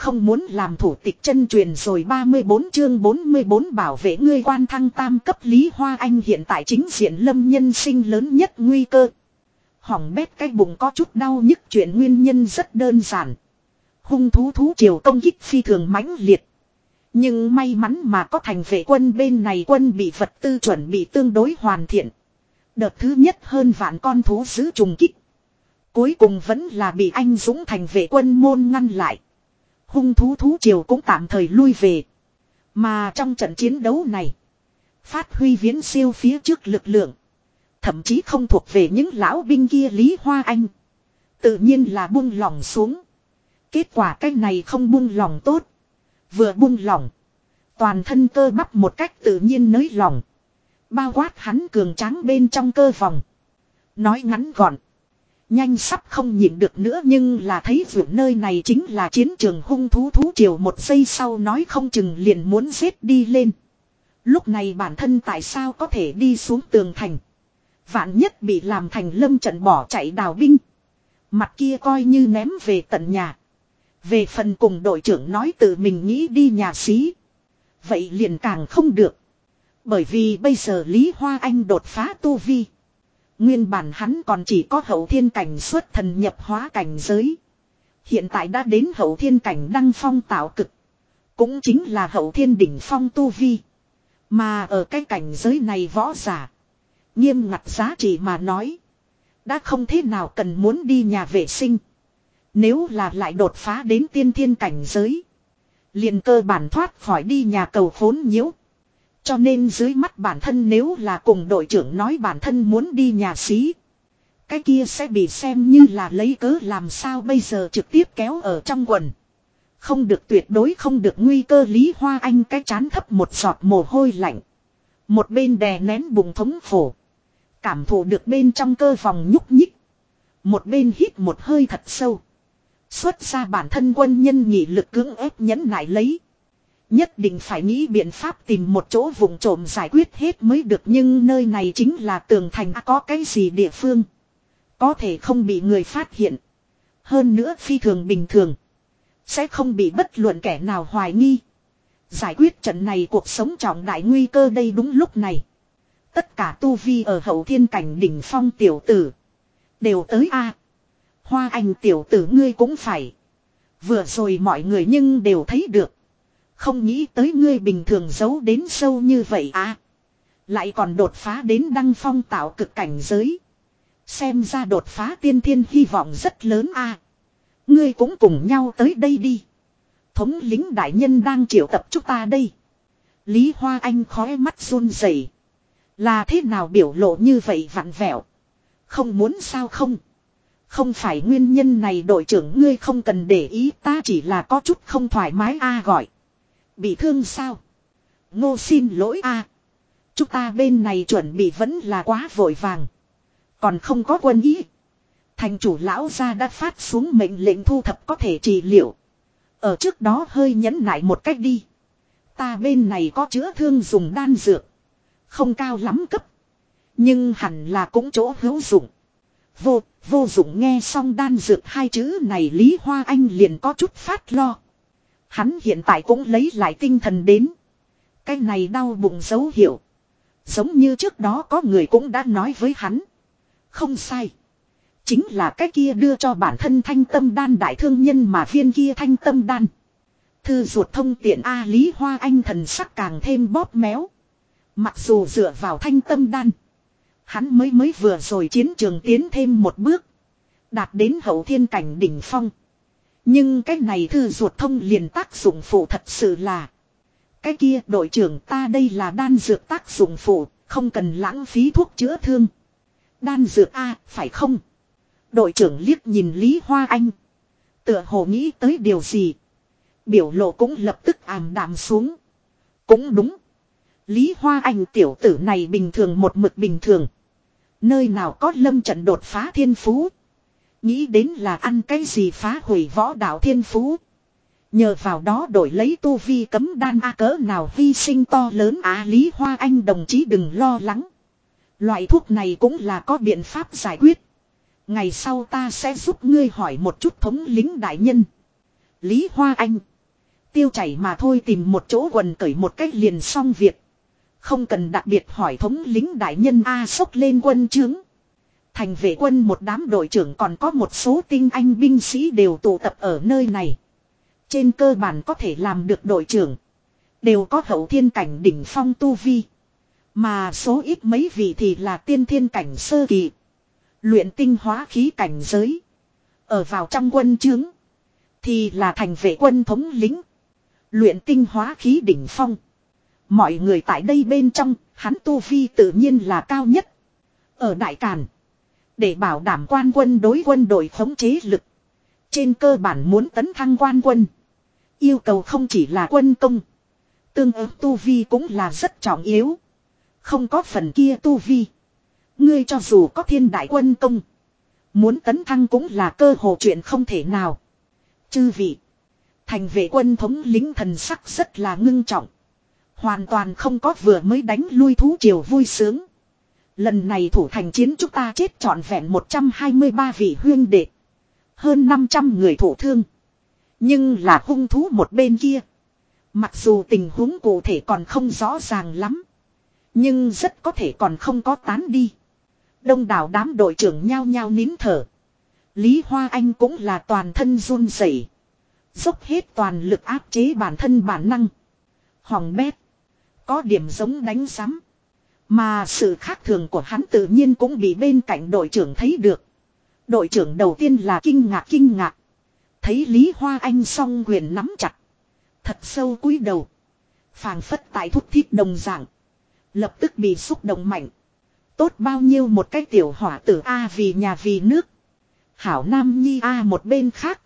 không muốn làm thủ tịch chân truyền rồi 34 chương 44 bảo vệ ngươi quan thăng tam cấp Lý Hoa Anh hiện tại chính diện lâm nhân sinh lớn nhất nguy cơ. Hỏng bét cái bụng có chút đau nhức chuyện nguyên nhân rất đơn giản. Hung thú thú triều công kích phi thường mãnh liệt. Nhưng may mắn mà có thành vệ quân bên này quân bị vật tư chuẩn bị tương đối hoàn thiện. Đợt thứ nhất hơn vạn con thú giữ trùng kích. Cuối cùng vẫn là bị anh Dũng thành vệ quân môn ngăn lại. Hung thú thú triều cũng tạm thời lui về. Mà trong trận chiến đấu này. Phát huy viễn siêu phía trước lực lượng. Thậm chí không thuộc về những lão binh kia Lý Hoa Anh. Tự nhiên là buông lỏng xuống. Kết quả cái này không buông lỏng tốt. Vừa buông lỏng. Toàn thân cơ bắp một cách tự nhiên nới lỏng. Bao quát hắn cường tráng bên trong cơ vòng. Nói ngắn gọn. Nhanh sắp không nhịn được nữa nhưng là thấy vượt nơi này chính là chiến trường hung thú thú triều một giây sau nói không chừng liền muốn giết đi lên. Lúc này bản thân tại sao có thể đi xuống tường thành. Vạn nhất bị làm thành lâm trận bỏ chạy đào binh. Mặt kia coi như ném về tận nhà. Về phần cùng đội trưởng nói tự mình nghĩ đi nhà xí. Vậy liền càng không được. Bởi vì bây giờ Lý Hoa Anh đột phá tu vi. Nguyên bản hắn còn chỉ có hậu thiên cảnh xuất thần nhập hóa cảnh giới. Hiện tại đã đến hậu thiên cảnh đăng phong tạo cực. Cũng chính là hậu thiên đỉnh phong tu vi. Mà ở cái cảnh giới này võ giả. Nghiêm ngặt giá trị mà nói. Đã không thế nào cần muốn đi nhà vệ sinh. Nếu là lại đột phá đến tiên thiên cảnh giới. liền cơ bản thoát khỏi đi nhà cầu khốn nhiễu. Cho nên dưới mắt bản thân nếu là cùng đội trưởng nói bản thân muốn đi nhà xí. Cái kia sẽ bị xem như là lấy cớ làm sao bây giờ trực tiếp kéo ở trong quần. Không được tuyệt đối không được nguy cơ Lý Hoa Anh cái chán thấp một giọt mồ hôi lạnh. Một bên đè nén bụng thống phổ. Cảm thụ được bên trong cơ vòng nhúc nhích. Một bên hít một hơi thật sâu. Xuất ra bản thân quân nhân nhị lực cưỡng ép nhẫn nại lấy. Nhất định phải nghĩ biện pháp tìm một chỗ vùng trộm giải quyết hết mới được nhưng nơi này chính là tường thành à, có cái gì địa phương. Có thể không bị người phát hiện. Hơn nữa phi thường bình thường. Sẽ không bị bất luận kẻ nào hoài nghi. Giải quyết trận này cuộc sống trọng đại nguy cơ đây đúng lúc này. Tất cả tu vi ở hậu thiên cảnh đỉnh phong tiểu tử. Đều tới A. Hoa anh tiểu tử ngươi cũng phải. Vừa rồi mọi người nhưng đều thấy được. Không nghĩ tới ngươi bình thường giấu đến sâu như vậy à. Lại còn đột phá đến đăng phong tạo cực cảnh giới. Xem ra đột phá tiên thiên hy vọng rất lớn a. Ngươi cũng cùng nhau tới đây đi. Thống lính đại nhân đang triệu tập chúng ta đây. Lý Hoa Anh khói mắt run rẩy. Là thế nào biểu lộ như vậy vặn vẹo. Không muốn sao không. Không phải nguyên nhân này đội trưởng ngươi không cần để ý, ta chỉ là có chút không thoải mái a à gọi. Bị thương sao? Ngô xin lỗi a. Chúng ta bên này chuẩn bị vẫn là quá vội vàng. Còn không có quân ý. Thành chủ lão gia đã phát xuống mệnh lệnh thu thập có thể trị liệu. Ở trước đó hơi nhẫn nại một cách đi. Ta bên này có chữa thương dùng đan dược. Không cao lắm cấp. Nhưng hẳn là cũng chỗ hữu dụng. Vô, vô dụng nghe xong đan dược hai chữ này Lý Hoa Anh liền có chút phát lo. Hắn hiện tại cũng lấy lại tinh thần đến. Cái này đau bụng dấu hiệu. Giống như trước đó có người cũng đã nói với hắn. Không sai. Chính là cái kia đưa cho bản thân thanh tâm đan đại thương nhân mà viên kia thanh tâm đan. Thư ruột thông tiện A Lý Hoa Anh thần sắc càng thêm bóp méo. Mặc dù dựa vào thanh tâm đan. Hắn mới mới vừa rồi chiến trường tiến thêm một bước. Đạt đến hậu thiên cảnh đỉnh phong. Nhưng cái này thư ruột thông liền tác dụng phụ thật sự là. Cái kia đội trưởng ta đây là đan dược tác dụng phụ, không cần lãng phí thuốc chữa thương. Đan dược A, phải không? Đội trưởng liếc nhìn Lý Hoa Anh. Tựa hồ nghĩ tới điều gì. Biểu lộ cũng lập tức ảm đạm xuống. Cũng đúng. Lý Hoa Anh tiểu tử này bình thường một mực bình thường. Nơi nào có lâm trận đột phá thiên phú. Nghĩ đến là ăn cái gì phá hủy võ đạo thiên phú. Nhờ vào đó đổi lấy tu vi cấm đan a cỡ nào hy sinh to lớn á Lý Hoa Anh đồng chí đừng lo lắng. Loại thuốc này cũng là có biện pháp giải quyết. Ngày sau ta sẽ giúp ngươi hỏi một chút thống lính đại nhân. Lý Hoa Anh. Tiêu chảy mà thôi tìm một chỗ quần cởi một cách liền xong việc. Không cần đặc biệt hỏi thống lính đại nhân A sốc lên quân trướng. Thành vệ quân một đám đội trưởng còn có một số tinh anh binh sĩ đều tụ tập ở nơi này. Trên cơ bản có thể làm được đội trưởng. Đều có hậu thiên cảnh đỉnh phong tu vi. Mà số ít mấy vị thì là tiên thiên cảnh sơ kỳ. Luyện tinh hóa khí cảnh giới. Ở vào trong quân chướng. Thì là thành vệ quân thống lính. Luyện tinh hóa khí đỉnh phong. Mọi người tại đây bên trong, hắn tu vi tự nhiên là cao nhất. Ở Đại Càn. Để bảo đảm quan quân đối quân đội khống chế lực. Trên cơ bản muốn tấn thăng quan quân. Yêu cầu không chỉ là quân công. Tương ứng tu vi cũng là rất trọng yếu. Không có phần kia tu vi. Ngươi cho dù có thiên đại quân công. Muốn tấn thăng cũng là cơ hồ chuyện không thể nào. Chư vị. Thành vệ quân thống lính thần sắc rất là ngưng trọng. Hoàn toàn không có vừa mới đánh lui thú triều vui sướng. Lần này thủ thành chiến chúng ta chết trọn vẹn 123 vị huyên đệ. Hơn 500 người thủ thương. Nhưng là hung thú một bên kia. Mặc dù tình huống cụ thể còn không rõ ràng lắm. Nhưng rất có thể còn không có tán đi. Đông đảo đám đội trưởng nhao nhao nín thở. Lý Hoa Anh cũng là toàn thân run rẩy, Dốc hết toàn lực áp chế bản thân bản năng. Hỏng bét. Có điểm giống đánh sắm. Mà sự khác thường của hắn tự nhiên cũng bị bên cạnh đội trưởng thấy được. Đội trưởng đầu tiên là kinh ngạc kinh ngạc. Thấy Lý Hoa Anh song quyền nắm chặt. Thật sâu cúi đầu. phảng phất tại thúc thiết đồng dạng. Lập tức bị xúc động mạnh. Tốt bao nhiêu một cái tiểu hỏa tử A vì nhà vì nước. Hảo Nam Nhi A một bên khác.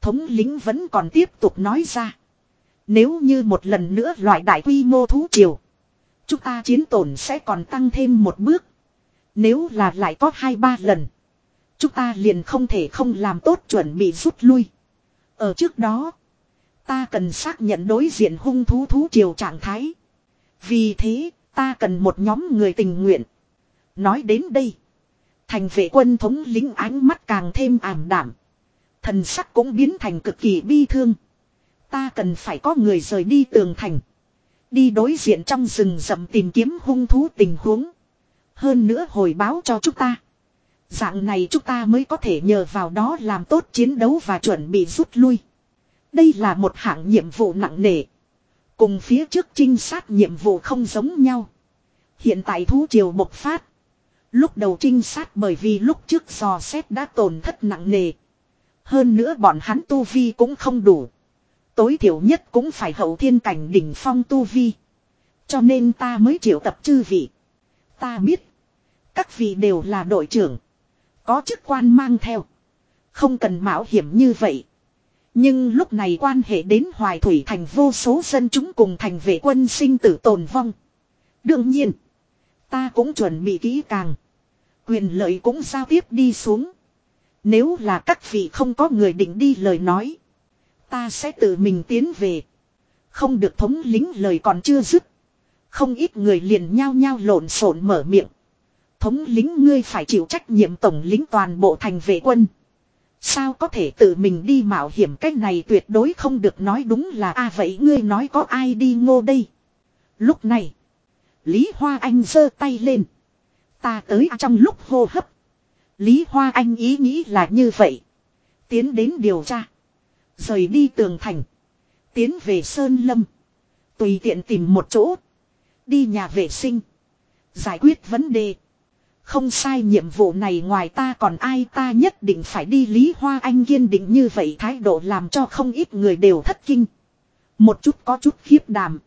Thống lính vẫn còn tiếp tục nói ra. Nếu như một lần nữa loại đại quy mô thú triều. Chúng ta chiến tổn sẽ còn tăng thêm một bước. Nếu là lại có hai ba lần. Chúng ta liền không thể không làm tốt chuẩn bị rút lui. Ở trước đó. Ta cần xác nhận đối diện hung thú thú triều trạng thái. Vì thế, ta cần một nhóm người tình nguyện. Nói đến đây. Thành vệ quân thống lính ánh mắt càng thêm ảm đảm. Thần sắc cũng biến thành cực kỳ bi thương. Ta cần phải có người rời đi tường thành. Đi đối diện trong rừng rậm tìm kiếm hung thú tình huống. Hơn nữa hồi báo cho chúng ta. Dạng này chúng ta mới có thể nhờ vào đó làm tốt chiến đấu và chuẩn bị rút lui. Đây là một hạng nhiệm vụ nặng nề. Cùng phía trước trinh sát nhiệm vụ không giống nhau. Hiện tại thú triều bộc phát. Lúc đầu trinh sát bởi vì lúc trước dò xét đã tổn thất nặng nề. Hơn nữa bọn hắn tu vi cũng không đủ. Tối thiểu nhất cũng phải hậu thiên cảnh đỉnh phong tu vi. Cho nên ta mới triệu tập chư vị. Ta biết. Các vị đều là đội trưởng. Có chức quan mang theo. Không cần mạo hiểm như vậy. Nhưng lúc này quan hệ đến Hoài Thủy thành vô số dân chúng cùng thành vệ quân sinh tử tồn vong. Đương nhiên. Ta cũng chuẩn bị kỹ càng. Quyền lợi cũng giao tiếp đi xuống. Nếu là các vị không có người định đi lời nói. Ta sẽ tự mình tiến về. Không được thống lính lời còn chưa dứt. Không ít người liền nhao nhao lộn xộn mở miệng. Thống lính ngươi phải chịu trách nhiệm tổng lính toàn bộ thành vệ quân. Sao có thể tự mình đi mạo hiểm cách này tuyệt đối không được nói đúng là a vậy ngươi nói có ai đi ngô đây. Lúc này. Lý Hoa Anh giơ tay lên. Ta tới trong lúc hô hấp. Lý Hoa Anh ý nghĩ là như vậy. Tiến đến điều tra. Rời đi tường thành. Tiến về Sơn Lâm. Tùy tiện tìm một chỗ. Đi nhà vệ sinh. Giải quyết vấn đề. Không sai nhiệm vụ này ngoài ta còn ai ta nhất định phải đi Lý Hoa Anh kiên định như vậy thái độ làm cho không ít người đều thất kinh. Một chút có chút khiếp đảm.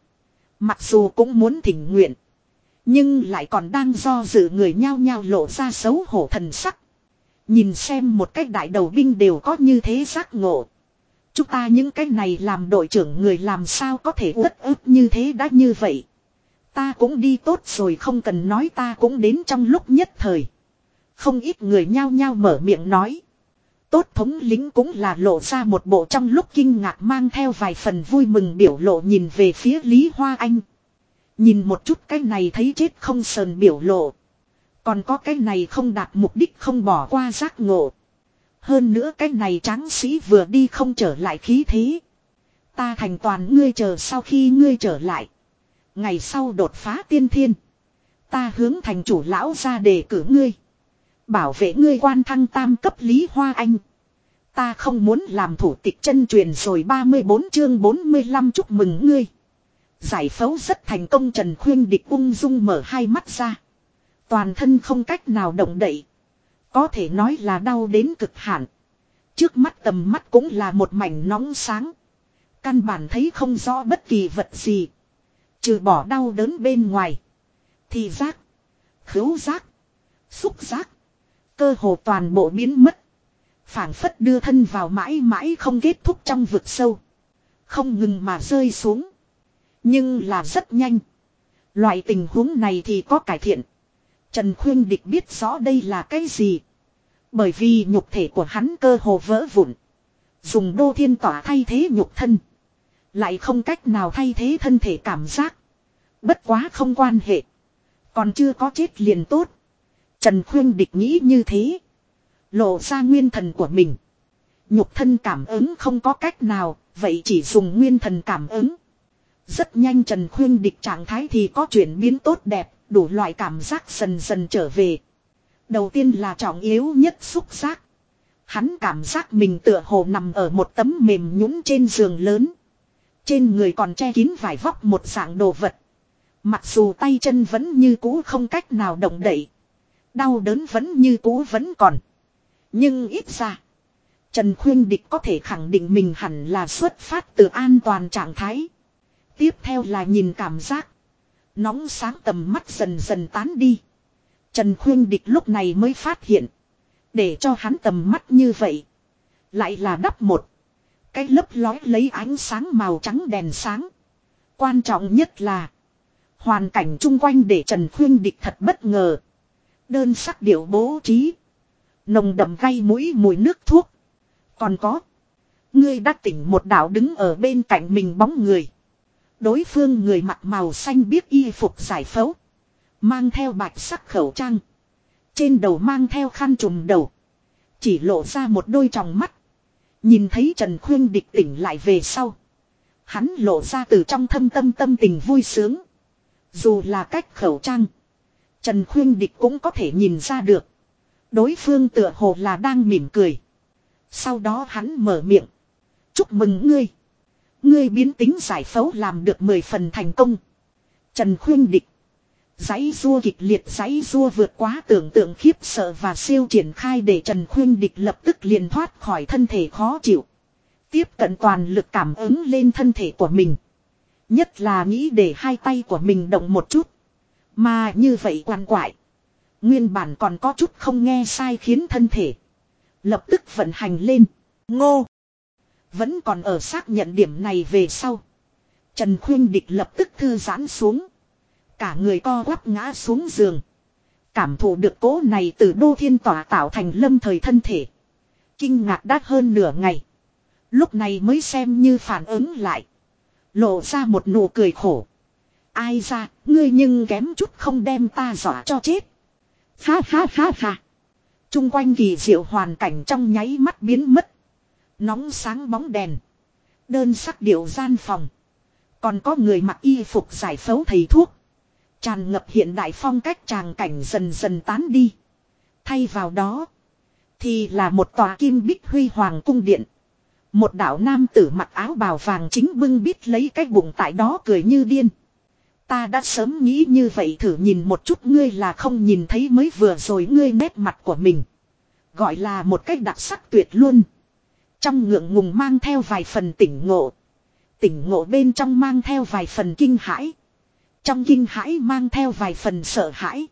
Mặc dù cũng muốn thỉnh nguyện. Nhưng lại còn đang do dự người nhao nhao lộ ra xấu hổ thần sắc. Nhìn xem một cách đại đầu binh đều có như thế giác ngộ. Chúng ta những cái này làm đội trưởng người làm sao có thể uất ức như thế đã như vậy. Ta cũng đi tốt rồi, không cần nói ta cũng đến trong lúc nhất thời. Không ít người nhao nhao mở miệng nói. Tốt thống lính cũng là lộ ra một bộ trong lúc kinh ngạc mang theo vài phần vui mừng biểu lộ nhìn về phía Lý Hoa Anh. Nhìn một chút cái này thấy chết không sờn biểu lộ. Còn có cái này không đạt mục đích không bỏ qua giác ngộ. Hơn nữa cái này tráng sĩ vừa đi không trở lại khí thế. Ta thành toàn ngươi chờ sau khi ngươi trở lại. Ngày sau đột phá tiên thiên. Ta hướng thành chủ lão ra đề cử ngươi. Bảo vệ ngươi quan thăng tam cấp Lý Hoa Anh. Ta không muốn làm thủ tịch chân truyền rồi 34 chương 45 chúc mừng ngươi. Giải phẫu rất thành công Trần Khuyên địch ung dung mở hai mắt ra. Toàn thân không cách nào động đậy. Có thể nói là đau đến cực hạn. Trước mắt tầm mắt cũng là một mảnh nóng sáng. Căn bản thấy không rõ bất kỳ vật gì. Trừ bỏ đau đớn bên ngoài. Thì giác. Khứu giác. Xúc giác. Cơ hồ toàn bộ biến mất. phảng phất đưa thân vào mãi mãi không kết thúc trong vực sâu. Không ngừng mà rơi xuống. Nhưng là rất nhanh. Loại tình huống này thì có cải thiện. Trần Khuyên Địch biết rõ đây là cái gì. Bởi vì nhục thể của hắn cơ hồ vỡ vụn. Dùng đô thiên tỏa thay thế nhục thân. Lại không cách nào thay thế thân thể cảm giác. Bất quá không quan hệ. Còn chưa có chết liền tốt. Trần Khuyên Địch nghĩ như thế. Lộ ra nguyên thần của mình. Nhục thân cảm ứng không có cách nào, vậy chỉ dùng nguyên thần cảm ứng. Rất nhanh Trần Khuyên Địch trạng thái thì có chuyển biến tốt đẹp, đủ loại cảm giác dần dần trở về. Đầu tiên là trọng yếu nhất xúc giác. Hắn cảm giác mình tựa hồ nằm ở một tấm mềm nhũn trên giường lớn. Trên người còn che kín vải vóc một dạng đồ vật. Mặc dù tay chân vẫn như cũ không cách nào động đậy. Đau đớn vẫn như cũ vẫn còn. Nhưng ít ra. Trần Khuyên Địch có thể khẳng định mình hẳn là xuất phát từ an toàn trạng thái. Tiếp theo là nhìn cảm giác. Nóng sáng tầm mắt dần dần tán đi. Trần Khuyên Địch lúc này mới phát hiện. Để cho hắn tầm mắt như vậy. Lại là đắp một. Cái lớp lói lấy ánh sáng màu trắng đèn sáng. Quan trọng nhất là. Hoàn cảnh chung quanh để Trần Khuyên Địch thật bất ngờ. Đơn sắc điệu bố trí. Nồng đậm gây mũi mùi nước thuốc. Còn có. Ngươi đã tỉnh một đạo đứng ở bên cạnh mình bóng người. Đối phương người mặc màu xanh biết y phục giải phẫu. Mang theo bạch sắc khẩu trang. Trên đầu mang theo khăn trùm đầu. Chỉ lộ ra một đôi tròng mắt. Nhìn thấy Trần Khuyên địch tỉnh lại về sau. Hắn lộ ra từ trong thâm tâm tâm tình vui sướng. Dù là cách khẩu trang. Trần Khuyên địch cũng có thể nhìn ra được. Đối phương tựa hồ là đang mỉm cười. Sau đó hắn mở miệng. Chúc mừng ngươi. Ngươi biến tính giải phẫu làm được 10 phần thành công. Trần Khuyên Địch. Giấy rua kịch liệt, giấy rua vượt quá tưởng tượng khiếp sợ và siêu triển khai để Trần Khuyên Địch lập tức liền thoát khỏi thân thể khó chịu. Tiếp cận toàn lực cảm ứng lên thân thể của mình. Nhất là nghĩ để hai tay của mình động một chút. Mà như vậy quan quại. Nguyên bản còn có chút không nghe sai khiến thân thể. Lập tức vận hành lên. Ngô. Vẫn còn ở xác nhận điểm này về sau. Trần Khuyên Địch lập tức thư giãn xuống. Cả người co quắp ngã xuống giường. Cảm thụ được cố này từ đô thiên tỏa tạo thành lâm thời thân thể. Kinh ngạc đắt hơn nửa ngày. Lúc này mới xem như phản ứng lại. Lộ ra một nụ cười khổ. Ai ra, ngươi nhưng kém chút không đem ta dọa cho chết. Ha ha ha ha. Trung quanh kỳ diệu hoàn cảnh trong nháy mắt biến mất. Nóng sáng bóng đèn. Đơn sắc điệu gian phòng. Còn có người mặc y phục giải phẫu thầy thuốc. Tràn ngập hiện đại phong cách tràng cảnh dần dần tán đi. Thay vào đó. Thì là một tòa kim bích huy hoàng cung điện. Một đạo nam tử mặc áo bào vàng chính bưng bít lấy cái bụng tại đó cười như điên. Ta đã sớm nghĩ như vậy thử nhìn một chút ngươi là không nhìn thấy mới vừa rồi ngươi nét mặt của mình. Gọi là một cách đặc sắc tuyệt luôn. Trong ngượng ngùng mang theo vài phần tỉnh ngộ. Tỉnh ngộ bên trong mang theo vài phần kinh hãi. Trong kinh hãi mang theo vài phần sợ hãi.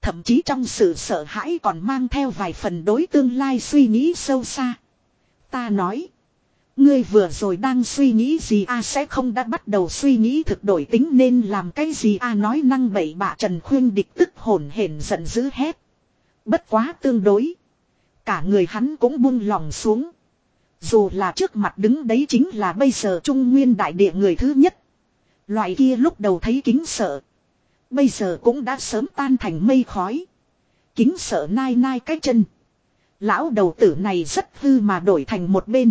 Thậm chí trong sự sợ hãi còn mang theo vài phần đối tương lai suy nghĩ sâu xa. Ta nói. Ngươi vừa rồi đang suy nghĩ gì a sẽ không đã bắt đầu suy nghĩ thực đổi tính nên làm cái gì a nói năng bậy bạ Trần Khuyên địch tức hồn hển giận dữ hét. Bất quá tương đối. Cả người hắn cũng buông lòng xuống. Dù là trước mặt đứng đấy chính là bây giờ trung nguyên đại địa người thứ nhất. Loại kia lúc đầu thấy kính sợ. Bây giờ cũng đã sớm tan thành mây khói. Kính sợ nai nai cái chân. Lão đầu tử này rất hư mà đổi thành một bên.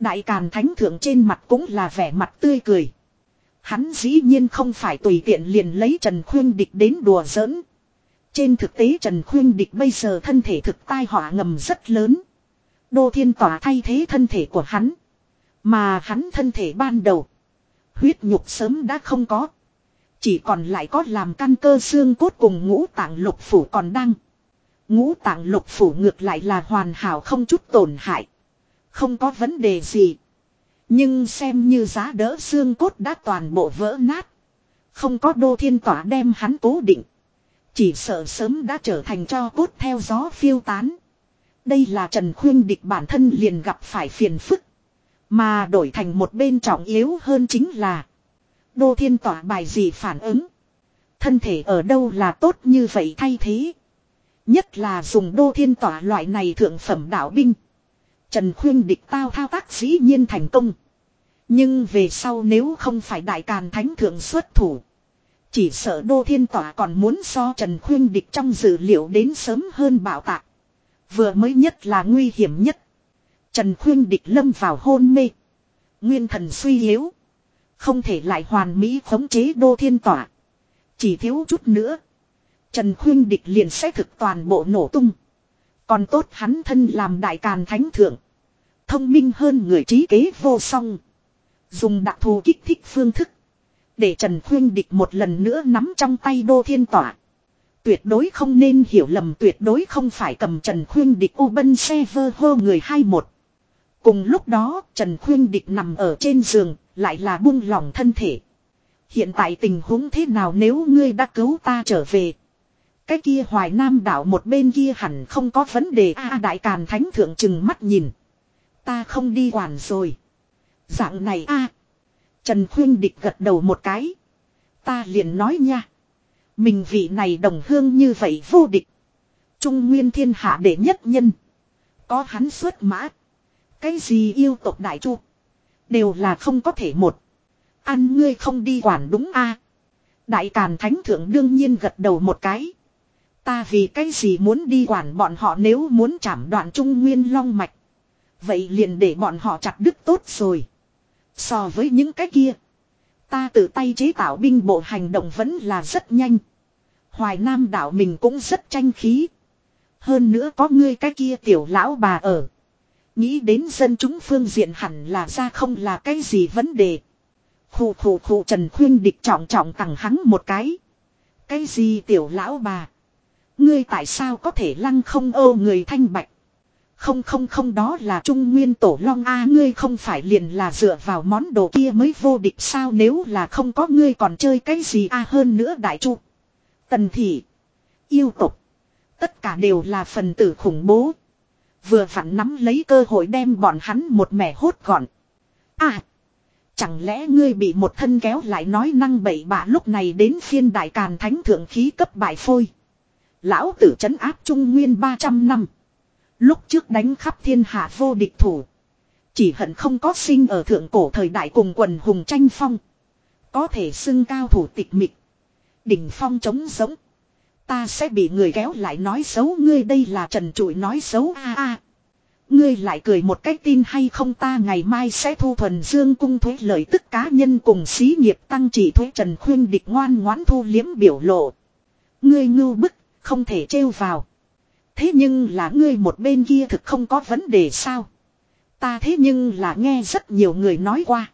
Đại Càn Thánh Thượng trên mặt cũng là vẻ mặt tươi cười. Hắn dĩ nhiên không phải tùy tiện liền lấy Trần Khuyên Địch đến đùa giỡn. Trên thực tế Trần Khuyên Địch bây giờ thân thể thực tai họa ngầm rất lớn. Đô Thiên Tỏa thay thế thân thể của hắn. Mà hắn thân thể ban đầu. Huyết nhục sớm đã không có. Chỉ còn lại có làm căn cơ xương cốt cùng ngũ tạng lục phủ còn đang. Ngũ tạng lục phủ ngược lại là hoàn hảo không chút tổn hại. Không có vấn đề gì. Nhưng xem như giá đỡ xương cốt đã toàn bộ vỡ nát. Không có đô thiên tỏa đem hắn cố định. Chỉ sợ sớm đã trở thành cho cốt theo gió phiêu tán. Đây là Trần Khuyên địch bản thân liền gặp phải phiền phức. Mà đổi thành một bên trọng yếu hơn chính là. Đô thiên tỏa bài gì phản ứng. Thân thể ở đâu là tốt như vậy thay thế. Nhất là dùng đô thiên tỏa loại này thượng phẩm đạo binh. Trần Khuyên địch tao thao tác dĩ nhiên thành công. Nhưng về sau nếu không phải đại càn thánh thượng xuất thủ. Chỉ sợ đô thiên tỏa còn muốn so Trần Khuyên địch trong dữ liệu đến sớm hơn bảo tạc. Vừa mới nhất là nguy hiểm nhất. Trần Khuyên địch lâm vào hôn mê. Nguyên thần suy yếu. Không thể lại hoàn mỹ khống chế đô thiên tỏa. Chỉ thiếu chút nữa. Trần Khuyên địch liền sẽ thực toàn bộ nổ tung. Còn tốt hắn thân làm đại càn thánh thượng. Thông minh hơn người trí kế vô song. Dùng đặc thù kích thích phương thức. Để Trần Khuyên địch một lần nữa nắm trong tay đô thiên tỏa. Tuyệt đối không nên hiểu lầm, tuyệt đối không phải cầm Trần Khuyên địch u bân xe vơ hô người hai một. Cùng lúc đó, Trần Khuyên địch nằm ở trên giường, lại là buông lỏng thân thể. Hiện tại tình huống thế nào nếu ngươi đã cứu ta trở về. Cái kia hoài nam đảo một bên kia hẳn không có vấn đề a đại càn thánh thượng chừng mắt nhìn. Ta không đi quản rồi. Dạng này a Trần Khuyên Địch gật đầu một cái. Ta liền nói nha. Mình vị này đồng hương như vậy vô địch. Trung nguyên thiên hạ đệ nhất nhân. Có hắn xuất mã. Cái gì yêu tộc đại chu. Đều là không có thể một. Ăn ngươi không đi quản đúng a Đại Càn Thánh Thượng đương nhiên gật đầu một cái. Ta vì cái gì muốn đi quản bọn họ nếu muốn chảm đoạn trung nguyên long mạch. Vậy liền để bọn họ chặt đứt tốt rồi. So với những cái kia. Ta tự tay chế tạo binh bộ hành động vẫn là rất nhanh. Hoài Nam đảo mình cũng rất tranh khí. Hơn nữa có ngươi cái kia tiểu lão bà ở. Nghĩ đến dân chúng phương diện hẳn là ra không là cái gì vấn đề. Khủ khủ khủ Trần Khuyên địch trọng trọng tặng hắn một cái. Cái gì tiểu lão bà. Ngươi tại sao có thể lăng không ô người thanh bạch. Không không không đó là trung nguyên tổ long a, ngươi không phải liền là dựa vào món đồ kia mới vô địch sao nếu là không có ngươi còn chơi cái gì a hơn nữa đại chu. Tần thị. Yêu tục. Tất cả đều là phần tử khủng bố. Vừa phản nắm lấy cơ hội đem bọn hắn một mẻ hốt gọn. À. Chẳng lẽ ngươi bị một thân kéo lại nói năng bậy bạ lúc này đến phiên đại càn thánh thượng khí cấp bại phôi. Lão tử trấn áp trung nguyên 300 năm. Lúc trước đánh khắp thiên hạ vô địch thủ. Chỉ hận không có sinh ở thượng cổ thời đại cùng quần hùng tranh phong. Có thể xưng cao thủ tịch mịch. Đỉnh phong chống giống. Ta sẽ bị người kéo lại nói xấu ngươi đây là trần trụi nói xấu a a. Ngươi lại cười một cách tin hay không ta ngày mai sẽ thu thuần dương cung thuế lợi tức cá nhân cùng xí nghiệp tăng chỉ thuế trần khuyên địch ngoan ngoãn thu liếm biểu lộ. Ngươi ngưu bức, không thể trêu vào. Thế nhưng là ngươi một bên kia thực không có vấn đề sao. Ta thế nhưng là nghe rất nhiều người nói qua.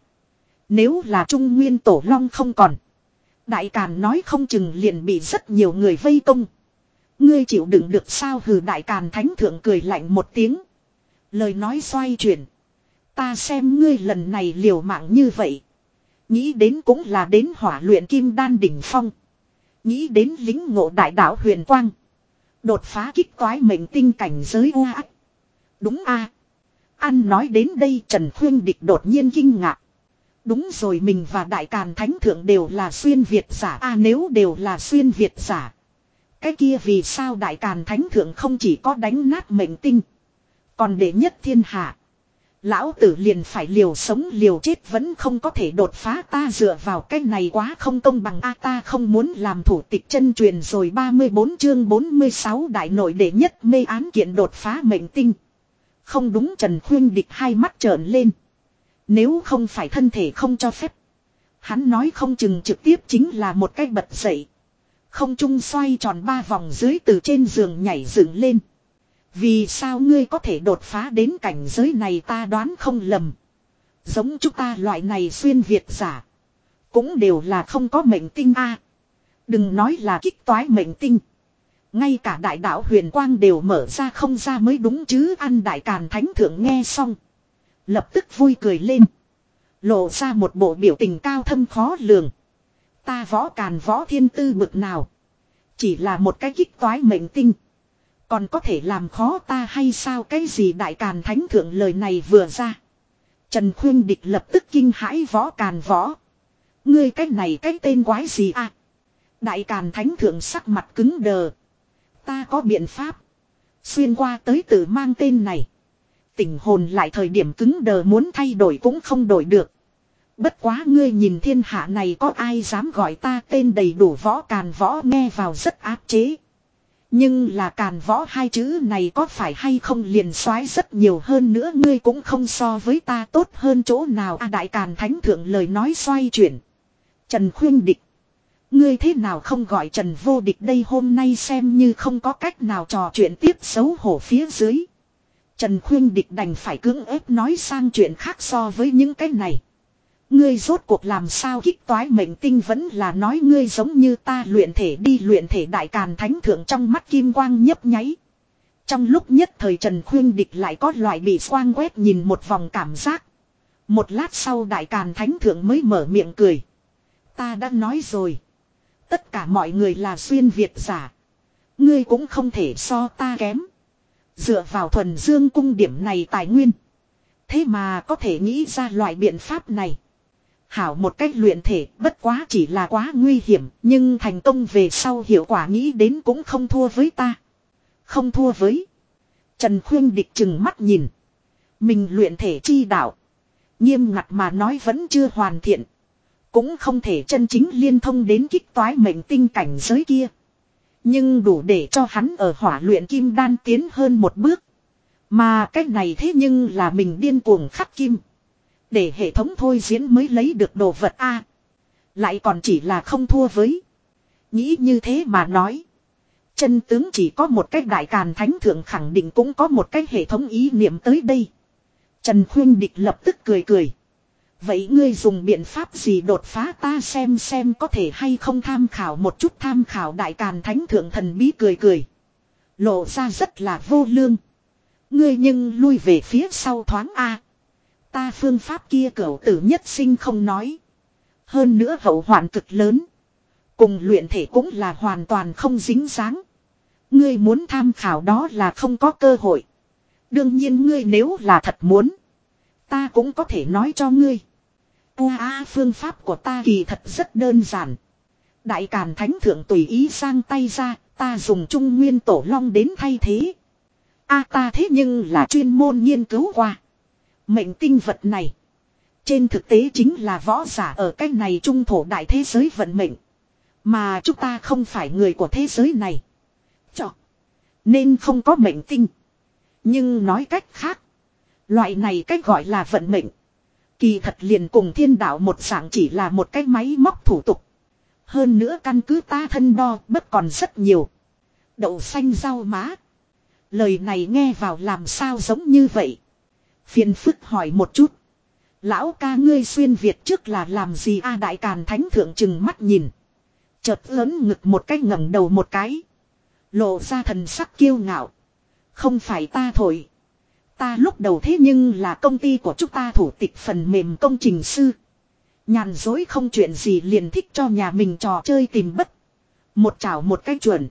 Nếu là Trung Nguyên Tổ Long không còn. Đại Càn nói không chừng liền bị rất nhiều người vây công. Ngươi chịu đựng được sao hừ, Đại Càn Thánh Thượng cười lạnh một tiếng. Lời nói xoay chuyển. Ta xem ngươi lần này liều mạng như vậy. Nghĩ đến cũng là đến hỏa luyện kim đan đỉnh phong. Nghĩ đến lính ngộ đại đạo huyền quang. Đột phá kích toái mệnh tinh cảnh giới u ác. Đúng a. À. Nói đến đây Trần Khuyên Địch đột nhiên kinh ngạc. Đúng rồi mình và Đại Càn Thánh Thượng đều là xuyên Việt giả a, nếu đều là xuyên Việt giả. Cái kia vì sao Đại Càn Thánh Thượng không chỉ có đánh nát mệnh tinh. Còn để nhất thiên hạ. Lão tử liền phải liều sống liều chết vẫn không có thể đột phá ta dựa vào cái này quá không công bằng a, ta không muốn làm thủ tịch chân truyền rồi 34 chương 46 đại nội đệ nhất mê án kiện đột phá mệnh tinh. Không đúng, Trần Khuyên địch hai mắt trợn lên. Nếu không phải thân thể không cho phép. Hắn nói không chừng trực tiếp chính là một cách bật dậy. Không trung xoay tròn ba vòng dưới từ trên giường nhảy dựng lên. Vì sao ngươi có thể đột phá đến cảnh giới này ta đoán không lầm. Giống chúng ta loại này xuyên Việt giả. Cũng đều là không có mệnh tinh a. đừng nói là kích toái mệnh tinh. Ngay cả đại đạo huyền quang đều mở ra không ra mới đúng chứ ăn đại càn thánh thượng nghe xong. Lập tức vui cười lên. Lộ ra một bộ biểu tình cao thâm khó lường. Ta võ càn võ thiên tư bực nào. Chỉ là một cái kích toái mệnh tinh. Còn có thể làm khó ta hay sao cái gì đại càn thánh thượng lời này vừa ra. Trần Khuyên Địch lập tức kinh hãi võ càn võ. Ngươi cái này cái tên quái gì à? Đại càn thánh thượng sắc mặt cứng đờ. Ta có biện pháp. Xuyên qua tới tự mang tên này. Tỉnh hồn lại thời điểm cứng đờ muốn thay đổi cũng không đổi được. Bất quá ngươi nhìn thiên hạ này có ai dám gọi ta tên đầy đủ võ càn võ nghe vào rất áp chế. Nhưng là càn võ hai chữ này có phải hay không liền soái rất nhiều hơn nữa, ngươi cũng không so với ta tốt hơn chỗ nào a đại càn thánh thượng lời nói xoay chuyển. Trần khuyên địch. Ngươi thế nào không gọi Trần vô địch đây hôm nay xem như không có cách nào trò chuyện tiếp xấu hổ phía dưới. Trần khuyên địch đành phải cưỡng ép nói sang chuyện khác so với những cái này. Ngươi rốt cuộc làm sao kích toái mệnh tinh vẫn là nói ngươi giống như ta luyện thể đi luyện thể đại càn thánh thượng trong mắt kim quang nhấp nháy. Trong lúc nhất thời Trần Khuyên Địch lại có loại bị quang quét nhìn một vòng cảm giác. Một lát sau đại càn thánh thượng mới mở miệng cười. Ta đã nói rồi. Tất cả mọi người là xuyên Việt giả. Ngươi cũng không thể so ta kém. Dựa vào thuần dương cung điểm này tài nguyên. Thế mà có thể nghĩ ra loại biện pháp này. Hảo một cách luyện thể, bất quá chỉ là quá nguy hiểm, nhưng thành công về sau hiệu quả nghĩ đến cũng không thua với ta. Không thua với. Trần Khuyên địch chừng mắt nhìn. Mình luyện thể chi đạo. Nghiêm ngặt mà nói vẫn chưa hoàn thiện. Cũng không thể chân chính liên thông đến kích toái mệnh tinh cảnh giới kia. Nhưng đủ để cho hắn ở hỏa luyện kim đan tiến hơn một bước. Mà cách này thế nhưng là mình điên cuồng khắc kim. Để hệ thống thôi diễn mới lấy được đồ vật A. lại còn chỉ là không thua với. Nghĩ như thế mà nói. Chân tướng chỉ có một cách đại càn thánh thượng khẳng định cũng có một cách hệ thống ý niệm tới đây. Trần Khuyên Địch lập tức cười cười. Vậy ngươi dùng biện pháp gì đột phá ta xem xem có thể hay không tham khảo một chút tham khảo đại càn thánh thượng thần bí cười cười. Lộ ra rất là vô lương. Ngươi nhưng lui về phía sau thoáng A. Ta phương pháp kia cẩu tử nhất sinh không nói. Hơn nữa hậu hoạn cực lớn. Cùng luyện thể cũng là hoàn toàn không dính dáng. Ngươi muốn tham khảo đó là không có cơ hội. Đương nhiên ngươi nếu là thật muốn. Ta cũng có thể nói cho ngươi. A phương pháp của ta kỳ thật rất đơn giản. Đại Càn Thánh Thượng tùy ý sang tay ra, ta dùng trung nguyên tổ long đến thay thế. A ta thế nhưng là chuyên môn nghiên cứu qua. Mệnh tinh vật này. Trên thực tế chính là võ giả ở cái này trung thổ đại thế giới vận mệnh. Mà chúng ta không phải người của thế giới này. Chọ. Nên không có mệnh tinh. Nhưng nói cách khác. Loại này cách gọi là vận mệnh. Kỳ thật liền cùng thiên đạo một dạng chỉ là một cái máy móc thủ tục. Hơn nữa căn cứ ta thân đo bất còn rất nhiều. Đậu xanh rau má. Lời này nghe vào làm sao giống như vậy. Phiền phức hỏi một chút. Lão ca ngươi xuyên Việt trước là làm gì a đại càn thánh thượng chừng mắt nhìn. Chợt lớn ngực một cái ngẩng đầu một cái. Lộ ra thần sắc kiêu ngạo. Không phải ta thổi. Ta lúc đầu thế nhưng là công ty của chúng ta thủ tịch phần mềm công trình sư. Nhàn dối không chuyện gì liền thích cho nhà mình trò chơi tìm bất. Một chảo một cái chuẩn.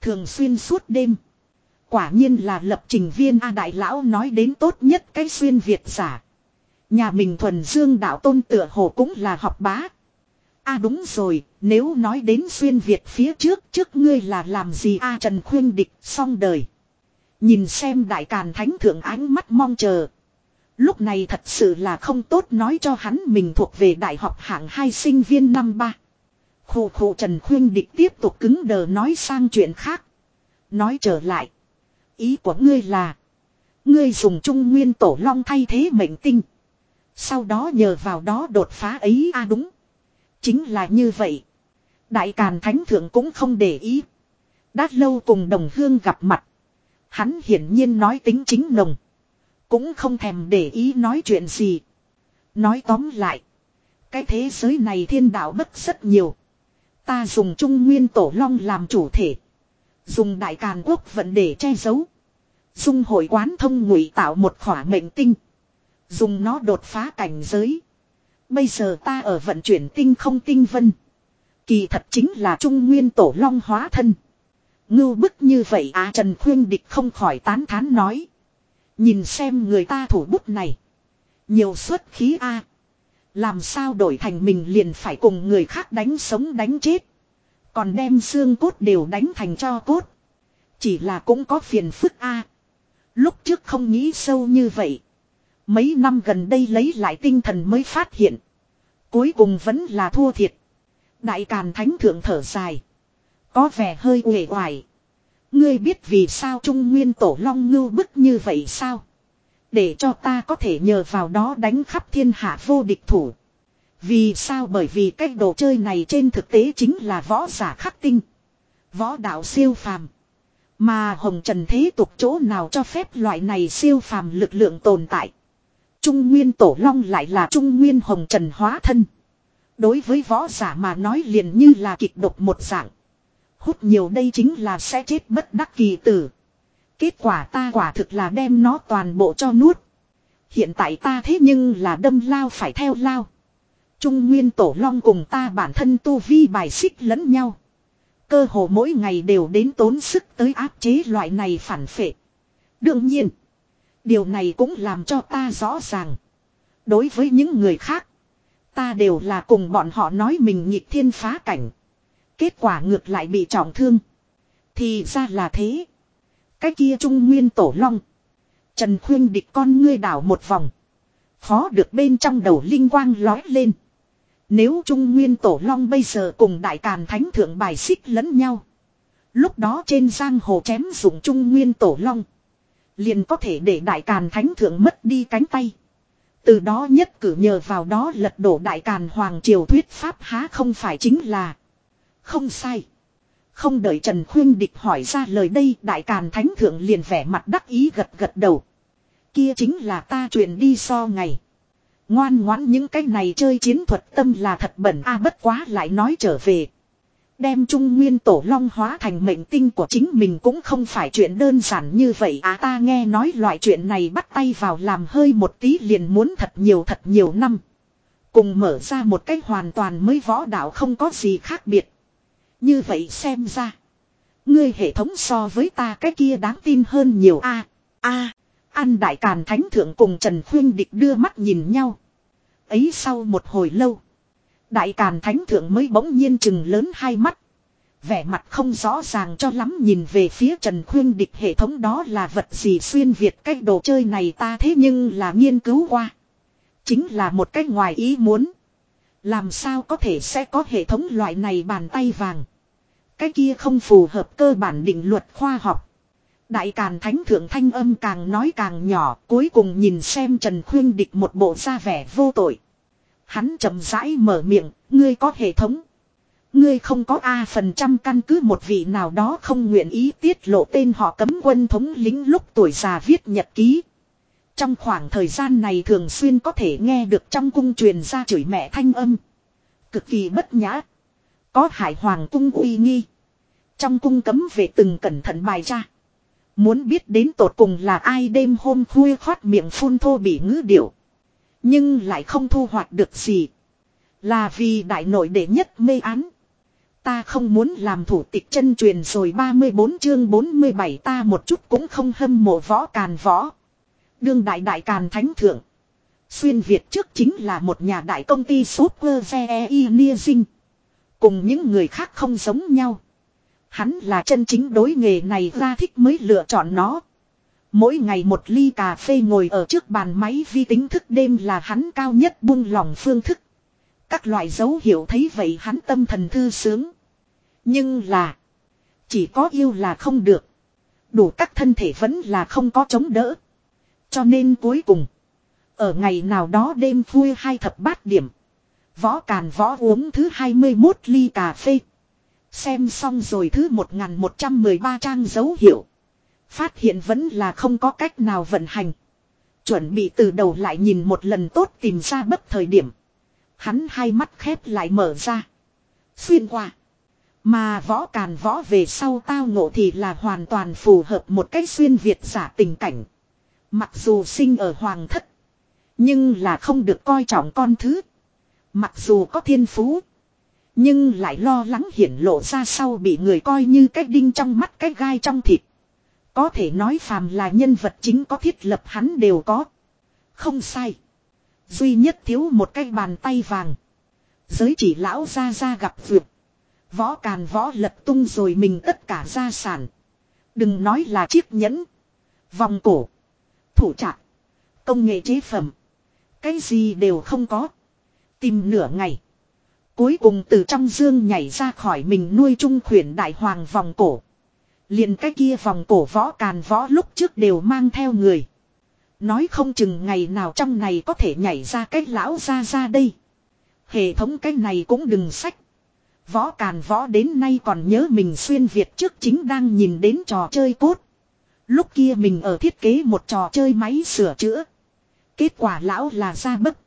Thường xuyên suốt đêm. Quả nhiên là lập trình viên A Đại Lão nói đến tốt nhất cái xuyên Việt giả. Nhà mình thuần dương đạo tôn tựa hồ cũng là học bá. A đúng rồi, nếu nói đến xuyên Việt phía trước trước ngươi là làm gì A Trần Khuyên Địch xong đời. Nhìn xem đại càn thánh thượng ánh mắt mong chờ. Lúc này thật sự là không tốt nói cho hắn mình thuộc về đại học hạng hai sinh viên năm ba. Khổ khổ Trần Khuyên Địch tiếp tục cứng đờ nói sang chuyện khác. Nói trở lại. Ý của ngươi là. Ngươi dùng trung nguyên tổ long thay thế mệnh tinh. Sau đó nhờ vào đó đột phá ấy, a, đúng. Chính là như vậy. Đại Càn Thánh Thượng cũng không để ý. Đã lâu cùng đồng hương gặp mặt. Hắn hiển nhiên nói tính chính nồng. Cũng không thèm để ý nói chuyện gì. Nói tóm lại. Cái thế giới này thiên đạo bất rất nhiều. Ta dùng trung nguyên tổ long làm chủ thể. Dùng đại càn quốc vận để che giấu. Dung hội quán thông ngụy tạo một khỏa mệnh tinh. Dùng nó đột phá cảnh giới. Bây giờ ta ở vận chuyển tinh không tinh vân. Kỳ thật chính là trung nguyên tổ long hóa thân. Ngưu bức như vậy à Trần Khuyên Địch không khỏi tán thán nói. Nhìn xem người ta thủ bút này. Nhiều xuất khí a Làm sao đổi thành mình liền phải cùng người khác đánh sống đánh chết. Còn đem xương cốt đều đánh thành cho cốt. Chỉ là cũng có phiền phức a Lúc trước không nghĩ sâu như vậy. Mấy năm gần đây lấy lại tinh thần mới phát hiện. Cuối cùng vẫn là thua thiệt. Đại Càn Thánh Thượng thở dài. Có vẻ hơi uể oải. Ngươi biết vì sao Trung Nguyên Tổ Long ngưu bức như vậy sao? Để cho ta có thể nhờ vào đó đánh khắp thiên hạ vô địch thủ. Vì sao bởi vì cái đồ chơi này trên thực tế chính là võ giả khắc tinh. Võ đạo siêu phàm. Mà Hồng Trần thế tục chỗ nào cho phép loại này siêu phàm lực lượng tồn tại. Trung Nguyên Tổ Long lại là Trung Nguyên Hồng Trần hóa thân. Đối với võ giả mà nói liền như là kịch độc một dạng. Hút nhiều đây chính là sẽ chết bất đắc kỳ tử. Kết quả ta quả thực là đem nó toàn bộ cho nuốt. Hiện tại ta thế nhưng là đâm lao phải theo lao. Trung Nguyên Tổ Long cùng ta bản thân tu vi bài xích lẫn nhau. Cơ hồ mỗi ngày đều đến tốn sức tới áp chế loại này phản phệ. Đương nhiên, điều này cũng làm cho ta rõ ràng. Đối với những người khác, ta đều là cùng bọn họ nói mình nhịp thiên phá cảnh. Kết quả ngược lại bị trọng thương. Thì ra là thế. Cái kia trung nguyên tổ long. Trần khuyên địch con ngươi đảo một vòng. Khó được bên trong đầu linh quang lói lên. Nếu Trung Nguyên Tổ Long bây giờ cùng Đại Càn Thánh Thượng bài xích lẫn nhau. Lúc đó trên giang hồ chém dùng Trung Nguyên Tổ Long. Liền có thể để Đại Càn Thánh Thượng mất đi cánh tay. Từ đó nhất cử nhờ vào đó lật đổ Đại Càn Hoàng Triều thuyết pháp há không phải chính là. Không sai. Không đợi Trần Khuyên Địch hỏi ra lời đây, Đại Càn Thánh Thượng liền vẻ mặt đắc ý gật gật đầu. Kia chính là ta truyền đi so ngày. Ngoan ngoãn những cái này chơi chiến thuật tâm là thật bẩn a, bất quá lại nói trở về. Đem trung nguyên tổ long hóa thành mệnh tinh của chính mình cũng không phải chuyện đơn giản như vậy à ta nghe nói loại chuyện này bắt tay vào làm hơi một tí liền muốn thật nhiều thật nhiều năm. Cùng mở ra một cách hoàn toàn mới võ đạo không có gì khác biệt. Như vậy xem ra. Ngươi hệ thống so với ta cái kia đáng tin hơn nhiều a a An Đại Càn Thánh Thượng cùng Trần Khuyên Địch đưa mắt nhìn nhau. Ấy sau một hồi lâu. Đại Càn Thánh Thượng mới bỗng nhiên chừng lớn hai mắt. Vẻ mặt không rõ ràng cho lắm nhìn về phía Trần Khuyên Địch hệ thống đó là vật gì xuyên Việt cái đồ chơi này ta thế nhưng là nghiên cứu qua. Chính là một cách ngoài ý muốn. Làm sao có thể sẽ có hệ thống loại này bàn tay vàng. Cái kia không phù hợp cơ bản định luật khoa học. Đại Càn Thánh Thượng Thanh âm càng nói càng nhỏ, cuối cùng nhìn xem Trần Khuyên Địch một bộ da vẻ vô tội. Hắn chậm rãi mở miệng, ngươi có hệ thống. Ngươi không có A phần trăm căn cứ một vị nào đó không nguyện ý tiết lộ tên họ cấm quân thống lính lúc tuổi già viết nhật ký. Trong khoảng thời gian này thường xuyên có thể nghe được trong cung truyền ra chửi mẹ thanh âm. Cực kỳ bất nhã. Có hải hoàng cung uy nghi. Trong cung cấm về từng cẩn thận bài ra. Muốn biết đến tột cùng là ai đêm hôm khuya khoát miệng phun thô bị ngữ điệu. Nhưng lại không thu hoạch được gì. Là vì đại nội đệ nhất mê án. Ta không muốn làm thủ tịch chân truyền rồi 34 chương 47 ta một chút cũng không hâm mộ võ càn võ. Đương đại đại càn thánh thượng. Xuyên Việt trước chính là một nhà đại công ty Super Engineering. Cùng những người khác không giống nhau. Hắn là chân chính đối nghề này ra thích mới lựa chọn nó. Mỗi ngày một ly cà phê ngồi ở trước bàn máy vi tính thức đêm là hắn cao nhất buông lòng phương thức. Các loại dấu hiệu thấy vậy hắn tâm thần thư sướng. Nhưng là. Chỉ có yêu là không được. Đủ các thân thể vẫn là không có chống đỡ. Cho nên cuối cùng. Ở ngày nào đó đêm vui hai thập bát điểm. Võ càn võ uống thứ 21 ly cà phê. Xem xong rồi thứ 1113 trang dấu hiệu. Phát hiện vẫn là không có cách nào vận hành. Chuẩn bị từ đầu lại nhìn một lần tốt tìm ra bất thời điểm. Hắn hai mắt khép lại mở ra. Xuyên qua. Mà võ càn võ về sau tao ngộ thì là hoàn toàn phù hợp một cách xuyên Việt giả tình cảnh. Mặc dù sinh ở hoàng thất. Nhưng là không được coi trọng con thứ. Mặc dù có thiên phú. Nhưng lại lo lắng hiển lộ ra sau bị người coi như cái đinh trong mắt, cái gai trong thịt. Có thể nói phàm là nhân vật chính có thiết lập hắn đều có. Không sai. Duy nhất thiếu một cái bàn tay vàng. Giới chỉ lão ra ra gặp vượt. Võ càn võ lật tung rồi mình tất cả gia sản. Đừng nói là chiếc nhẫn. Vòng cổ. Thủ trạc. Công nghệ chế phẩm. Cái gì đều không có. Tìm nửa ngày. Cuối cùng từ trong dương nhảy ra khỏi mình nuôi trung khuyển đại hoàng vòng cổ. liền cái kia vòng cổ võ càn võ lúc trước đều mang theo người. Nói không chừng ngày nào trong này có thể nhảy ra cái lão ra ra đây. Hệ thống cái này cũng đừng sách. Võ càn võ đến nay còn nhớ mình xuyên Việt trước chính đang nhìn đến trò chơi cốt. Lúc kia mình ở thiết kế một trò chơi máy sửa chữa. Kết quả lão là ra bất.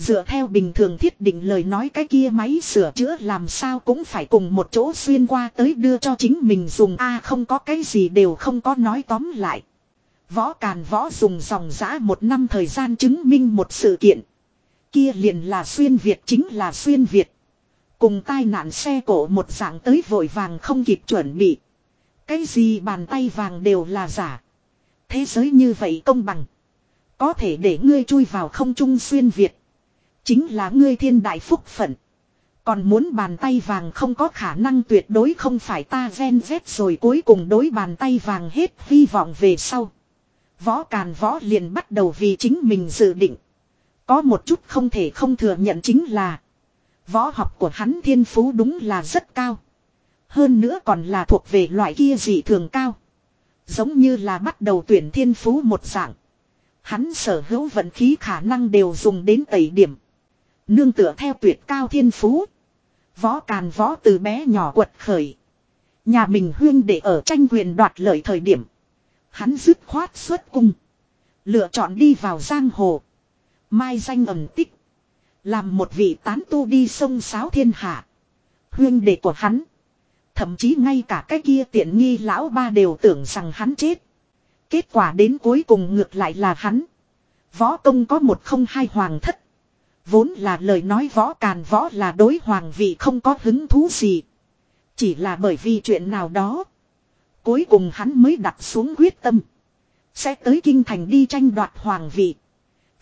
Dựa theo bình thường thiết định lời nói cái kia máy sửa chữa làm sao cũng phải cùng một chỗ xuyên qua tới đưa cho chính mình dùng a, không có cái gì đều không có nói tóm lại. Võ Càn Võ dùng dòng giã một năm thời gian chứng minh một sự kiện. Kia liền là xuyên Việt, chính là xuyên Việt. Cùng tai nạn xe cổ một dạng tới vội vàng không kịp chuẩn bị. Cái gì bàn tay vàng đều là giả. Thế giới như vậy công bằng. Có thể để ngươi chui vào không trung xuyên Việt. Chính là ngươi thiên đại phúc phận. Còn muốn bàn tay vàng không có khả năng tuyệt đối không phải ta gen vét rồi cuối cùng đối bàn tay vàng hết hy vọng về sau. Võ Càn Võ liền bắt đầu vì chính mình dự định. Có một chút không thể không thừa nhận chính là, Võ học của hắn thiên phú đúng là rất cao. Hơn nữa còn là thuộc về loại kia dị thường cao. Giống như là bắt đầu tuyển thiên phú một dạng. Hắn sở hữu vận khí khả năng đều dùng đến tẩy điểm. Nương tựa theo tuyệt cao thiên phú. Võ càn võ từ bé nhỏ quật khởi. Nhà mình huyên để ở tranh quyền đoạt lợi thời điểm. Hắn dứt khoát xuất cung. Lựa chọn đi vào giang hồ. Mai danh ẩn tích. Làm một vị tán tu đi sông sáo thiên hạ. Huyên đệ của hắn. Thậm chí ngay cả cái kia tiện nghi lão ba đều tưởng rằng hắn chết. Kết quả đến cuối cùng ngược lại là hắn. Võ công có một không hai hoàng thất. Vốn là lời nói võ càn võ là đối hoàng vị không có hứng thú gì. Chỉ là bởi vì chuyện nào đó. Cuối cùng hắn mới đặt xuống quyết tâm. Sẽ tới kinh thành đi tranh đoạt hoàng vị.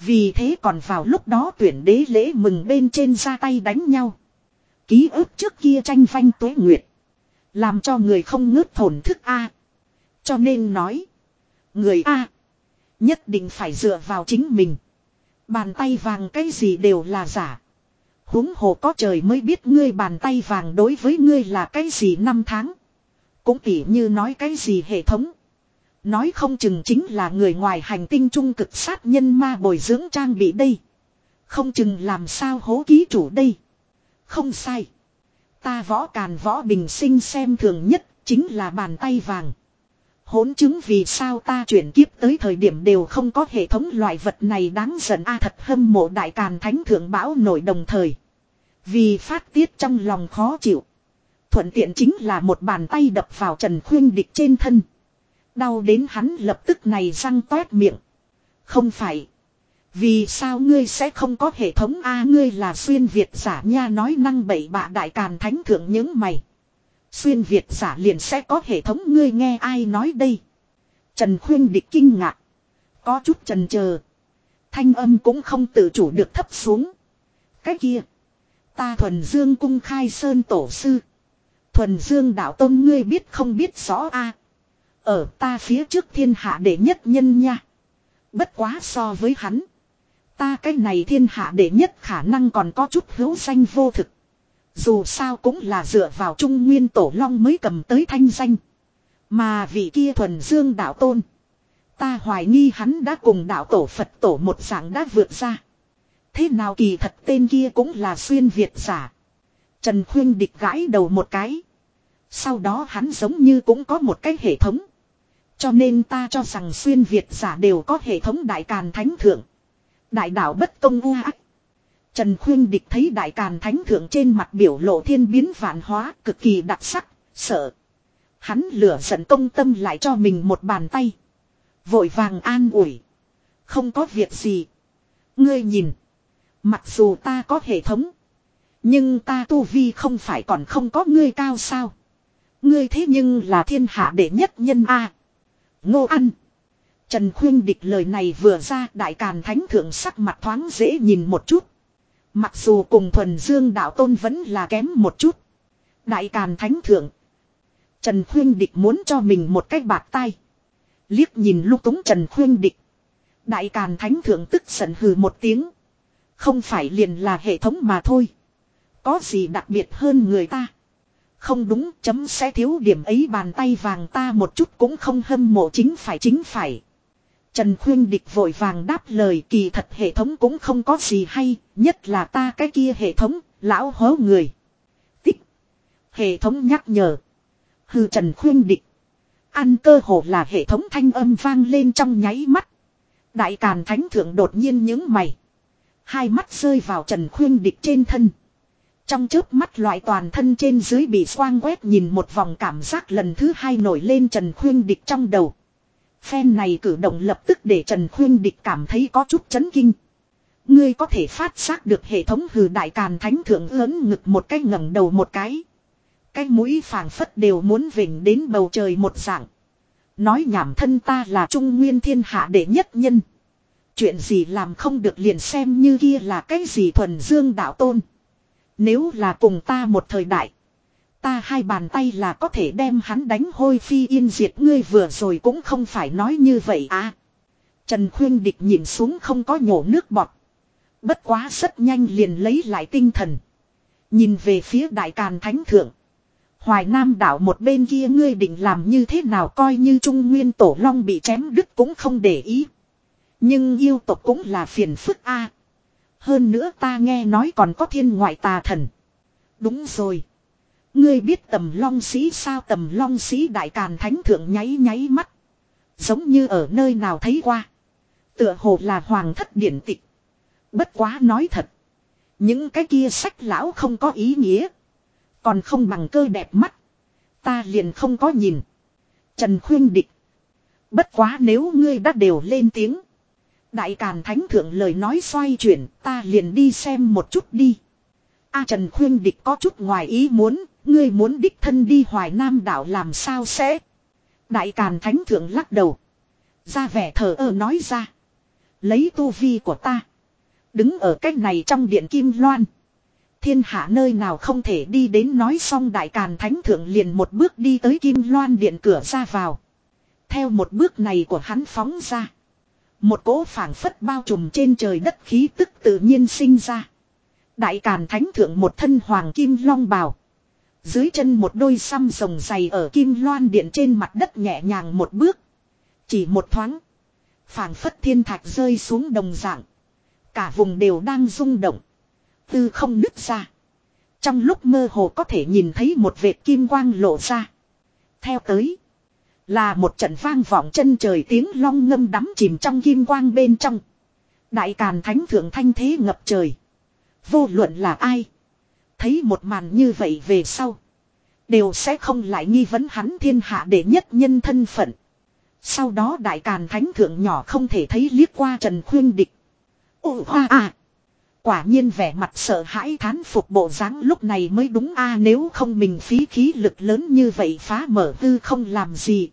Vì thế còn vào lúc đó tuyển đế lễ mừng bên trên ra tay đánh nhau. Ký ức trước kia tranh phanh tuế nguyệt. Làm cho người không ngớt thổn thức A. Cho nên nói. Người A. Nhất định phải dựa vào chính mình. Bàn tay vàng cái gì đều là giả. huống hồ có trời mới biết ngươi bàn tay vàng đối với ngươi là cái gì năm tháng. Cũng tỉ như nói cái gì hệ thống. Nói không chừng chính là người ngoài hành tinh trung cực sát nhân ma bồi dưỡng trang bị đây. Không chừng làm sao hố ký chủ đây. Không sai. Ta võ càn võ bình sinh xem thường nhất chính là bàn tay vàng. Hỗn chứng vì sao ta chuyển kiếp tới thời điểm đều không có hệ thống loại vật này đáng giận a thật hâm mộ đại càn thánh thượng bão nổi đồng thời. Vì phát tiết trong lòng khó chịu. Thuận tiện chính là một bàn tay đập vào Trần Khuyên Địch trên thân. Đau đến hắn lập tức này răng toét miệng. Không phải. Vì sao ngươi sẽ không có hệ thống A ngươi là xuyên Việt giả nha nói năng bậy bạ đại càn thánh thượng những mày. Xuyên Việt giả liền sẽ có hệ thống ngươi nghe ai nói đây. Trần Khuyên địch kinh ngạc. Có chút trần chờ Thanh âm cũng không tự chủ được thấp xuống. Cái kia. Ta thuần dương cung khai sơn tổ sư. Thuần dương đạo tôn ngươi biết không biết rõ a Ở ta phía trước thiên hạ đệ nhất nhân nha. Bất quá so với hắn. Ta cái này thiên hạ đệ nhất khả năng còn có chút hữu danh vô thực. Dù sao cũng là dựa vào trung nguyên tổ long mới cầm tới thanh danh. Mà vị kia thuần dương đạo tôn. Ta hoài nghi hắn đã cùng đạo tổ Phật tổ một dạng đã vượt ra. Thế nào kỳ thật tên kia cũng là xuyên Việt giả. Trần Khuyên địch gãi đầu một cái. Sau đó hắn giống như cũng có một cái hệ thống. Cho nên ta cho rằng xuyên Việt giả đều có hệ thống đại càn thánh thượng. Đại đạo bất công u ác. Trần Khuyên Địch thấy đại càn thánh thượng trên mặt biểu lộ thiên biến vạn hóa cực kỳ đặc sắc, sợ. Hắn lửa giận công tâm lại cho mình một bàn tay. Vội vàng an ủi. Không có việc gì. Ngươi nhìn. Mặc dù ta có hệ thống. Nhưng ta tu vi không phải còn không có ngươi cao sao. Ngươi thế nhưng là thiên hạ đệ nhất nhân A. Ngô ăn. Trần Khuyên Địch lời này vừa ra đại càn thánh thượng sắc mặt thoáng dễ nhìn một chút. Mặc dù cùng thuần dương đạo tôn vẫn là kém một chút. Đại càn thánh thượng. Trần Khuyên Địch muốn cho mình một cách bạc tay. Liếc nhìn lúc túng Trần Khuyên Địch. Đại càn thánh thượng tức giận hừ một tiếng. Không phải liền là hệ thống mà thôi. Có gì đặc biệt hơn người ta. Không đúng, chấm sẽ thiếu điểm ấy bàn tay vàng ta một chút cũng không hâm mộ chính phải chính phải. Trần Khuyên Địch vội vàng đáp lời kỳ thật hệ thống cũng không có gì hay, nhất là ta cái kia hệ thống, lão hố người. Tích. Hệ thống nhắc nhở. Hư Trần Khuyên Địch. Ăn cơ hồ là hệ thống thanh âm vang lên trong nháy mắt. Đại Càn Thánh Thượng đột nhiên những mày. Hai mắt rơi vào Trần Khuyên Địch trên thân. Trong chớp mắt loại toàn thân trên dưới bị xoang quét nhìn một vòng cảm giác lần thứ hai nổi lên Trần Khuyên Địch trong đầu. Phen này cử động lập tức để Trần Khuyên Địch cảm thấy có chút chấn kinh. Ngươi có thể phát giác được hệ thống hừ đại càn thánh thượng lớn ngực một cái ngẩng đầu một cái. Cái mũi phảng phất đều muốn vỉnh đến bầu trời một dạng. Nói nhảm thân ta là trung nguyên thiên hạ đệ nhất nhân. Chuyện gì làm không được liền xem như kia là cái gì thuần dương đạo tôn. Nếu là cùng ta một thời đại. Ta hai bàn tay là có thể đem hắn đánh hôi phi yên diệt, ngươi vừa rồi cũng không phải nói như vậy à. Trần Khuyên Địch nhìn xuống không có nhổ nước bọt. Bất quá rất nhanh liền lấy lại tinh thần. Nhìn về phía đại càn thánh thượng. Hoài Nam đảo một bên kia, ngươi định làm như thế nào coi như Trung Nguyên Tổ Long bị chém đứt cũng không để ý. Nhưng yêu tộc cũng là phiền phức a. Hơn nữa ta nghe nói còn có thiên ngoại tà thần. Đúng rồi. Ngươi biết tầm long sĩ sao tầm long sĩ đại càn thánh thượng nháy nháy mắt. Giống như ở nơi nào thấy qua. Tựa hồ là hoàng thất điển tịch. Bất quá nói thật. Những cái kia sách lão không có ý nghĩa. Còn không bằng cơ đẹp mắt. Ta liền không có nhìn. Trần khuyên địch. Bất quá nếu ngươi đã đều lên tiếng. Đại Càn Thánh Thượng lời nói xoay chuyển, ta liền đi xem một chút đi. A Trần Khuyên Địch có chút ngoài ý muốn, ngươi muốn đích thân đi Hoài Nam đảo làm sao sẽ. Đại Càn Thánh Thượng lắc đầu. Ra vẻ thờ ơ nói ra. Lấy tu vi của ta. Đứng ở cách này trong điện Kim Loan. Thiên hạ nơi nào không thể đi đến nói xong Đại Càn Thánh Thượng liền một bước đi tới Kim Loan điện cửa ra vào. Theo một bước này của hắn phóng ra. Một cỗ phảng phất bao trùm trên trời đất khí tức tự nhiên sinh ra. Đại Càn Thánh Thượng một thân hoàng kim long bào. Dưới chân một đôi xăm rồng dày ở kim loan điện trên mặt đất nhẹ nhàng một bước. Chỉ một thoáng. phảng phất thiên thạch rơi xuống đồng dạng. Cả vùng đều đang rung động. Tư không nứt ra. Trong lúc mơ hồ có thể nhìn thấy một vệt kim quang lộ ra. Theo tới. Là một trận vang vọng chân trời tiếng long ngâm đắm chìm trong kim quang bên trong. Đại Càn Thánh Thượng Thanh Thế ngập trời. Vô luận là ai. Thấy một màn như vậy về sau. Đều sẽ không lại nghi vấn hắn thiên hạ để nhất nhân thân phận. Sau đó Đại Càn Thánh Thượng nhỏ không thể thấy liếc qua Trần Khuyên Địch. Ô, hoa à. Quả nhiên vẻ mặt sợ hãi thán phục bộ dáng lúc này mới đúng a à, nếu không mình phí khí lực lớn như vậy phá mở hư không làm gì.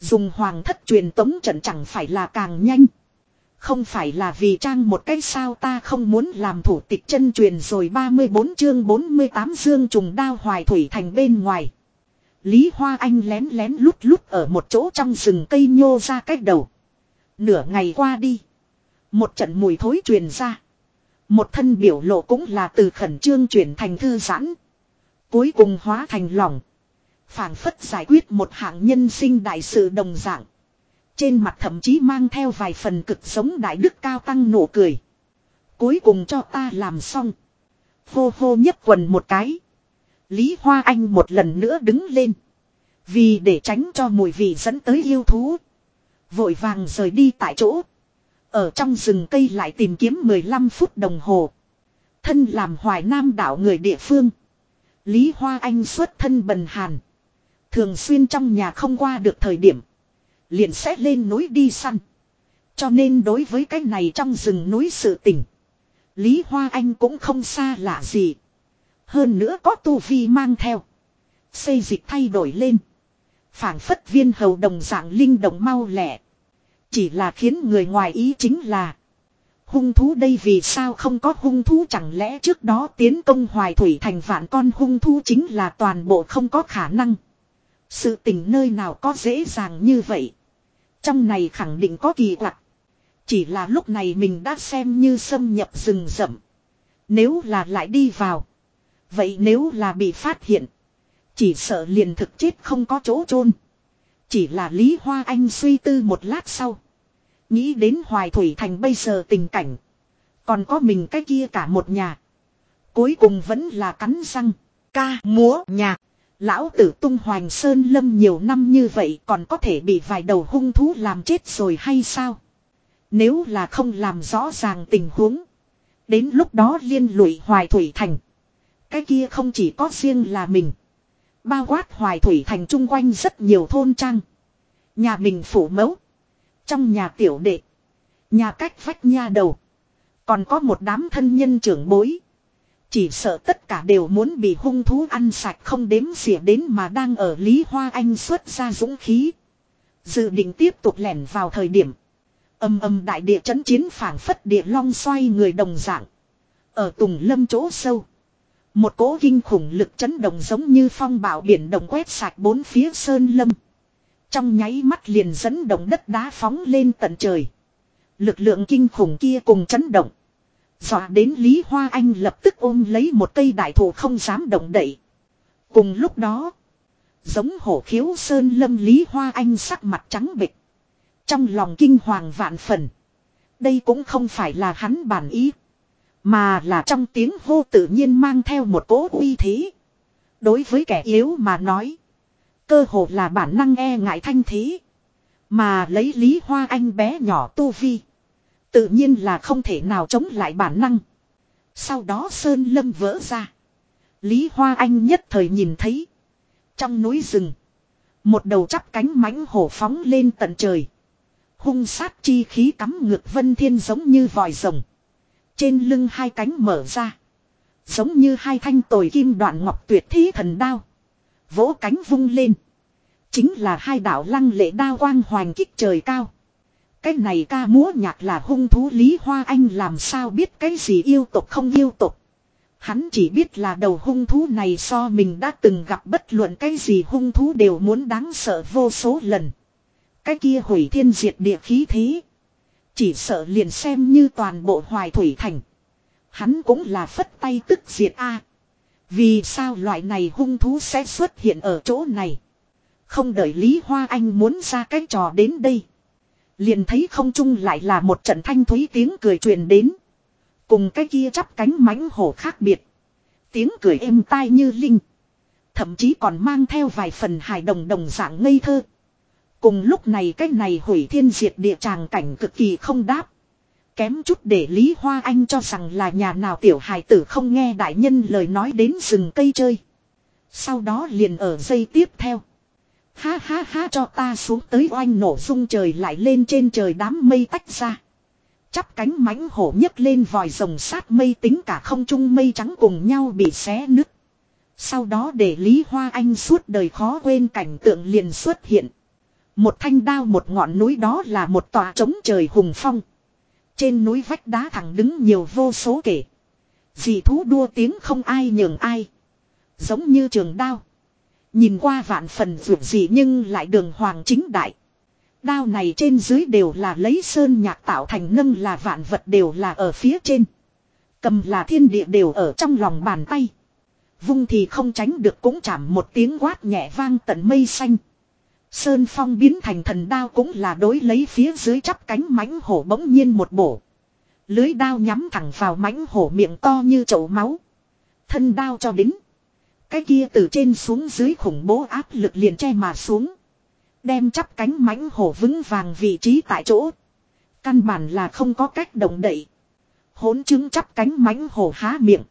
Dùng hoàng thất truyền tống trận chẳng phải là càng nhanh. Không phải là vì trang một cái sao ta không muốn làm thủ tịch chân truyền rồi 34 chương 48 dương trùng đao hoài thủy thành bên ngoài. Lý Hoa Anh lén lén lút lút ở một chỗ trong rừng cây nhô ra cách đầu. Nửa ngày qua đi. Một trận mùi thối truyền ra. Một thân biểu lộ cũng là từ khẩn trương chuyển thành thư giãn. Cuối cùng hóa thành lòng phảng phất giải quyết một hạng nhân sinh đại sự đồng dạng. Trên mặt thậm chí mang theo vài phần cực sống đại đức cao tăng nụ cười. Cuối cùng cho ta làm xong. Hô hô nhất quần một cái. Lý Hoa Anh một lần nữa đứng lên. Vì để tránh cho mùi vị dẫn tới yêu thú. Vội vàng rời đi tại chỗ. Ở trong rừng cây lại tìm kiếm 15 phút đồng hồ. Thân làm hoài nam đảo người địa phương. Lý Hoa Anh xuất thân bần hàn. Thường xuyên trong nhà không qua được thời điểm. Liền sẽ lên núi đi săn. Cho nên đối với cái này trong rừng núi sự tình. Lý Hoa Anh cũng không xa lạ gì. Hơn nữa có tu vi mang theo. Xây dịch thay đổi lên. phảng phất viên hầu đồng dạng linh động mau lẹ. Chỉ là khiến người ngoài ý chính là. Hung thú đây vì sao không có hung thú chẳng lẽ trước đó tiến công hoài thủy thành vạn con hung thú chính là toàn bộ không có khả năng. Sự tình nơi nào có dễ dàng như vậy. Trong này khẳng định có kỳ quặc. Chỉ là lúc này mình đã xem như xâm nhập rừng rậm. Nếu là lại đi vào. Vậy nếu là bị phát hiện. Chỉ sợ liền thực chết không có chỗ chôn Chỉ là Lý Hoa Anh suy tư một lát sau. Nghĩ đến Hoài Thủy Thành bây giờ tình cảnh. Còn có mình cái kia cả một nhà. Cuối cùng vẫn là cắn răng. Ca, múa, nhạc. Lão tử tung hoành sơn lâm nhiều năm như vậy còn có thể bị vài đầu hung thú làm chết rồi hay sao? Nếu là không làm rõ ràng tình huống. Đến lúc đó liên lụy hoài thủy thành. Cái kia không chỉ có riêng là mình. Bao quát hoài thủy thành chung quanh rất nhiều thôn trang. Nhà mình phủ mẫu. Trong nhà tiểu đệ. Nhà cách vách nha đầu. Còn có một đám thân nhân trưởng bối. Chỉ sợ tất cả đều muốn bị hung thú ăn sạch không đếm xỉa đến mà đang ở Lý Hoa Anh xuất ra dũng khí. Dự định tiếp tục lẻn vào thời điểm. Âm âm đại địa chấn chiến phảng phất địa long xoay người đồng dạng. Ở tùng lâm chỗ sâu. Một cỗ kinh khủng lực chấn động giống như phong bạo biển động quét sạch bốn phía sơn lâm. Trong nháy mắt liền dẫn động đất đá phóng lên tận trời. Lực lượng kinh khủng kia cùng chấn động. Dọa đến Lý Hoa Anh lập tức ôm lấy một cây đại thụ không dám động đậy. Cùng lúc đó. Giống hổ khiếu sơn lâm Lý Hoa Anh sắc mặt trắng bịch. Trong lòng kinh hoàng vạn phần. Đây cũng không phải là hắn bản ý. Mà là trong tiếng hô tự nhiên mang theo một cố uy thế. Đối với kẻ yếu mà nói. Cơ hồ là bản năng e ngại thanh thế. Mà lấy Lý Hoa Anh bé nhỏ tu vi. Tự nhiên là không thể nào chống lại bản năng. Sau đó Sơn Lâm vỡ ra. Lý Hoa Anh nhất thời nhìn thấy. Trong núi rừng. Một đầu chắp cánh mãnh hổ phóng lên tận trời. Hung sát chi khí cắm ngược vân thiên giống như vòi rồng. Trên lưng hai cánh mở ra. Giống như hai thanh tồi kim đoạn ngọc tuyệt thí thần đao. Vỗ cánh vung lên. Chính là hai đạo lăng lệ đao quang hoàng kích trời cao. Cái này ca múa nhạc là hung thú Lý Hoa Anh làm sao biết cái gì yêu tục không yêu tục. Hắn chỉ biết là đầu hung thú này so mình đã từng gặp bất luận cái gì hung thú đều muốn đáng sợ vô số lần. Cái kia hủy thiên diệt địa khí thế. Chỉ sợ liền xem như toàn bộ hoài thủy thành. Hắn cũng là phất tay tức diệt a. Vì sao loại này hung thú sẽ xuất hiện ở chỗ này. Không đợi Lý Hoa Anh muốn ra cái trò đến đây. Liền thấy không trung lại là một trận thanh thúy tiếng cười truyền đến. Cùng cái kia chắp cánh mãnh hổ khác biệt. Tiếng cười êm tai như linh. Thậm chí còn mang theo vài phần hài đồng đồng dạng ngây thơ. Cùng lúc này cái này hủy thiên diệt địa tràng cảnh cực kỳ không đáp. Kém chút để Lý Hoa Anh cho rằng là nhà nào tiểu hài tử không nghe đại nhân lời nói đến rừng cây chơi. Sau đó liền ở dây tiếp theo. Ha ha ha cho ta xuống tới oanh nổ rung trời lại lên trên trời đám mây tách ra. Chắp cánh mãnh hổ nhấc lên vòi rồng sát mây tính cả không trung mây trắng cùng nhau bị xé nứt. Sau đó để Lý Hoa Anh suốt đời khó quên cảnh tượng liền xuất hiện. Một thanh đao một ngọn núi đó là một tòa trống trời hùng phong. Trên núi vách đá thẳng đứng nhiều vô số kể. Dị thú đua tiếng không ai nhường ai. Giống như trường đao. Nhìn qua vạn phần ruột gì nhưng lại đường hoàng chính đại. Đao này trên dưới đều là lấy sơn nhạc tạo thành nâng là vạn vật đều là ở phía trên. Cầm là thiên địa đều ở trong lòng bàn tay. Vung thì không tránh được cũng chạm một tiếng quát nhẹ vang tận mây xanh. Sơn phong biến thành thần đao cũng là đối lấy phía dưới chắp cánh mãnh hổ bỗng nhiên một bổ. Lưới đao nhắm thẳng vào mãnh hổ miệng to như chậu máu. Thân đao cho đính. Cái kia từ trên xuống dưới khủng bố áp lực liền che mà xuống. Đem chắp cánh mãnh hổ vững vàng vị trí tại chỗ. Căn bản là không có cách động đậy. Hốn chứng chắp cánh mãnh hổ há miệng.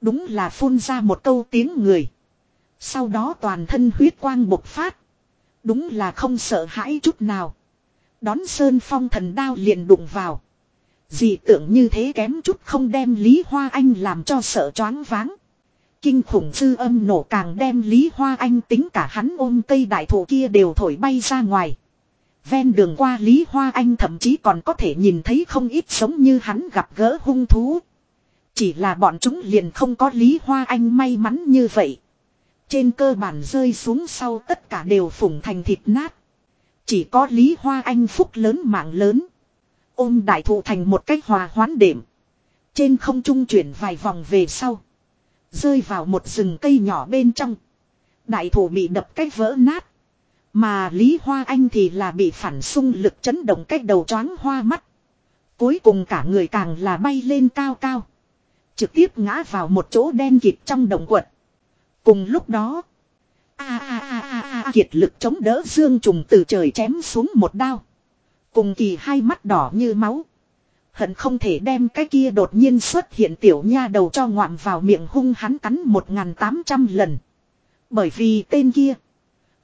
Đúng là phun ra một câu tiếng người. Sau đó toàn thân huyết quang bộc phát. Đúng là không sợ hãi chút nào. Đón sơn phong thần đao liền đụng vào. Dị tưởng như thế kém chút không đem Lý Hoa Anh làm cho sợ choáng váng. Kinh khủng sư âm nổ càng đem Lý Hoa Anh tính cả hắn ôm cây đại thụ kia đều thổi bay ra ngoài. Ven đường qua Lý Hoa Anh thậm chí còn có thể nhìn thấy không ít giống như hắn gặp gỡ hung thú. Chỉ là bọn chúng liền không có Lý Hoa Anh may mắn như vậy. Trên cơ bản rơi xuống sau tất cả đều phủng thành thịt nát. Chỉ có Lý Hoa Anh phúc lớn mạng lớn. Ôm đại thụ thành một cách hòa hoãn điểm. Trên không trung chuyển vài vòng về sau. Rơi vào một rừng cây nhỏ bên trong. Đại thụ bị đập cách vỡ nát. Mà Lý Hoa Anh thì là bị phản xung lực chấn động cách đầu choáng hoa mắt. Cuối cùng cả người càng là bay lên cao cao. Trực tiếp ngã vào một chỗ đen kịt trong động quật. Cùng lúc đó. A a a a a kiệt lực chống đỡ dương trùng từ trời chém xuống một đao. Cùng kỳ hai mắt đỏ như máu. Hận không thể đem cái kia đột nhiên xuất hiện tiểu nha đầu cho ngoạm vào miệng hung hắn cắn 1.800 lần. Bởi vì tên kia.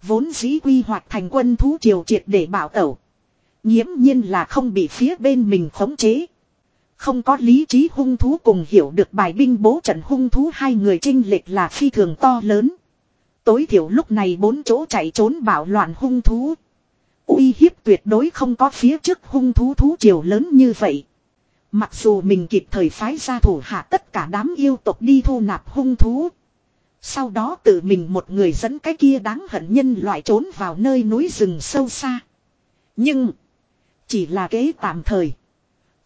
Vốn dĩ quy hoạch thành quân thú triều triệt để bảo tẩu. Nhiễm nhiên là không bị phía bên mình khống chế. Không có lý trí hung thú cùng hiểu được bài binh bố trận hung thú hai người trinh lệch là phi thường to lớn. Tối thiểu lúc này bốn chỗ chạy trốn bảo loạn hung thú. uy hiếp tuyệt đối không có phía trước hung thú thú triều lớn như vậy. Mặc dù mình kịp thời phái ra thủ hạ tất cả đám yêu tộc đi thu nạp hung thú. Sau đó tự mình một người dẫn cái kia đáng hận nhân loại trốn vào nơi núi rừng sâu xa. Nhưng. Chỉ là kế tạm thời.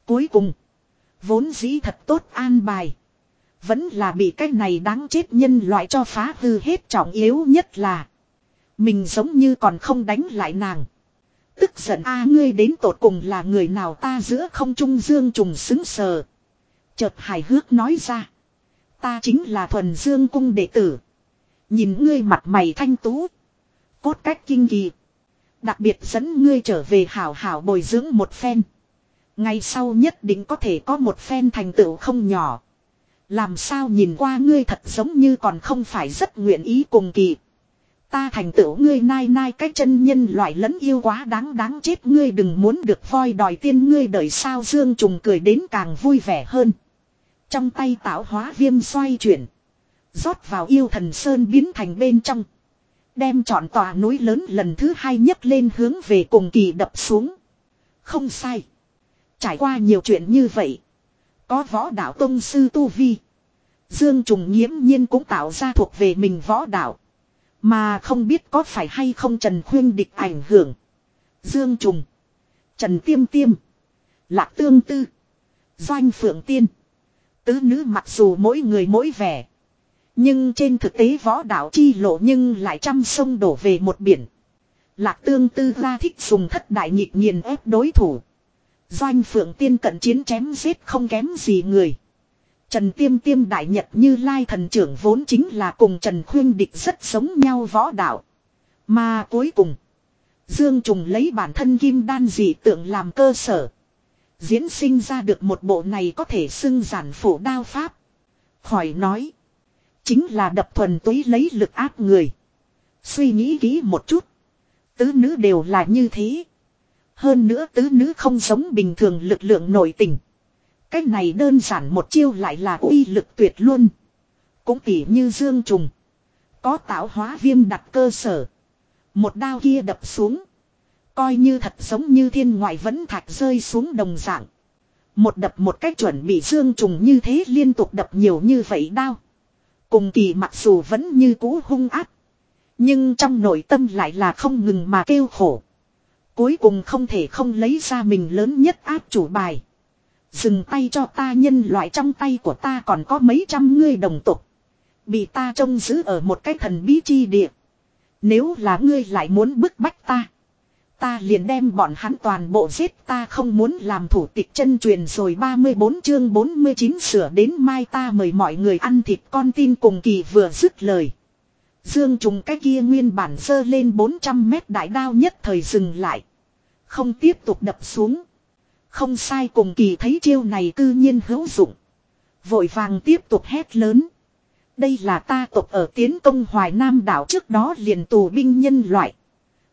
Cuối cùng. Vốn dĩ thật tốt an bài. Vẫn là bị cái này đáng chết nhân loại cho phá hư hết trọng yếu nhất là. Mình giống như còn không đánh lại nàng. Tức giận, a, ngươi đến tột cùng là người nào ta giữa không trung dương trùng xứng sờ. Chợt hài hước nói ra. Ta chính là thuần dương cung đệ tử. Nhìn ngươi mặt mày thanh tú. Cốt cách kinh kỳ. Đặc biệt dẫn ngươi trở về hảo hảo bồi dưỡng một phen. Ngày sau nhất định có thể có một phen thành tựu không nhỏ. Làm sao nhìn qua ngươi thật giống như còn không phải rất nguyện ý cùng kỳ. Ta thành tựu ngươi nai nai cái chân nhân loại lẫn yêu quá đáng đáng chết ngươi đừng muốn được voi đòi tiên ngươi đợi sao dương trùng cười đến càng vui vẻ hơn. Trong tay tạo hóa viêm xoay chuyển. rót vào yêu thần sơn biến thành bên trong. Đem trọn tòa núi lớn lần thứ hai nhấc lên hướng về cùng kỳ đập xuống. Không sai. Trải qua nhiều chuyện như vậy. Có võ đạo tông sư Tu Vi. Dương Trùng nghiễm nhiên cũng tạo ra thuộc về mình võ đạo. Mà không biết có phải hay không Trần Khuyên địch ảnh hưởng. Dương Trùng. Trần Tiêm Tiêm. Lạc Tương Tư. Doanh Phượng Tiên. Tứ nữ mặc dù mỗi người mỗi vẻ. Nhưng trên thực tế võ đạo chi lộ nhưng lại trăm sông đổ về một biển. Lạc Tương Tư ra thích dùng thất đại nhịp nghiền ép đối thủ. Doanh Phượng Tiên cận chiến chém giết không kém gì người. Trần Tiêm Tiêm đại nhật như lai thần trưởng vốn chính là cùng Trần Khuyên Địch rất giống nhau võ đạo. Mà cuối cùng, Dương Trùng lấy bản thân kim đan dị tượng làm cơ sở. Diễn sinh ra được một bộ này có thể xưng giản phổ đao pháp. Khỏi nói. Chính là đập thuần túy lấy lực áp người. Suy nghĩ kỹ một chút. Tứ nữ đều là như thế. Hơn nữa tứ nữ không giống bình thường lực lượng nội tình. Cái này đơn giản một chiêu lại là uy lực tuyệt luôn. Cũng tỉ như dương trùng. Có tạo hóa viêm đặt cơ sở. Một đao kia đập xuống. Coi như thật giống như thiên ngoại vẫn thạch rơi xuống đồng dạng. Một đập một cách chuẩn bị dương trùng như thế liên tục đập nhiều như vậy đao. Cùng kỳ mặc dù vẫn như cũ hung áp. Nhưng trong nội tâm lại là không ngừng mà kêu khổ. Cuối cùng không thể không lấy ra mình lớn nhất áp chủ bài. Dừng tay cho ta nhân loại trong tay của ta còn có mấy trăm ngươi đồng tục. Bị ta trông giữ ở một cái thần bí chi địa. Nếu là ngươi lại muốn bức bách ta. Ta liền đem bọn hắn toàn bộ giết ta không muốn làm thủ tịch chân truyền rồi 34 chương 49 sửa đến mai ta mời mọi người ăn thịt con tin cùng kỳ vừa dứt lời. Dương trùng cái kia nguyên bản sơ lên 400 mét đại đao nhất thời dừng lại. Không tiếp tục đập xuống. Không sai cùng kỳ thấy chiêu này cư nhiên hữu dụng. Vội vàng tiếp tục hét lớn. Đây là ta tộc ở tiến công Hoài Nam đảo trước đó liền tù binh nhân loại.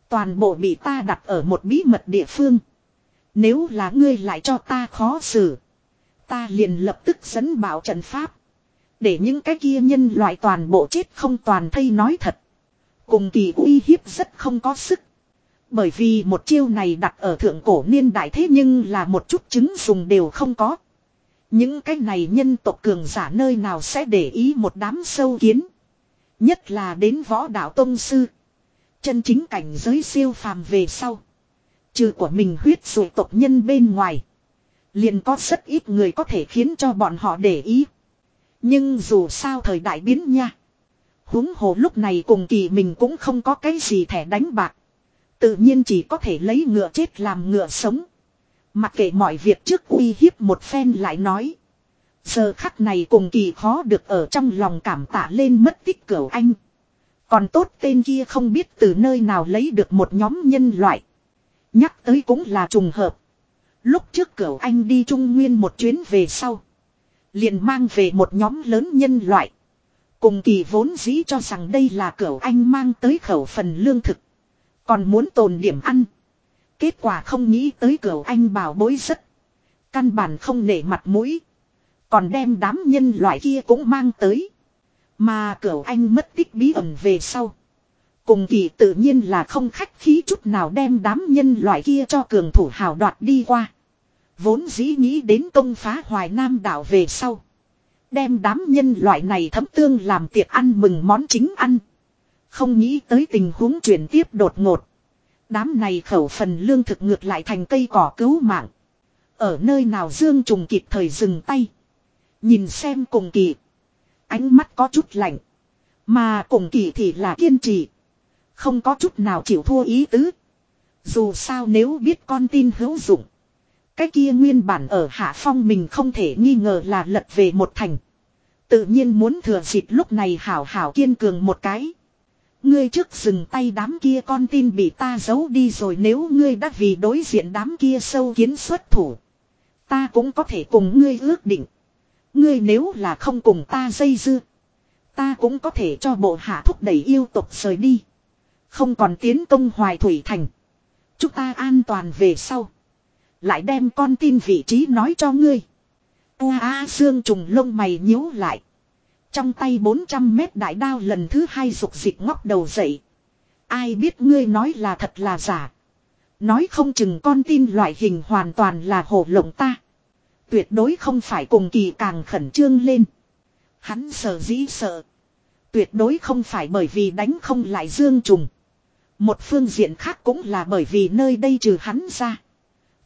Toàn bộ bị ta đặt ở một bí mật địa phương. Nếu là ngươi lại cho ta khó xử. Ta liền lập tức dẫn bảo trận pháp. Để những cái kia nhân loại toàn bộ chết không toàn thây nói thật. Cùng kỳ uy hiếp rất không có sức. Bởi vì một chiêu này đặt ở thượng cổ niên đại thế nhưng là một chút chứng dùng đều không có. Những cái này nhân tộc cường giả nơi nào sẽ để ý một đám sâu kiến. Nhất là đến võ đạo tông sư. Chân chính cảnh giới siêu phàm về sau. Trừ của mình huyết dụ tộc nhân bên ngoài. Liền có rất ít người có thể khiến cho bọn họ để ý. Nhưng dù sao thời đại biến nha. huống hồ lúc này cùng kỳ mình cũng không có cái gì thẻ đánh bạc. Tự nhiên chỉ có thể lấy ngựa chết làm ngựa sống. Mặc kệ mọi việc trước uy hiếp một phen lại nói. Giờ khắc này cùng kỳ khó được ở trong lòng cảm tạ lên mất tích cửu anh. Còn tốt tên kia không biết từ nơi nào lấy được một nhóm nhân loại. Nhắc tới cũng là trùng hợp. Lúc trước cửu anh đi Trung Nguyên một chuyến về sau. Liền mang về một nhóm lớn nhân loại. Cùng kỳ vốn dĩ cho rằng đây là cửu anh mang tới khẩu phần lương thực. Còn muốn tồn điểm ăn. Kết quả không nghĩ tới cửa anh bảo bối rất. Căn bản không nể mặt mũi. Còn đem đám nhân loại kia cũng mang tới. Mà cửa anh mất tích bí ẩn về sau. Cùng kỳ tự nhiên là không khách khí chút nào đem đám nhân loại kia cho cường thủ hào đoạt đi qua. Vốn dĩ nghĩ đến công phá hoài nam đảo về sau. Đem đám nhân loại này thấm tương làm tiệc ăn mừng món chính ăn. Không nghĩ tới tình huống chuyển tiếp đột ngột. Đám này khẩu phần lương thực ngược lại thành cây cỏ cứu mạng. Ở nơi nào Dương Trùng kịp thời dừng tay. Nhìn xem cùng kỳ. Ánh mắt có chút lạnh. Mà cùng kỳ thì là kiên trì. Không có chút nào chịu thua ý tứ. Dù sao nếu biết con tin hữu dụng. Cái kia nguyên bản ở hạ phong mình không thể nghi ngờ là lật về một thành. Tự nhiên muốn thừa dịp lúc này hảo hảo kiên cường một cái. Ngươi trước dừng tay đám kia con tin bị ta giấu đi rồi nếu ngươi đã vì đối diện đám kia sâu kiến xuất thủ. Ta cũng có thể cùng ngươi ước định. Ngươi nếu là không cùng ta dây dưa. Ta cũng có thể cho bộ hạ thúc đẩy yêu tục rời đi. Không còn tiến công hoài thủy thành. Chúng ta an toàn về sau. Lại đem con tin vị trí nói cho ngươi. A a xương trùng lông mày nhíu lại. Trong tay 400 mét đại đao lần thứ hai rục dịch ngóc đầu dậy. Ai biết ngươi nói là thật là giả. Nói không chừng con tin loại hình hoàn toàn là hổ lộng ta. Tuyệt đối không phải cùng kỳ càng khẩn trương lên. Hắn sợ dĩ sợ. Tuyệt đối không phải bởi vì đánh không lại dương trùng. Một phương diện khác cũng là bởi vì nơi đây trừ hắn ra.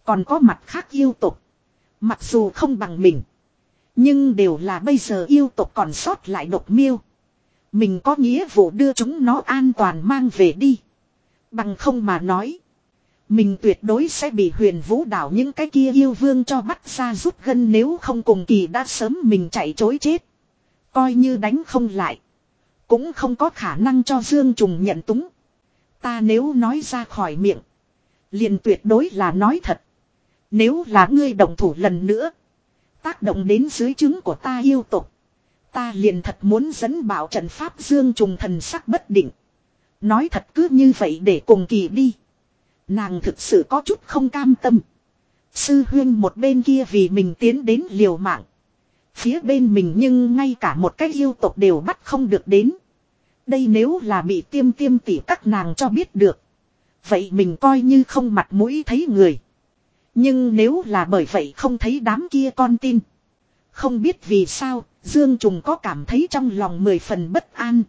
Còn có mặt khác yêu tục. Mặc dù không bằng mình. Nhưng đều là bây giờ yêu tộc còn sót lại độc miêu. Mình có nghĩa vụ đưa chúng nó an toàn mang về đi. Bằng không mà nói. Mình tuyệt đối sẽ bị huyền vũ đảo những cái kia yêu vương cho bắt ra rút gân nếu không cùng kỳ đã sớm mình chạy chối chết. Coi như đánh không lại. Cũng không có khả năng cho Dương Trùng nhận túng. Ta nếu nói ra khỏi miệng. liền tuyệt đối là nói thật. Nếu là ngươi đồng thủ lần nữa. Tác động đến dưới chứng của ta yêu tục. Ta liền thật muốn dẫn bảo trận pháp Dương Trùng thần sắc bất định. Nói thật cứ như vậy để cùng kỳ đi. Nàng thực sự có chút không cam tâm. Sư huyên một bên kia vì mình tiến đến liều mạng. Phía bên mình nhưng ngay cả một cái yêu tộc đều bắt không được đến. Đây nếu là bị tiêm tiêm tỉ các nàng cho biết được. Vậy mình coi như không mặt mũi thấy người. Nhưng nếu là bởi vậy không thấy đám kia con tin. Không biết vì sao, Dương Trùng có cảm thấy trong lòng mười phần bất an.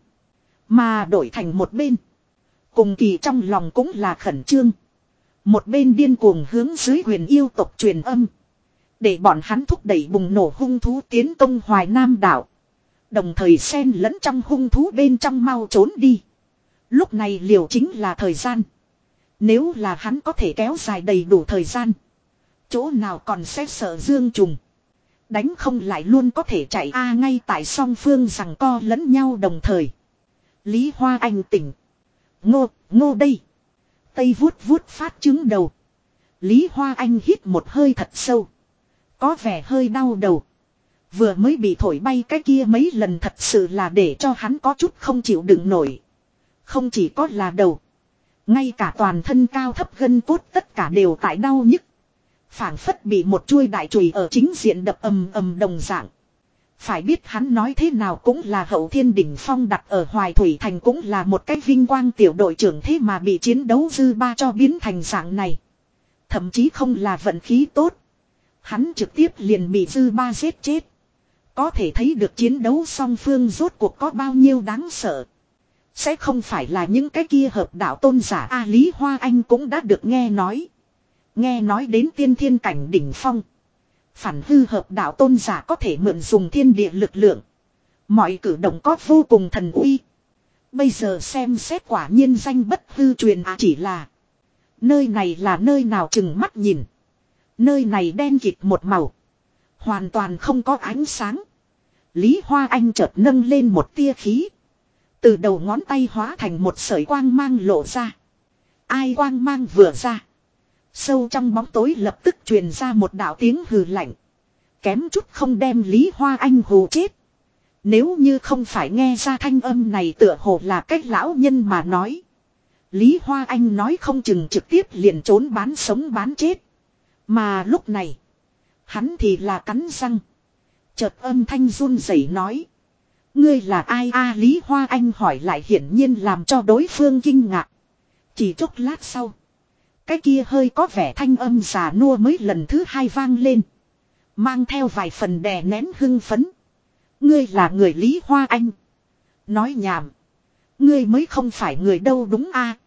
Mà đổi thành một bên. Cùng kỳ trong lòng cũng là khẩn trương. Một bên điên cuồng hướng dưới huyền yêu tộc truyền âm. Để bọn hắn thúc đẩy bùng nổ hung thú tiến công hoài nam đảo. Đồng thời xen lẫn trong hung thú bên trong mau trốn đi. Lúc này liều chính là thời gian. Nếu là hắn có thể kéo dài đầy đủ thời gian. Chỗ nào còn sẽ sợ dương trùng. Đánh không lại luôn có thể chạy a ngay tại song phương rằng co lẫn nhau đồng thời. Lý Hoa Anh tỉnh. Ngô, ngô đây. Tây vuốt vuốt phát chứng đầu. Lý Hoa Anh hít một hơi thật sâu. Có vẻ hơi đau đầu. Vừa mới bị thổi bay cái kia mấy lần thật sự là để cho hắn có chút không chịu đựng nổi. Không chỉ có là đầu. Ngay cả toàn thân cao thấp gân cốt tất cả đều tại đau nhức phảng phất bị một chuôi đại chùy ở chính diện đập ầm ầm đồng dạng. Phải biết hắn nói thế nào cũng là hậu thiên đỉnh phong đặt ở Hoài Thủy Thành cũng là một cái vinh quang tiểu đội trưởng thế mà bị chiến đấu dư ba cho biến thành dạng này. Thậm chí không là vận khí tốt. Hắn trực tiếp liền bị dư ba giết chết. Có thể thấy được chiến đấu song phương rốt cuộc có bao nhiêu đáng sợ. Sẽ không phải là những cái kia hợp đạo tôn giả A Lý Hoa Anh cũng đã được nghe nói. Nghe nói đến tiên thiên cảnh đỉnh phong. Phản hư hợp đạo tôn giả có thể mượn dùng thiên địa lực lượng. Mọi cử động có vô cùng thần uy. Bây giờ xem xét quả nhiên danh bất hư truyền à chỉ là. Nơi này là nơi nào chừng mắt nhìn. Nơi này đen kịt một màu. Hoàn toàn không có ánh sáng. Lý Hoa Anh chợt nâng lên một tia khí. Từ đầu ngón tay hóa thành một sợi quang mang lộ ra. Ai quang mang vừa ra. Sâu trong bóng tối lập tức truyền ra một đạo tiếng hừ lạnh. Kém chút không đem Lý Hoa Anh hù chết. Nếu như không phải nghe ra thanh âm này tựa hồ là cách lão nhân mà nói. Lý Hoa Anh nói không chừng trực tiếp liền trốn bán sống bán chết. Mà lúc này. Hắn thì là cắn răng. Chợt âm thanh run rẩy nói. Ngươi là ai a, Lý Hoa Anh hỏi lại hiển nhiên làm cho đối phương kinh ngạc. Chỉ chốc lát sau. Cái kia hơi có vẻ thanh âm già nua mới lần thứ hai vang lên. Mang theo vài phần đè nén hưng phấn. Ngươi là người Lý Hoa Anh. Nói nhảm. Ngươi mới không phải người đâu đúng a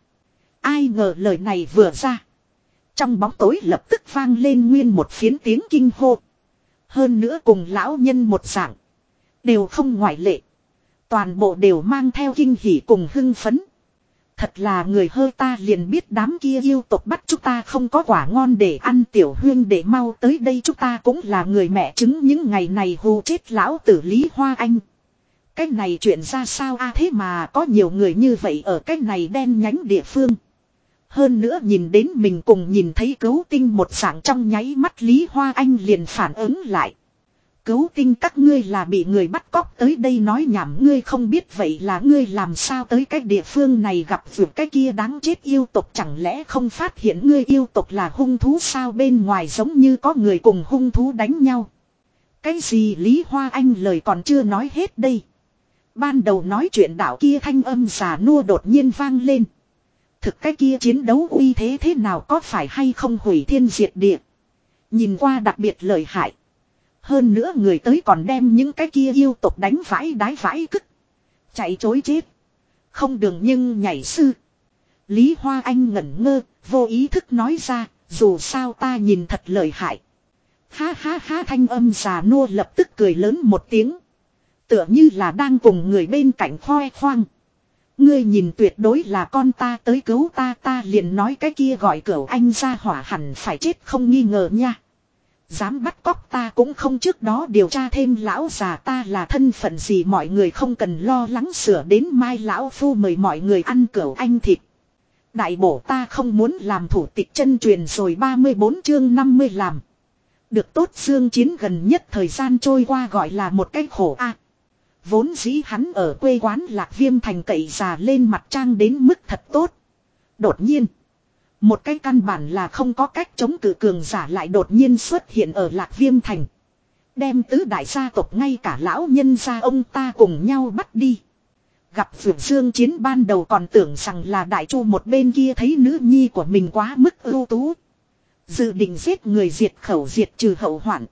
Ai ngờ lời này vừa ra. Trong bóng tối lập tức vang lên nguyên một phiến tiếng kinh hô. Hơn nữa cùng lão nhân một dạng. Đều không ngoại lệ. Toàn bộ đều mang theo kinh hỉ cùng hưng phấn. Thật là người hơi ta liền biết đám kia yêu tộc bắt chúng ta không có quả ngon để ăn tiểu huyên để mau tới đây chúng ta cũng là người mẹ chứng những ngày này hù chết lão tử Lý Hoa Anh. Cái này chuyện ra sao a thế mà có nhiều người như vậy ở cái này đen nhánh địa phương. Hơn nữa nhìn đến mình cùng nhìn thấy cấu tinh một sảng trong nháy mắt Lý Hoa Anh liền phản ứng lại. Cứu tinh các ngươi là bị người bắt cóc tới đây nói nhảm, ngươi không biết vậy là ngươi làm sao tới cái địa phương này gặp vượt cái kia đáng chết yêu tộc, chẳng lẽ không phát hiện ngươi yêu tộc là hung thú sao bên ngoài giống như có người cùng hung thú đánh nhau. Cái gì Lý Hoa Anh lời còn chưa nói hết đây. Ban đầu nói chuyện đạo kia thanh âm già nua đột nhiên vang lên. Thực cái kia chiến đấu uy thế thế nào có phải hay không hủy thiên diệt địa. Nhìn qua đặc biệt lợi hại. Hơn nữa người tới còn đem những cái kia yêu tục đánh vãi đái vãi cức. Chạy chối chết. Không đường nhưng nhảy sư. Lý Hoa Anh ngẩn ngơ, vô ý thức nói ra, dù sao ta nhìn thật lợi hại. Ha ha ha thanh âm già nua lập tức cười lớn một tiếng. Tựa như là đang cùng người bên cạnh khoe khoang. Ngươi nhìn tuyệt đối là con ta tới cứu ta ta liền nói cái kia gọi cửu anh ra hỏa hẳn phải chết không nghi ngờ nha. Dám bắt cóc ta cũng không trước đó điều tra thêm lão già ta là thân phận gì mọi người không cần lo lắng sửa đến mai lão phu mời mọi người ăn cửu anh thịt. Đại bổ ta không muốn làm thủ tịch chân truyền rồi 34 chương 50 làm. Được tốt dương chiến gần nhất thời gian trôi qua gọi là một cái khổ a. Vốn dĩ hắn ở quê quán lạc viêm thành cậy già lên mặt trang đến mức thật tốt. Đột nhiên. Một cái căn bản là không có cách chống cự cường giả lại đột nhiên xuất hiện ở lạc viêm thành. Đem tứ đại gia tộc ngay cả lão nhân gia ông ta cùng nhau bắt đi. Gặp Phượng dương chiến ban đầu còn tưởng rằng là đại chu một bên kia thấy nữ nhi của mình quá mức ưu tú. Dự định giết người diệt khẩu diệt trừ hậu hoạn.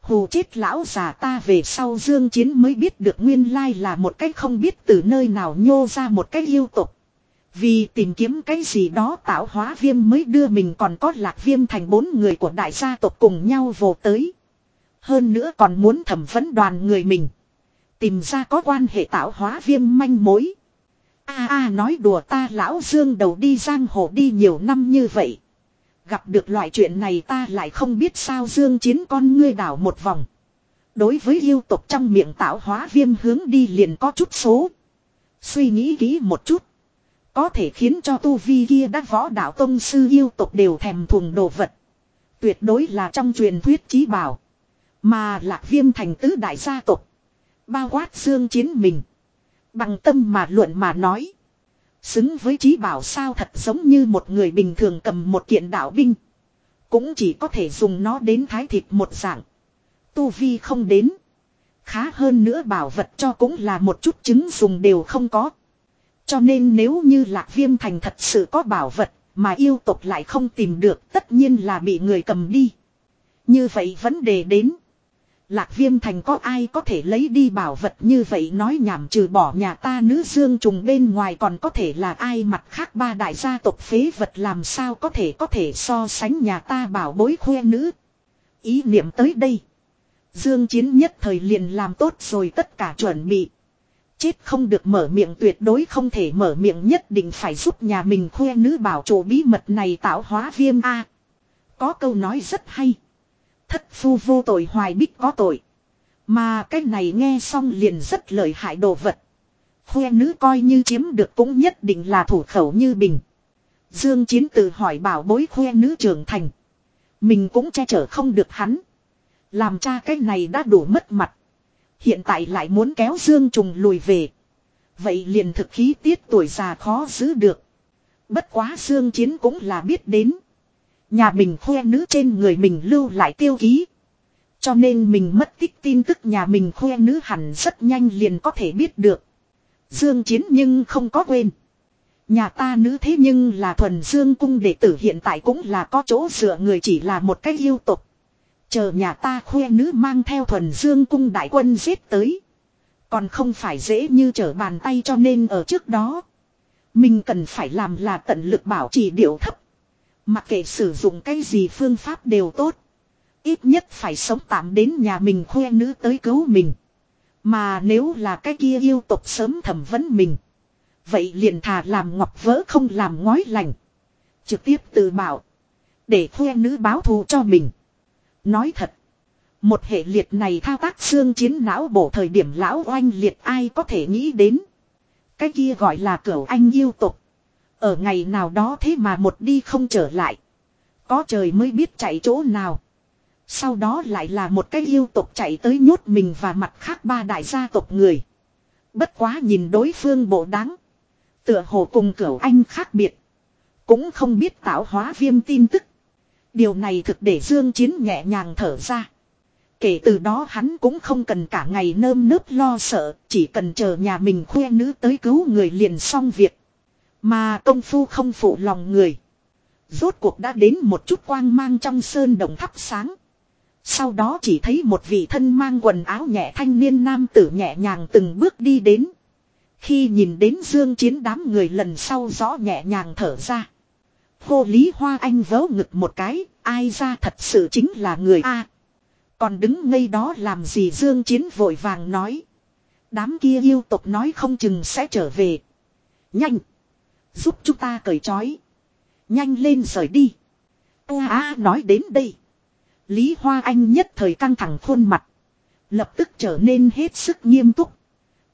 Hù chết lão già ta về sau dương chiến mới biết được nguyên lai là một cách không biết từ nơi nào nhô ra một cách yêu tục. Vì tìm kiếm cái gì đó tạo hóa viêm mới đưa mình còn có lạc viêm thành bốn người của đại gia tộc cùng nhau vô tới. Hơn nữa còn muốn thẩm vấn đoàn người mình. Tìm ra có quan hệ tạo hóa viêm manh mối. a à, a à, nói đùa ta lão Dương đầu đi giang hồ đi nhiều năm như vậy. Gặp được loại chuyện này ta lại không biết sao Dương chiến con ngươi đảo một vòng. Đối với yêu tộc trong miệng tạo hóa viêm hướng đi liền có chút số. Suy nghĩ kỹ một chút. Có thể khiến cho tu vi kia đã võ đạo tông sư yêu tục đều thèm thuồng đồ vật. Tuyệt đối là trong truyền thuyết chí bảo. Mà lạc viêm thành tứ đại gia tộc, Bao quát dương chiến mình. Bằng tâm mà luận mà nói. Xứng với trí bảo sao thật giống như một người bình thường cầm một kiện đạo binh. Cũng chỉ có thể dùng nó đến thái thịt một dạng. Tu vi không đến. Khá hơn nữa bảo vật cho cũng là một chút chứng dùng đều không có. Cho nên nếu như lạc viêm thành thật sự có bảo vật mà yêu tục lại không tìm được, tất nhiên là bị người cầm đi. Như vậy vấn đề đến. Lạc viêm thành có ai có thể lấy đi bảo vật như vậy nói nhảm trừ bỏ nhà ta nữ dương trùng bên ngoài còn có thể là ai mặt khác ba đại gia tộc phế vật làm sao có thể có thể so sánh nhà ta bảo bối khoe nữ. Ý niệm tới đây. Dương chiến nhất thời liền làm tốt rồi tất cả chuẩn bị. Chết không được mở miệng tuyệt đối không thể mở miệng nhất định phải giúp nhà mình khoe nữ bảo chỗ bí mật này tạo hóa viêm A. Có câu nói rất hay. Thất phu vô tội hoài bích có tội. Mà cái này nghe xong liền rất lợi hại đồ vật. Khoe nữ coi như chiếm được cũng nhất định là thủ khẩu như bình. Dương Chiến tự hỏi bảo bối khoe nữ trưởng thành. Mình cũng che chở không được hắn. Làm cha cái này đã đủ mất mặt. Hiện tại lại muốn kéo Dương Trùng lùi về. Vậy liền thực khí tiết tuổi già khó giữ được. Bất quá Dương Chiến cũng là biết đến. Nhà mình khoe nữ trên người mình lưu lại tiêu ký. Cho nên mình mất tích tin tức nhà mình khoe nữ hẳn rất nhanh liền có thể biết được. Dương Chiến nhưng không có quên. Nhà ta nữ thế nhưng là thuần dương cung đệ tử hiện tại cũng là có chỗ dựa người chỉ là một cái yêu tục. Chờ nhà ta khuê nữ mang theo thuần dương cung đại quân giết tới. Còn không phải dễ như trở bàn tay cho nên ở trước đó. Mình cần phải làm là tận lực bảo trì điệu thấp. Mặc kệ sử dụng cái gì phương pháp đều tốt. Ít nhất phải sống tạm đến nhà mình khuê nữ tới cứu mình. Mà nếu là cái kia yêu tục sớm thẩm vấn mình. Vậy liền thà làm ngọc vỡ không làm ngói lành. Trực tiếp từ bảo. Để khuê nữ báo thù cho mình. Nói thật. Một hệ liệt này thao tác xương chiến não bổ thời điểm lão oanh liệt ai có thể nghĩ đến. Cái kia gọi là cửu anh yêu tục. Ở ngày nào đó thế mà một đi không trở lại. Có trời mới biết chạy chỗ nào. Sau đó lại là một cái yêu tục chạy tới nhốt mình và mặt khác ba đại gia tộc người. Bất quá nhìn đối phương bộ đáng. Tựa hồ cùng cửu anh khác biệt. Cũng không biết tạo hóa viêm tin tức. Điều này thực để Dương Chiến nhẹ nhàng thở ra. Kể từ đó hắn cũng không cần cả ngày nơm nớp lo sợ, chỉ cần chờ nhà mình khoe nữ tới cứu người liền xong việc. Mà công phu không phụ lòng người. Rốt cuộc đã đến một chút quang mang trong sơn đồng thắp sáng. Sau đó chỉ thấy một vị thân mang quần áo nhẹ thanh niên nam tử nhẹ nhàng từng bước đi đến. Khi nhìn đến dương chiến đám người lần sau rõ nhẹ nhàng thở ra. Cô Lý Hoa Anh vớ ngực một cái, ai ra thật sự chính là người A. còn đứng ngây đó làm gì dương chiến vội vàng nói. Đám kia yêu tộc nói không chừng sẽ trở về. Nhanh! Giúp chúng ta cởi trói. Nhanh lên rời đi. A à, nói đến đây. Lý Hoa Anh nhất thời căng thẳng khuôn mặt. Lập tức trở nên hết sức nghiêm túc.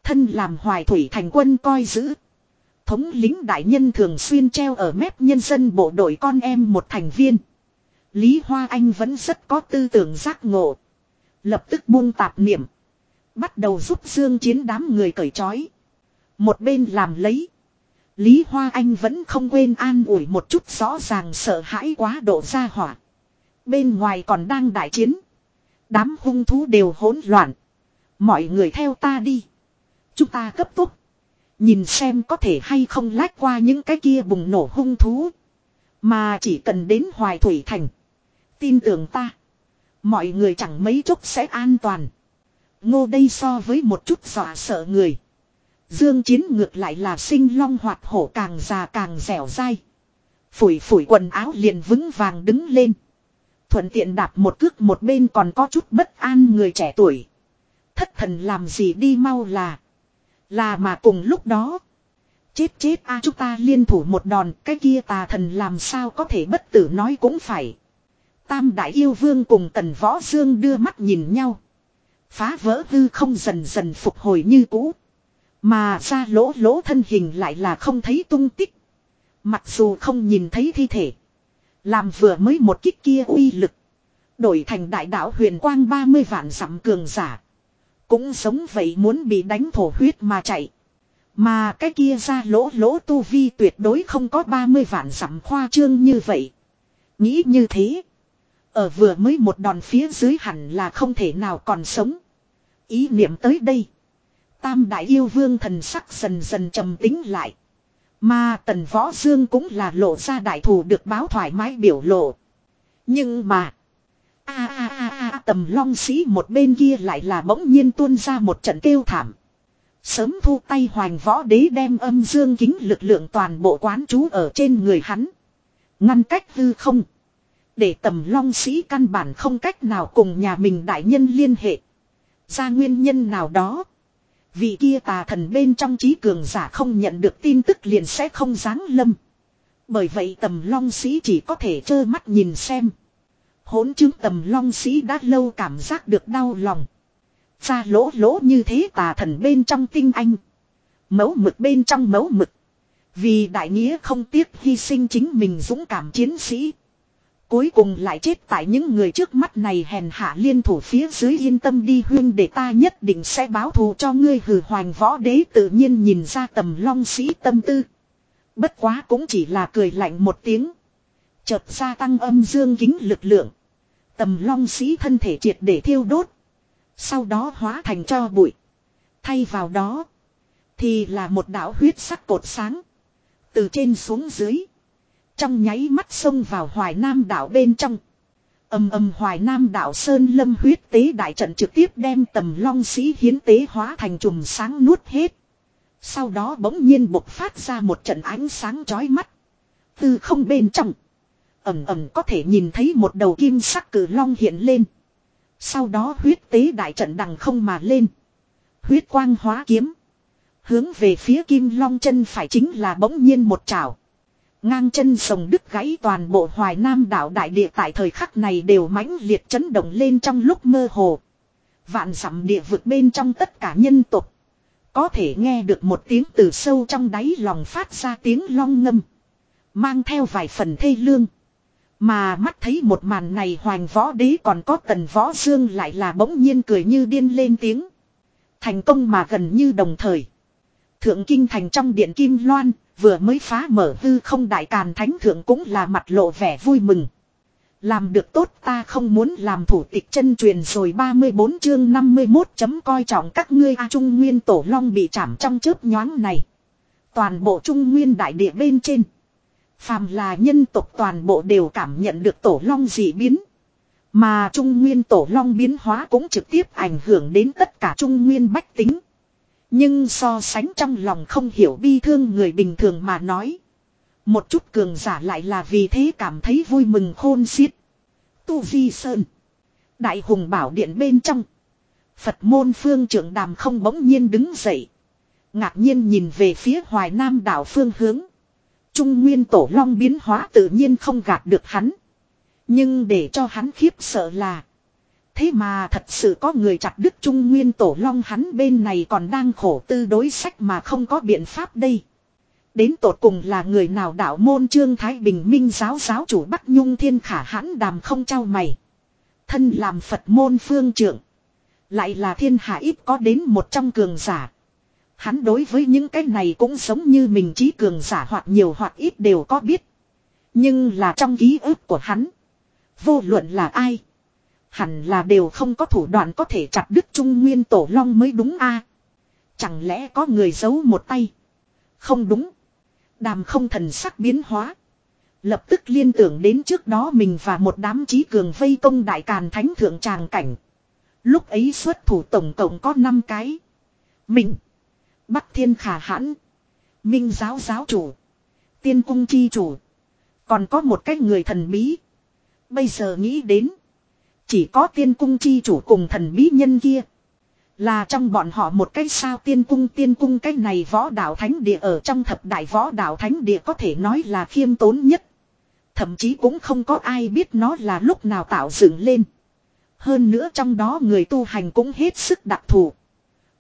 Thân làm hoài thủy thành quân coi giữ. Thống lính đại nhân thường xuyên treo ở mép nhân dân bộ đội con em một thành viên. Lý Hoa Anh vẫn rất có tư tưởng giác ngộ. Lập tức buông tạp niệm. Bắt đầu giúp Dương Chiến đám người cởi trói. Một bên làm lấy. Lý Hoa Anh vẫn không quên an ủi một chút rõ ràng sợ hãi quá độ ra hỏa. Bên ngoài còn đang đại chiến. Đám hung thú đều hỗn loạn. Mọi người theo ta đi. Chúng ta cấp tốc. Nhìn xem có thể hay không lách qua những cái kia bùng nổ hung thú. Mà chỉ cần đến Hoài Thủy Thành. Tin tưởng ta. Mọi người chẳng mấy chốc sẽ an toàn. Ngô đây so với một chút dọa sợ người. Dương Chiến ngược lại là sinh long hoạt hổ càng già càng dẻo dai. Phủi phủi quần áo liền vững vàng đứng lên. Thuận tiện đạp một cước một bên còn có chút bất an người trẻ tuổi. Thất thần làm gì đi mau là. Là mà cùng lúc đó. Chết chết a, chúng ta liên thủ một đòn, cái kia tà thần làm sao có thể bất tử nói cũng phải. Tam đại yêu vương cùng tần võ dương đưa mắt nhìn nhau. Phá vỡ hư không dần dần phục hồi như cũ. Mà ra lỗ lỗ thân hình lại là không thấy tung tích. Mặc dù không nhìn thấy thi thể. Làm vừa mới một kích kia uy lực. Đổi thành đại đạo huyền quang 30 vạn dặm cường giả. Cũng sống vậy muốn bị đánh thổ huyết mà chạy. Mà cái kia ra lỗ lỗ tu vi tuyệt đối không có 30 vạn giảm khoa trương như vậy. Nghĩ như thế. Ở vừa mới một đòn phía dưới hẳn là không thể nào còn sống. Ý niệm tới đây. Tam đại yêu vương thần sắc dần dần trầm tính lại. Mà tần võ dương cũng là lộ ra đại thù được báo thoải mái biểu lộ. Nhưng mà a a a a tầm long sĩ một bên kia lại là bỗng nhiên tuôn ra một trận kêu thảm. Sớm thu tay hoành võ đế đem âm dương kính lực lượng toàn bộ quán chú ở trên người hắn. Ngăn cách hư không. Để tầm long sĩ căn bản không cách nào cùng nhà mình đại nhân liên hệ. Ra nguyên nhân nào đó. Vị kia tà thần bên trong trí cường giả không nhận được tin tức liền sẽ không giáng lâm. Bởi vậy tầm long sĩ chỉ có thể trơ mắt nhìn xem. Hỗn chứng tầm long sĩ đã lâu cảm giác được đau lòng. Ra lỗ lỗ như thế tà thần bên trong tinh anh. Mấu mực bên trong mấu mực. Vì đại nghĩa không tiếc hy sinh chính mình dũng cảm chiến sĩ. Cuối cùng lại chết tại những người trước mắt này hèn hạ liên thủ phía dưới yên tâm đi huyên để ta nhất định sẽ báo thù cho ngươi hừ hoành võ đế tự nhiên nhìn ra tầm long sĩ tâm tư. Bất quá cũng chỉ là cười lạnh một tiếng. Chợt gia tăng âm dương kính lực lượng. Tầm long sĩ thân thể triệt để thiêu đốt. Sau đó hóa thành cho bụi. Thay vào đó. Thì là một đạo huyết sắc cột sáng. Từ trên xuống dưới. Trong nháy mắt xông vào hoài nam đảo bên trong. Âm âm hoài nam đảo Sơn Lâm huyết tế đại trận trực tiếp đem tầm long sĩ hiến tế hóa thành trùm sáng nuốt hết. Sau đó bỗng nhiên bộc phát ra một trận ánh sáng chói mắt. Từ không bên trong. Ẩm ẩm có thể nhìn thấy một đầu kim sắc cử long hiện lên. Sau đó huyết tế đại trận đằng không mà lên. Huyết quang hóa kiếm. Hướng về phía kim long chân phải chính là bỗng nhiên một trảo. Ngang chân sồng đứt gãy toàn bộ hoài nam đảo đại địa tại thời khắc này đều mãnh liệt chấn động lên trong lúc mơ hồ. Vạn dặm địa vực bên trong tất cả nhân tục. Có thể nghe được một tiếng từ sâu trong đáy lòng phát ra tiếng long ngâm. Mang theo vài phần thê lương. Mà mắt thấy một màn này hoàng võ đế còn có tần võ dương lại là bỗng nhiên cười như điên lên tiếng. Thành công mà gần như đồng thời. Thượng kinh thành trong điện kim loan, vừa mới phá mở hư không đại càn thánh thượng cũng là mặt lộ vẻ vui mừng. Làm được tốt ta không muốn làm thủ tịch chân truyền rồi 34 chương 51 chấm coi trọng các ngươi A Trung Nguyên Tổ Long bị chạm trong chớp nhoáng này. Toàn bộ Trung Nguyên đại địa bên trên. Phàm là nhân tộc toàn bộ đều cảm nhận được Tổ Long dị biến. Mà Trung Nguyên Tổ Long biến hóa cũng trực tiếp ảnh hưởng đến tất cả Trung Nguyên bách tính. Nhưng so sánh trong lòng không hiểu bi thương người bình thường mà nói. Một chút cường giả lại là vì thế cảm thấy vui mừng khôn xiết. Tu Vi Sơn. Đại hùng bảo điện bên trong. Phật môn phương trưởng đàm không bỗng nhiên đứng dậy. Ngạc nhiên nhìn về phía hoài nam đảo phương hướng. Trung nguyên tổ long biến hóa tự nhiên không gạt được hắn. Nhưng để cho hắn khiếp sợ là. Thế mà thật sự có người chặt đứt trung nguyên tổ long hắn bên này còn đang khổ tư đối sách mà không có biện pháp đây. Đến tột cùng là người nào đạo môn trương Thái Bình Minh giáo giáo chủ Bắc Nhung Thiên Khả hãn đàm không trao mày. Thân làm Phật môn phương trưởng. Lại là thiên hạ ít có đến một trong cường giả. Hắn đối với những cái này cũng giống như mình trí cường giả hoặc nhiều hoặc ít đều có biết. Nhưng là trong ký ức của hắn. Vô luận là ai. Hẳn là đều không có thủ đoạn có thể chặt đứt Trung Nguyên Tổ Long mới đúng a Chẳng lẽ có người giấu một tay? Không đúng. Đàm không thần sắc biến hóa. Lập tức liên tưởng đến trước đó mình và một đám trí cường vây công đại càn thánh thượng tràng cảnh. Lúc ấy xuất thủ tổng cộng có 5 cái. Mình. Bắc thiên khả hãn. Minh giáo giáo chủ. Tiên cung chi chủ. Còn có một cái người thần bí. Bây giờ nghĩ đến. Chỉ có tiên cung chi chủ cùng thần bí nhân kia. Là trong bọn họ một cái sao tiên cung tiên cung cái này võ đạo thánh địa ở trong thập đại võ đạo thánh địa có thể nói là khiêm tốn nhất. Thậm chí cũng không có ai biết nó là lúc nào tạo dựng lên. Hơn nữa trong đó người tu hành cũng hết sức đặc thù.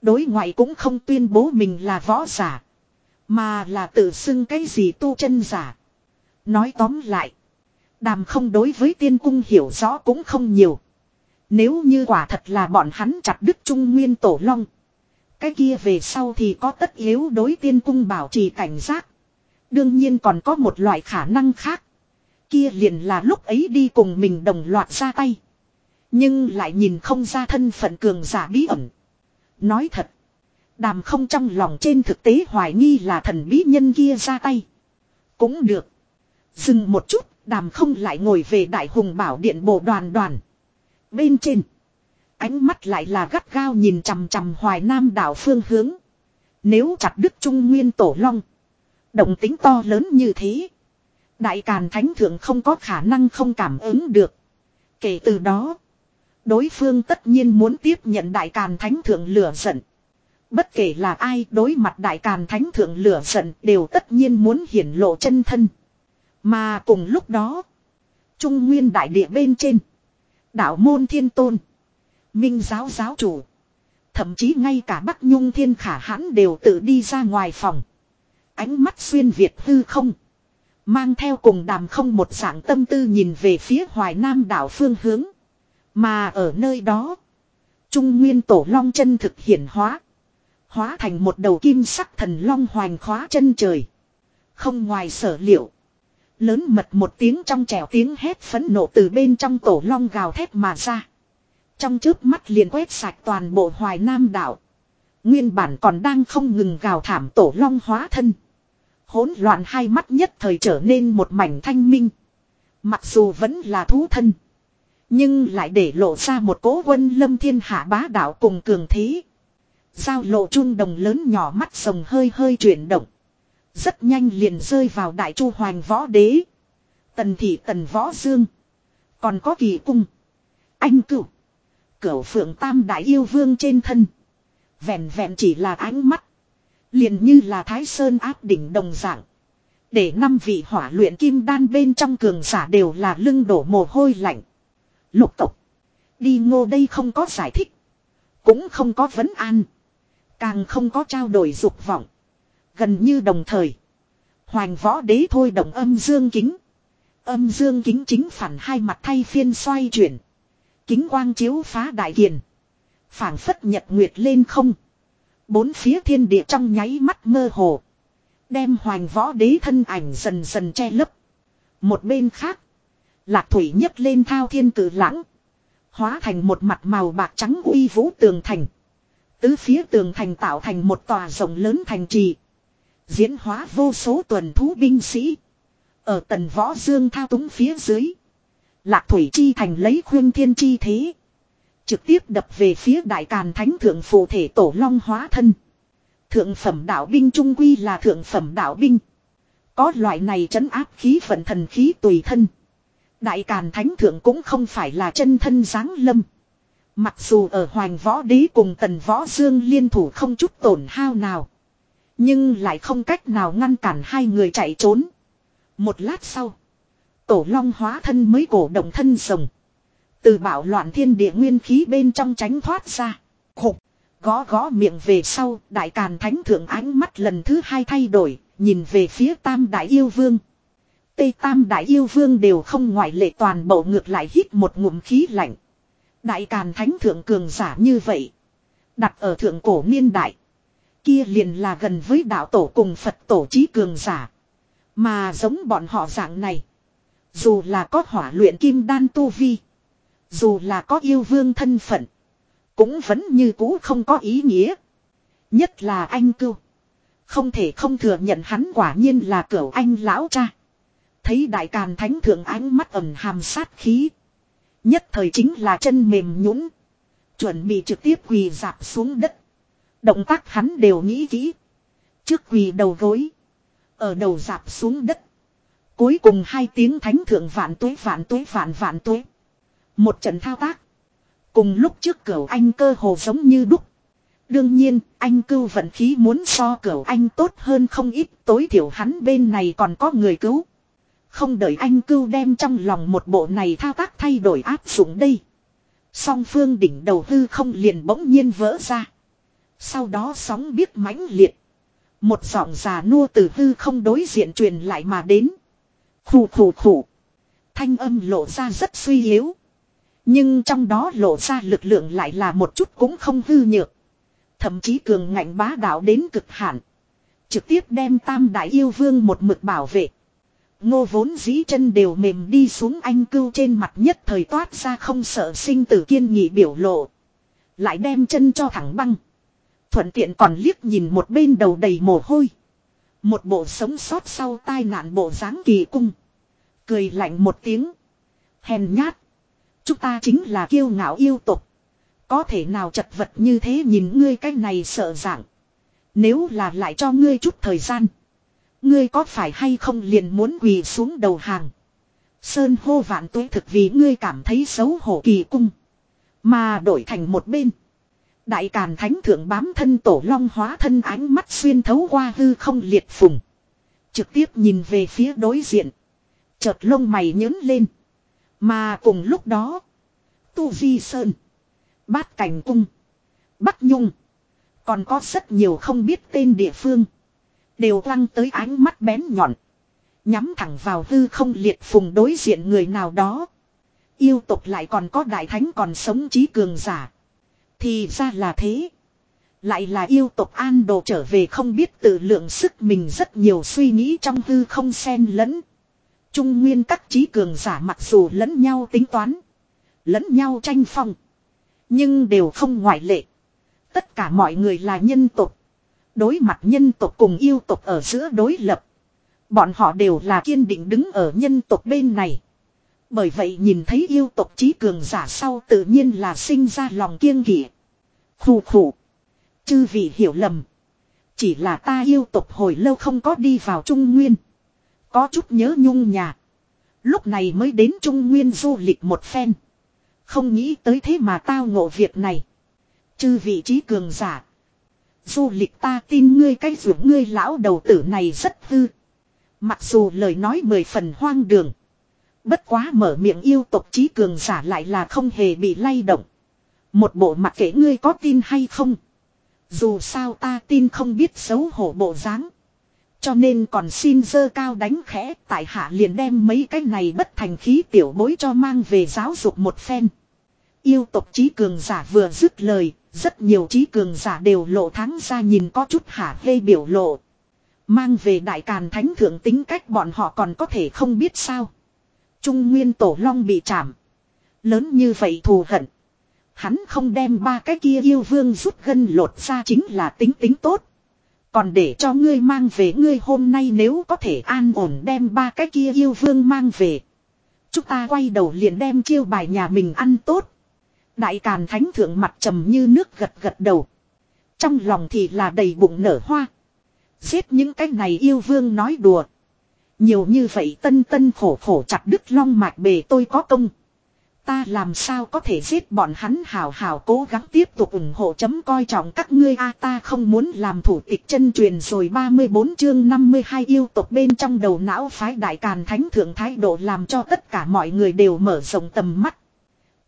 Đối ngoại cũng không tuyên bố mình là võ giả. Mà là tự xưng cái gì tu chân giả. Nói tóm lại. Đàm không đối với tiên cung hiểu rõ cũng không nhiều. Nếu như quả thật là bọn hắn chặt đứt trung nguyên tổ long. Cái kia về sau thì có tất yếu đối tiên cung bảo trì cảnh giác. Đương nhiên còn có một loại khả năng khác. Kia liền là lúc ấy đi cùng mình đồng loạt ra tay. Nhưng lại nhìn không ra thân phận cường giả bí ẩn. Nói thật. Đàm không trong lòng trên thực tế hoài nghi là thần bí nhân kia ra tay. Cũng được. Dừng một chút, đàm không lại ngồi về đại hùng bảo điện bộ đoàn đoàn. Bên trên. Ánh mắt lại là gắt gao nhìn chằm chằm hoài nam đảo phương hướng. Nếu chặt đức trung nguyên tổ long. Động tính to lớn như thế. Đại Càn Thánh Thượng không có khả năng không cảm ứng được. Kể từ đó. Đối phương tất nhiên muốn tiếp nhận Đại Càn Thánh Thượng lửa giận. Bất kể là ai đối mặt Đại Càn Thánh Thượng lửa giận đều tất nhiên muốn hiển lộ chân thân. Mà cùng lúc đó. Trung Nguyên Đại Địa bên trên. Đạo môn thiên tôn. Minh giáo giáo chủ. Thậm chí ngay cả Bắc Nhung thiên khả hãn đều tự đi ra ngoài phòng. Ánh mắt xuyên Việt hư không. Mang theo cùng đàm không một dạng tâm tư nhìn về phía hoài nam đảo phương hướng. Mà ở nơi đó. Trung nguyên tổ long chân thực hiển hóa. Hóa thành một đầu kim sắc thần long hoành khóa chân trời. Không ngoài sở liệu. Lớn mật một tiếng trong trẻo tiếng hét phấn nộ từ bên trong tổ long gào thét mà ra. Trong trước mắt liền quét sạch toàn bộ hoài nam đảo. Nguyên bản còn đang không ngừng gào thảm tổ long hóa thân. Hỗn loạn hai mắt nhất thời trở nên một mảnh thanh minh. Mặc dù vẫn là thú thân. Nhưng lại để lộ ra một cố quân lâm thiên hạ bá đạo cùng cường thế. Giao lộ trung đồng lớn nhỏ mắt sồng hơi hơi chuyển động. Rất nhanh liền rơi vào đại chu hoàng võ đế. Tần thị tần võ dương. Còn có kỳ cung. Anh cửu. Cửu phượng tam đại yêu vương trên thân. Vẹn vẹn chỉ là ánh mắt. Liền như là thái sơn áp đỉnh đồng dạng. Để năm vị hỏa luyện kim đan bên trong cường giả đều là lưng đổ mồ hôi lạnh. Lục tục. Đi ngô đây không có giải thích. Cũng không có vấn an. Càng không có trao đổi dục vọng. Gần như đồng thời. hoàng võ đế thôi động âm dương kính. Âm dương kính chính phản hai mặt thay phiên xoay chuyển. Kính quang chiếu phá đại kiền. phảng phất nhật nguyệt lên không. Bốn phía thiên địa trong nháy mắt mơ hồ. Đem hoàng võ đế thân ảnh dần dần che lấp. Một bên khác. Lạc thủy nhấc lên thao thiên cử lãng. Hóa thành một mặt màu bạc trắng uy vũ tường thành. Tứ phía tường thành tạo thành một tòa rộng lớn thành trì. Diễn hóa vô số tuần thú binh sĩ. Ở tần võ dương thao túng phía dưới. Lạc thủy chi thành lấy khuyên thiên chi thế. Trực tiếp đập về phía đại càn thánh thượng phụ thể tổ long hóa thân. Thượng phẩm đạo binh trung quy là thượng phẩm đạo binh. Có loại này trấn áp khí phận thần khí tùy thân. Đại càn thánh thượng cũng không phải là chân thân giáng lâm. Mặc dù ở hoàng võ đế cùng tần võ dương liên thủ không chút tổn hao nào. Nhưng lại không cách nào ngăn cản hai người chạy trốn. Một lát sau. Tổ long hóa thân mới cổ động thân rồng. Từ bảo loạn thiên địa nguyên khí bên trong tránh thoát ra. Khục. Gó gó miệng về sau. Đại càn thánh thượng ánh mắt lần thứ hai thay đổi. Nhìn về phía tam đại yêu vương. Tây tam đại yêu vương đều không ngoại lệ toàn bộ ngược lại hít một ngụm khí lạnh. Đại càn thánh thượng cường giả như vậy. Đặt ở thượng cổ niên đại. Kia liền là gần với đạo tổ cùng Phật tổ trí cường giả. Mà giống bọn họ dạng này. Dù là có hỏa luyện kim đan tu vi. Dù là có yêu vương thân phận. Cũng vẫn như cũ không có ý nghĩa. Nhất là anh cưu. Không thể không thừa nhận hắn quả nhiên là cửu anh lão cha. Thấy đại càn thánh thượng ánh mắt ẩm hàm sát khí. Nhất thời chính là chân mềm nhũn Chuẩn bị trực tiếp quỳ dạp xuống đất. Động tác hắn đều nghĩ kỹ. Trước quỳ đầu gối. Ở đầu dạp xuống đất. Cuối cùng hai tiếng thánh thượng vạn tuế vạn tuế vạn vạn tuế. Một trận thao tác. Cùng lúc trước cửa anh cơ hồ giống như đúc. Đương nhiên, anh cưu vận khí muốn so cửa anh tốt hơn không ít, tối thiểu hắn bên này còn có người cứu. Không đợi anh cưu đem trong lòng một bộ này thao tác thay đổi áp dụng đây. Song phương đỉnh đầu hư không liền bỗng nhiên vỡ ra. Sau đó sóng biết mãnh liệt. Một giọng già nua từ hư không đối diện truyền lại mà đến. Khủ khủ khủ. Thanh âm lộ ra rất suy yếu. Nhưng trong đó lộ ra lực lượng lại là một chút cũng không hư nhược. Thậm chí cường ngạnh bá đạo đến cực hạn. Trực tiếp đem tam đại yêu vương một mực bảo vệ. Ngô vốn dĩ chân đều mềm đi xuống anh cưu trên mặt nhất thời toát ra không sợ sinh tử kiên nghị biểu lộ. Lại đem chân cho thẳng băng. Thuận tiện còn liếc nhìn một bên đầu đầy mồ hôi. Một bộ sống sót sau tai nạn bộ dáng kỳ cung. Cười lạnh một tiếng. Hèn nhát. Chúng ta chính là kiêu ngạo yêu tục. Có thể nào chật vật như thế nhìn ngươi cái này sợ dạng. Nếu là lại cho ngươi chút thời gian. Ngươi có phải hay không liền muốn quỳ xuống đầu hàng. Sơn hô vạn tuế thực vì ngươi cảm thấy xấu hổ kỳ cung. Mà đổi thành một bên. Đại Càn Thánh Thượng bám thân tổ long hóa thân ánh mắt xuyên thấu qua hư không liệt phùng. Trực tiếp nhìn về phía đối diện. Chợt lông mày nhớn lên. Mà cùng lúc đó. Tu Vi Sơn. Bát Cảnh Cung. Bắc Nhung. Còn có rất nhiều không biết tên địa phương. Đều lăng tới ánh mắt bén nhọn. Nhắm thẳng vào hư không liệt phùng đối diện người nào đó. Yêu tục lại còn có đại thánh còn sống trí cường giả. Thì ra là thế. Lại là yêu tộc an đồ trở về không biết tự lượng sức mình rất nhiều suy nghĩ trong hư không xen lẫn. Trung nguyên các trí cường giả mặc dù lẫn nhau tính toán. Lẫn nhau tranh phong. Nhưng đều không ngoại lệ. Tất cả mọi người là nhân tộc. Đối mặt nhân tộc cùng yêu tộc ở giữa đối lập. Bọn họ đều là kiên định đứng ở nhân tộc bên này. Bởi vậy nhìn thấy yêu tộc trí cường giả sau tự nhiên là sinh ra lòng kiêng kỵ. Khù khù. Chư vị hiểu lầm. Chỉ là ta yêu tộc hồi lâu không có đi vào Trung Nguyên. Có chút nhớ nhung nhà. Lúc này mới đến Trung Nguyên du lịch một phen. Không nghĩ tới thế mà tao ngộ việc này. Chư vị trí cường giả. Du lịch ta tin ngươi cái dưỡng ngươi lão đầu tử này rất hư. Mặc dù lời nói mười phần hoang đường. Bất quá mở miệng yêu tộc trí cường giả lại là không hề bị lay động. Một bộ mặt kể ngươi có tin hay không. Dù sao ta tin không biết xấu hổ bộ dáng. Cho nên còn xin dơ cao đánh khẽ tại hạ liền đem mấy cái này bất thành khí tiểu bối cho mang về giáo dục một phen. Yêu tộc trí cường giả vừa dứt lời, rất nhiều trí cường giả đều lộ tháng ra nhìn có chút hả hê biểu lộ. Mang về đại càn thánh thượng tính cách bọn họ còn có thể không biết sao. Trung nguyên tổ long bị chạm. Lớn như vậy thù hận. Hắn không đem ba cái kia yêu vương rút gân lột ra chính là tính tính tốt. Còn để cho ngươi mang về ngươi hôm nay nếu có thể an ổn đem ba cái kia yêu vương mang về. Chúng ta quay đầu liền đem chiêu bài nhà mình ăn tốt. Đại Càn Thánh Thượng mặt trầm như nước gật gật đầu. Trong lòng thì là đầy bụng nở hoa. Giết những cái này yêu vương nói đùa. Nhiều như vậy tân tân khổ khổ chặt đứt long mạch bề tôi có công. Ta làm sao có thể giết bọn hắn hào hào cố gắng tiếp tục ủng hộ chấm coi trọng các ngươi a, ta không muốn làm thủ tịch chân truyền rồi 34 chương 52 yêu tộc bên trong đầu não phái đại càn thánh thượng thái độ làm cho tất cả mọi người đều mở rộng tầm mắt.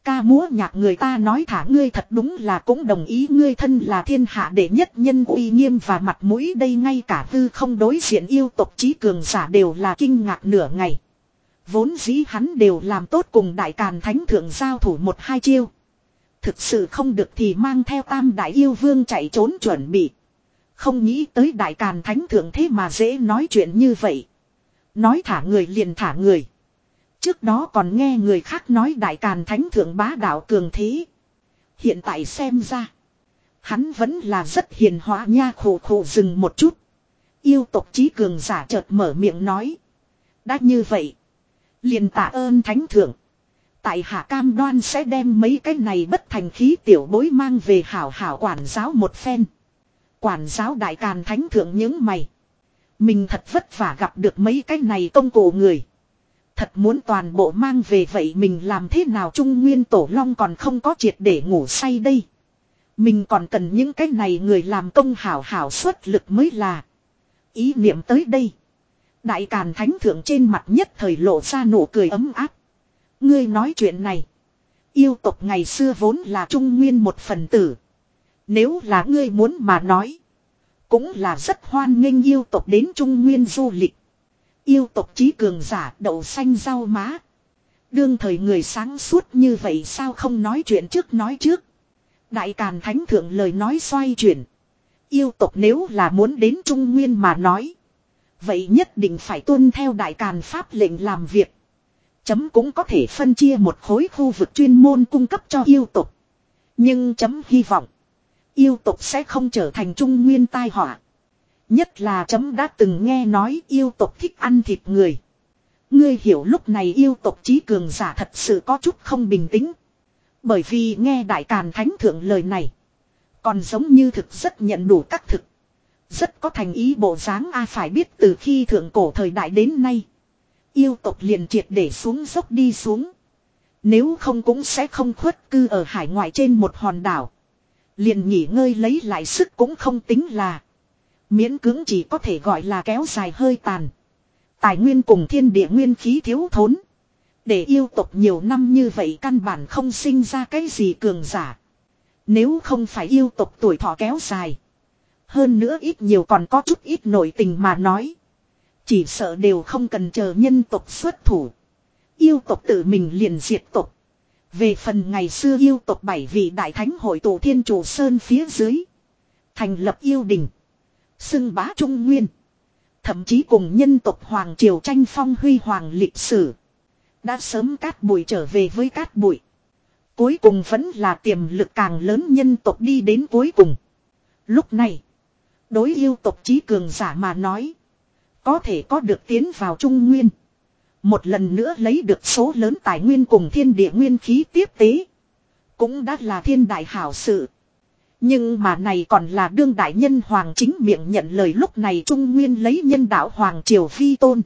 Ca múa nhạc người ta nói thả ngươi thật đúng là cũng đồng ý ngươi thân là thiên hạ đệ nhất nhân uy nghiêm và mặt mũi đây ngay cả tư không đối diện yêu tộc trí cường giả đều là kinh ngạc nửa ngày. Vốn dĩ hắn đều làm tốt cùng đại càn thánh thượng giao thủ một hai chiêu. Thực sự không được thì mang theo tam đại yêu vương chạy trốn chuẩn bị. Không nghĩ tới đại càn thánh thượng thế mà dễ nói chuyện như vậy. Nói thả người liền thả người. Trước đó còn nghe người khác nói đại càn thánh thượng bá đạo cường thế. Hiện tại xem ra. Hắn vẫn là rất hiền hóa nha khổ khổ dừng một chút. Yêu tộc trí cường giả chợt mở miệng nói. Đã như vậy. Liền tạ ơn thánh thượng. Tại hạ cam đoan sẽ đem mấy cái này bất thành khí tiểu bối mang về hảo hảo quản giáo một phen. Quản giáo đại càn thánh thượng những mày. Mình thật vất vả gặp được mấy cái này công cổ người. Thật muốn toàn bộ mang về vậy mình làm thế nào Trung Nguyên Tổ Long còn không có triệt để ngủ say đây. Mình còn cần những cái này người làm công hảo hảo xuất lực mới là. Ý niệm tới đây. Đại Càn Thánh Thượng trên mặt nhất thời lộ ra nụ cười ấm áp. Ngươi nói chuyện này. Yêu tộc ngày xưa vốn là trung nguyên một phần tử. Nếu là ngươi muốn mà nói. Cũng là rất hoan nghênh yêu tộc đến trung nguyên du lịch. Yêu tộc trí cường giả, đậu xanh rau má. Đương thời người sáng suốt như vậy sao không nói chuyện trước nói trước. Đại Càn Thánh Thượng lời nói xoay chuyển. Yêu tộc nếu là muốn đến Trung Nguyên mà nói. Vậy nhất định phải tuân theo Đại Càn Pháp lệnh làm việc. Chấm cũng có thể phân chia một khối khu vực chuyên môn cung cấp cho yêu tộc. Nhưng chấm hy vọng. Yêu tộc sẽ không trở thành Trung Nguyên tai họa. Nhất là chấm đã từng nghe nói yêu tộc thích ăn thịt người. Ngươi hiểu lúc này yêu tộc trí cường giả thật sự có chút không bình tĩnh. Bởi vì nghe Đại Càn Thánh Thượng lời này. Còn giống như thực rất nhận đủ các thực. Rất có thành ý bộ dáng a phải biết từ khi thượng cổ thời đại đến nay. Yêu tộc liền triệt để xuống dốc đi xuống. Nếu không cũng sẽ không khuất cư ở hải ngoại trên một hòn đảo. Liền nghỉ ngơi lấy lại sức cũng không tính là. Miễn cưỡng chỉ có thể gọi là kéo dài hơi tàn. Tài nguyên cùng thiên địa nguyên khí thiếu thốn. Để yêu tộc nhiều năm như vậy căn bản không sinh ra cái gì cường giả. Nếu không phải yêu tộc tuổi thọ kéo dài. Hơn nữa ít nhiều còn có chút ít nổi tình mà nói. Chỉ sợ đều không cần chờ nhân tộc xuất thủ. Yêu tộc tự mình liền diệt tộc. Về phần ngày xưa yêu tộc bảy vị đại thánh hội tổ thiên chủ sơn phía dưới. Thành lập yêu đình. Xưng bá trung nguyên. Thậm chí cùng nhân tộc Hoàng Triều tranh phong huy hoàng lịch sử. Đã sớm cát bụi trở về với cát bụi. Cuối cùng vẫn là tiềm lực càng lớn nhân tộc đi đến cuối cùng. Lúc này, đối yêu tộc trí cường giả mà nói. Có thể có được tiến vào Trung Nguyên. Một lần nữa lấy được số lớn tài nguyên cùng thiên địa nguyên khí tiếp tế. Cũng đã là thiên đại hảo sự. Nhưng mà này còn là đương đại nhân hoàng chính miệng nhận lời lúc này Trung Nguyên lấy nhân đạo hoàng triều phi tôn.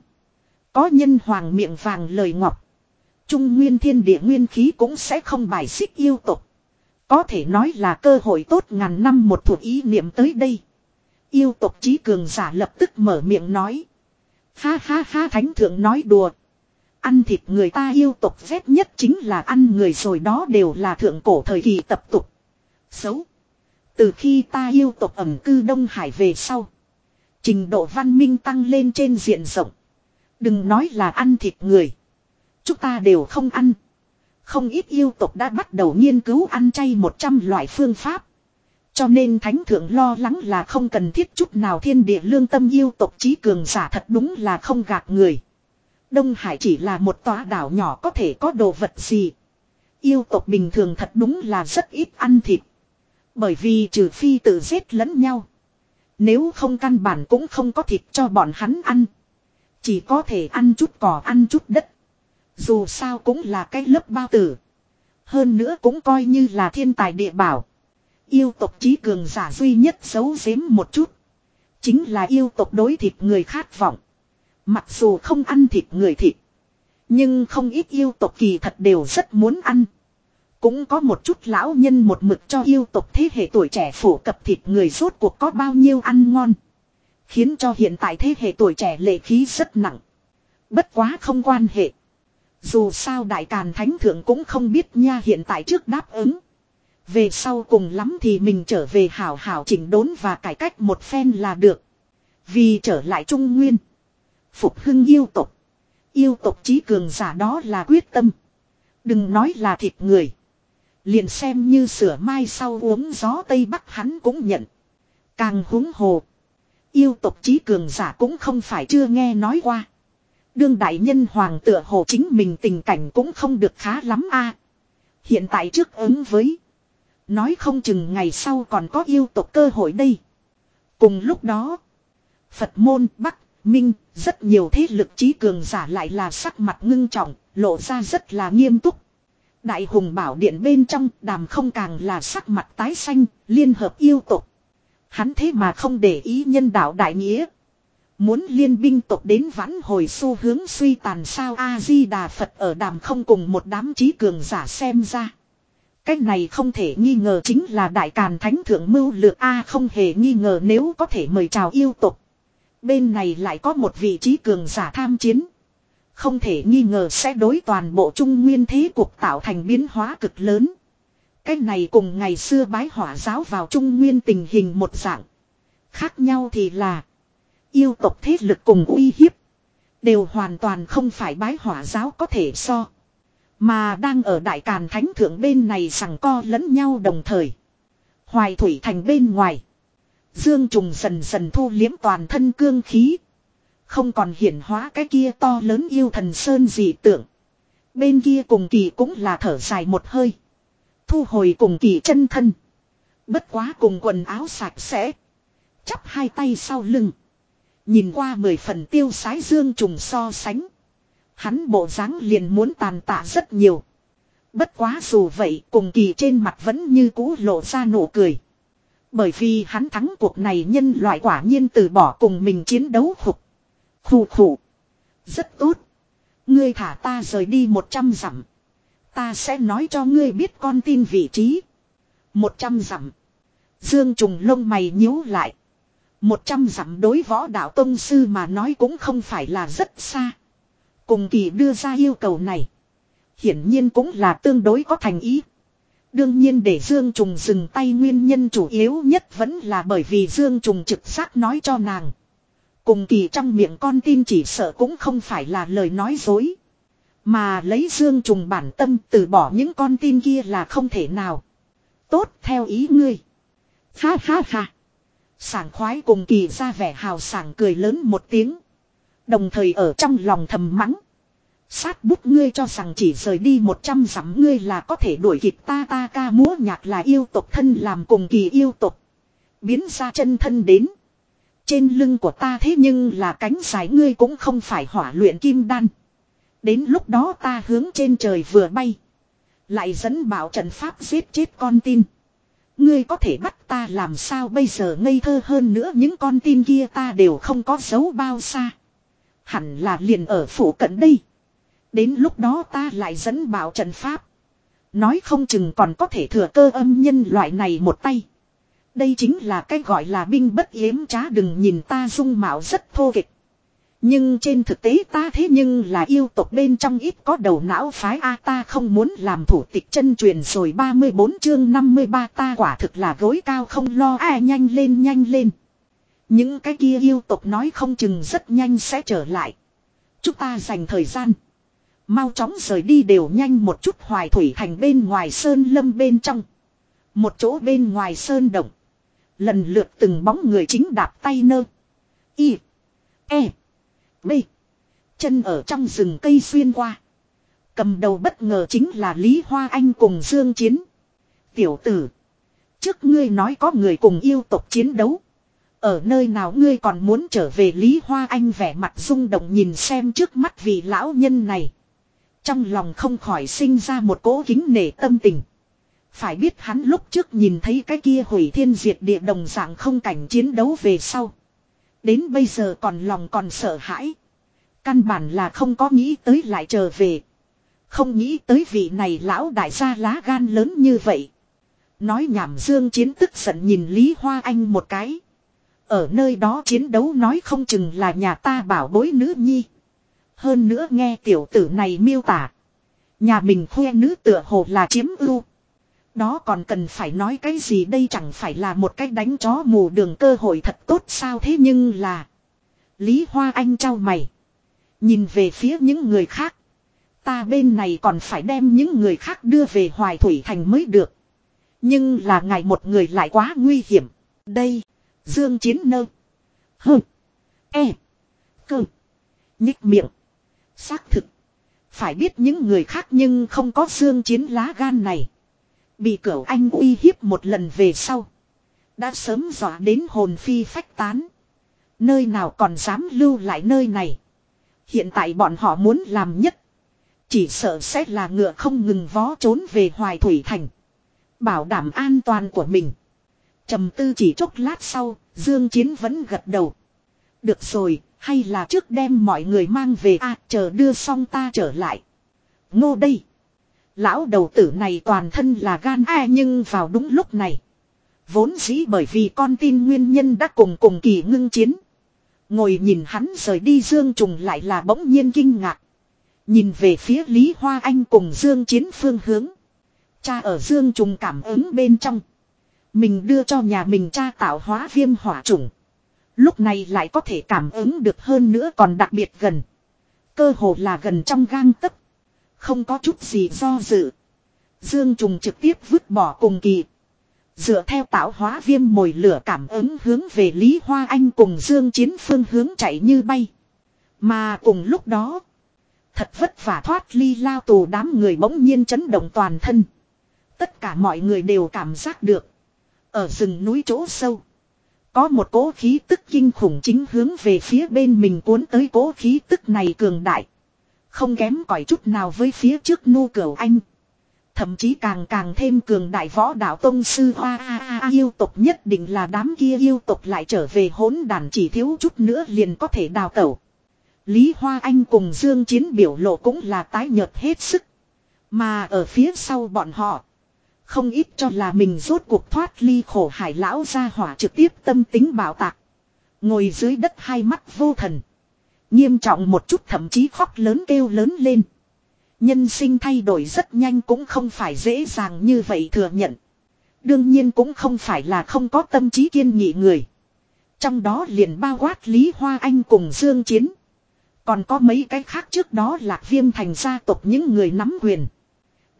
Có nhân hoàng miệng vàng lời ngọc. Trung Nguyên thiên địa nguyên khí cũng sẽ không bài xích yêu tục. Có thể nói là cơ hội tốt ngàn năm một thuộc ý niệm tới đây. Yêu tộc trí cường giả lập tức mở miệng nói. Ha ha ha thánh thượng nói đùa. Ăn thịt người ta yêu tộc ghét nhất chính là ăn người rồi đó đều là thượng cổ thời kỳ tập tục. Xấu. Từ khi ta yêu tộc ẩm cư Đông Hải về sau. Trình độ văn minh tăng lên trên diện rộng. Đừng nói là ăn thịt người. Chúng ta đều không ăn. Không ít yêu tộc đã bắt đầu nghiên cứu ăn chay 100 loại phương pháp. Cho nên thánh thượng lo lắng là không cần thiết chút nào thiên địa lương tâm yêu tộc trí cường giả thật đúng là không gạt người. Đông Hải chỉ là một tòa đảo nhỏ có thể có đồ vật gì. Yêu tộc bình thường thật đúng là rất ít ăn thịt. Bởi vì trừ phi tự giết lẫn nhau. Nếu không căn bản cũng không có thịt cho bọn hắn ăn. Chỉ có thể ăn chút cỏ, ăn chút đất. Dù sao cũng là cái lớp bao tử. Hơn nữa cũng coi như là thiên tài địa bảo. Yêu tộc trí cường giả duy nhất xấu giếm một chút. Chính là yêu tộc đối thịt người khát vọng. Mặc dù không ăn thịt người thịt. Nhưng không ít yêu tộc kỳ thật đều rất muốn ăn. Cũng có một chút lão nhân một mực cho yêu tộc thế hệ tuổi trẻ phổ cập thịt người rốt cuộc có bao nhiêu ăn ngon. Khiến cho hiện tại thế hệ tuổi trẻ lệ khí rất nặng. Bất quá không quan hệ. Dù sao đại càn thánh thượng cũng không biết nha hiện tại trước đáp ứng. Về sau cùng lắm thì mình trở về hảo hảo chỉnh đốn và cải cách một phen là được. Vì trở lại Trung Nguyên. Phục hưng yêu tộc. Yêu tộc trí cường giả đó là quyết tâm. Đừng nói là thịt người. Liền xem như sửa mai sau uống gió Tây Bắc hắn cũng nhận. Càng húng hồ. Yêu tộc trí cường giả cũng không phải chưa nghe nói qua. Đương đại nhân hoàng tựa hồ chính mình tình cảnh cũng không được khá lắm a. Hiện tại trước ứng với. Nói không chừng ngày sau còn có yêu tộc cơ hội đây. Cùng lúc đó. Phật môn Bắc, Minh, rất nhiều thế lực trí cường giả lại là sắc mặt ngưng trọng, lộ ra rất là nghiêm túc. Đại hùng bảo điện bên trong đàm không càng là sắc mặt tái xanh, liên hợp yêu tộc. Hắn thế mà không để ý nhân đạo đại nghĩa. Muốn liên binh tộc đến vãn hồi xu hướng suy tàn sao A-di-đà Phật ở đàm không cùng một đám trí cường giả xem ra. Cái này không thể nghi ngờ chính là đại càn thánh thượng mưu lược A không hề nghi ngờ nếu có thể mời chào yêu tục. Bên này lại có một vị trí cường giả tham chiến. Không thể nghi ngờ sẽ đối toàn bộ trung nguyên thế cuộc tạo thành biến hóa cực lớn. Cái này cùng ngày xưa bái hỏa giáo vào trung nguyên tình hình một dạng. Khác nhau thì là, yêu tộc thế lực cùng uy hiếp. Đều hoàn toàn không phải bái hỏa giáo có thể so. Mà đang ở đại càn thánh thượng bên này sằng co lẫn nhau đồng thời. Hoài thủy thành bên ngoài. Dương trùng dần dần thu liếm toàn thân cương khí. Không còn hiển hóa cái kia to lớn yêu thần sơn dị tượng. Bên kia cùng kỳ cũng là thở dài một hơi. Thu hồi cùng kỳ chân thân. Bất quá cùng quần áo sạch sẽ. Chắp hai tay sau lưng. Nhìn qua mười phần tiêu sái dương trùng so sánh. Hắn bộ dáng liền muốn tàn tạ rất nhiều. Bất quá dù vậy cùng kỳ trên mặt vẫn như cũ lộ ra nụ cười. Bởi vì hắn thắng cuộc này nhân loại quả nhiên từ bỏ cùng mình chiến đấu khục. Khủ khủ. Rất tốt. Ngươi thả ta rời đi một trăm dặm. Ta sẽ nói cho ngươi biết con tin vị trí. Một trăm dặm. Dương trùng lông mày nhíu lại. Một trăm dặm đối võ đạo tông sư mà nói cũng không phải là rất xa. Cùng kỳ đưa ra yêu cầu này. Hiển nhiên cũng là tương đối có thành ý. Đương nhiên để Dương Trùng dừng tay nguyên nhân chủ yếu nhất vẫn là bởi vì Dương Trùng trực giác nói cho nàng. Cùng kỳ trong miệng con tin chỉ sợ cũng không phải là lời nói dối. Mà lấy Dương Trùng bản tâm từ bỏ những con tin kia là không thể nào. Tốt theo ý ngươi. Ha ha ha. Sảng khoái cùng kỳ ra vẻ hào sảng cười lớn một tiếng. Đồng thời ở trong lòng thầm mắng. Sát bút ngươi cho rằng chỉ rời đi một trăm dặm ngươi là có thể đuổi kịp ta ta ca múa nhạc là yêu tộc thân làm cùng kỳ yêu tộc. Biến ra chân thân đến. Trên lưng của ta thế nhưng là cánh dài, ngươi cũng không phải hỏa luyện kim đan. Đến lúc đó ta hướng trên trời vừa bay. Lại dẫn bảo trận pháp giết chết con tin. Ngươi có thể bắt ta làm sao bây giờ ngây thơ hơn nữa, những con tin kia ta đều không có dấu bao xa. Hẳn là liền ở phủ cận đây. Đến lúc đó ta lại dẫn bảo trận pháp. Nói không chừng còn có thể thừa cơ âm nhân loại này một tay. Đây chính là cái gọi là binh bất yếm trá đừng nhìn ta dung mạo rất thô kịch. Nhưng trên thực tế ta thế nhưng là yêu tộc bên trong ít có đầu não phái A ta không muốn làm thủ tịch chân truyền rồi 34 chương 53 ta quả thực là gối cao không lo à nhanh lên nhanh lên. Những cái kia yêu tộc nói không chừng rất nhanh sẽ trở lại. Chúng ta dành thời gian. Mau chóng rời đi đều nhanh một chút hoài thủy thành bên ngoài sơn lâm bên trong. Một chỗ bên ngoài sơn động. Lần lượt từng bóng người chính đạp tay nơ. Y. E. B. Chân ở trong rừng cây xuyên qua. Cầm đầu bất ngờ chính là Lý Hoa Anh cùng Dương Chiến. Tiểu tử. Trước ngươi nói có người cùng yêu tộc chiến đấu. Ở nơi nào ngươi còn muốn trở về Lý Hoa Anh vẻ mặt rung động nhìn xem trước mắt vị lão nhân này. Trong lòng không khỏi sinh ra một cố kính nể tâm tình. Phải biết hắn lúc trước nhìn thấy cái kia hủy thiên diệt địa đồng dạng không cảnh chiến đấu về sau. Đến bây giờ còn lòng còn sợ hãi. Căn bản là không có nghĩ tới lại trở về. Không nghĩ tới vị này lão đại gia lá gan lớn như vậy. Nói nhảm dương chiến tức giận nhìn Lý Hoa Anh một cái. Ở nơi đó chiến đấu nói không chừng là nhà ta bảo bối nữ nhi. Hơn nữa nghe tiểu tử này miêu tả. Nhà mình khoe nữ tựa hồ là chiếm ưu. Đó còn cần phải nói cái gì đây chẳng phải là một cách đánh chó mù đường cơ hội thật tốt sao thế nhưng là. Lý Hoa Anh trao mày. Nhìn về phía những người khác. Ta bên này còn phải đem những người khác đưa về Hoài Thủy Thành mới được. Nhưng là ngài một người lại quá nguy hiểm. Đây. Dương Chiến nơ. Hơ. E. Cơ. Nhích miệng. Xác thực. Phải biết những người khác nhưng không có Dương Chiến lá gan này. Bị cửu anh uy hiếp một lần về sau. Đã sớm dọa đến hồn phi phách tán. Nơi nào còn dám lưu lại nơi này. Hiện tại bọn họ muốn làm nhất. Chỉ sợ sẽ là ngựa không ngừng vó trốn về Hoài Thủy Thành. Bảo đảm an toàn của mình. trầm tư chỉ chốc lát sau, Dương Chiến vẫn gật đầu. Được rồi, hay là trước đem mọi người mang về a chờ đưa xong ta trở lại. Ngô đây. Lão đầu tử này toàn thân là gan ai nhưng vào đúng lúc này. Vốn dĩ bởi vì con tin nguyên nhân đã cùng cùng kỳ ngưng chiến. Ngồi nhìn hắn rời đi Dương Trùng lại là bỗng nhiên kinh ngạc. Nhìn về phía Lý Hoa Anh cùng Dương Chiến phương hướng. Cha ở Dương Trùng cảm ứng bên trong. Mình đưa cho nhà mình cha tạo hóa viêm hỏa trùng. Lúc này lại có thể cảm ứng được hơn nữa còn đặc biệt gần. Cơ hồ là gần trong gang tấc. Không có chút gì do dự. Dương Trùng trực tiếp vứt bỏ cùng kỳ. Dựa theo tạo hóa viêm mồi lửa cảm ứng hướng về Lý Hoa Anh cùng Dương Chiến phương hướng chạy như bay. Mà cùng lúc đó. Thật vất vả thoát ly lao tù đám người bỗng nhiên chấn động toàn thân. Tất cả mọi người đều cảm giác được. Ở rừng núi chỗ sâu. Có một cố khí tức kinh khủng chính hướng về phía bên mình cuốn tới cố khí tức này cường đại. Không kém cỏi chút nào với phía trước nu cửu anh. Thậm chí càng càng thêm cường đại võ đạo tông sư hoa a a a yêu tộc nhất định là đám kia yêu tộc lại trở về hỗn đàn chỉ thiếu chút nữa liền có thể đào tẩu. Lý Hoa Anh cùng Dương Chiến biểu lộ cũng là tái nhợt hết sức. Mà ở phía sau bọn họ. Không ít cho là mình rốt cuộc thoát ly khổ hải lão ra hỏa trực tiếp tâm tính bảo tạc. Ngồi dưới đất hai mắt vô thần. Nghiêm trọng một chút thậm chí khóc lớn kêu lớn lên. Nhân sinh thay đổi rất nhanh cũng không phải dễ dàng như vậy thừa nhận. Đương nhiên cũng không phải là không có tâm trí kiên nghị người. Trong đó liền bao quát Lý Hoa Anh cùng Dương Chiến. Còn có mấy cái khác trước đó là viêm thành gia tộc những người nắm quyền.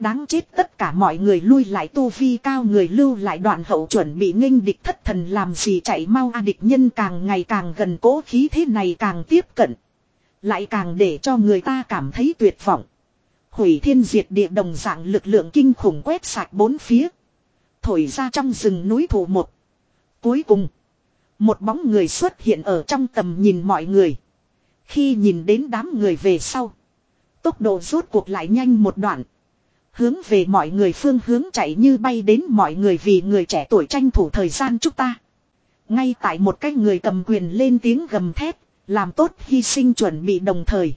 Đáng chết tất cả mọi người lui lại tu vi cao người lưu lại đoạn hậu chuẩn bị nghênh địch thất thần làm gì chạy mau a địch nhân càng ngày càng gần cố khí thế này càng tiếp cận. Lại càng để cho người ta cảm thấy tuyệt vọng. Hủy thiên diệt địa đồng dạng lực lượng kinh khủng quét sạch bốn phía. Thổi ra trong rừng núi thủ một. Cuối cùng. Một bóng người xuất hiện ở trong tầm nhìn mọi người. Khi nhìn đến đám người về sau. Tốc độ rốt cuộc lại nhanh một đoạn. Hướng về mọi người phương hướng chạy như bay đến mọi người vì người trẻ tuổi tranh thủ thời gian chúng ta. Ngay tại một cái người cầm quyền lên tiếng gầm thép, làm tốt hy sinh chuẩn bị đồng thời.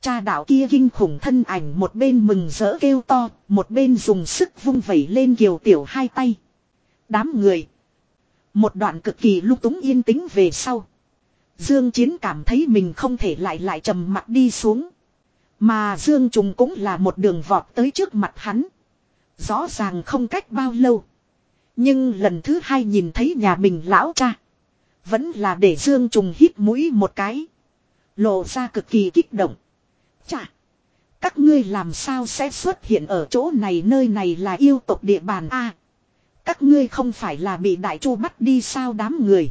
Cha đạo kia kinh khủng thân ảnh một bên mừng rỡ kêu to, một bên dùng sức vung vẩy lên kiều tiểu hai tay. Đám người. Một đoạn cực kỳ lúc túng yên tĩnh về sau. Dương Chiến cảm thấy mình không thể lại lại trầm mặt đi xuống. Mà Dương Trùng cũng là một đường vọt tới trước mặt hắn. Rõ ràng không cách bao lâu. Nhưng lần thứ hai nhìn thấy nhà mình lão cha. Vẫn là để Dương Trùng hít mũi một cái. Lộ ra cực kỳ kích động. Chà. Các ngươi làm sao sẽ xuất hiện ở chỗ này nơi này là yêu tộc địa bàn A. các ngươi không phải là bị đại chu bắt đi sao đám người.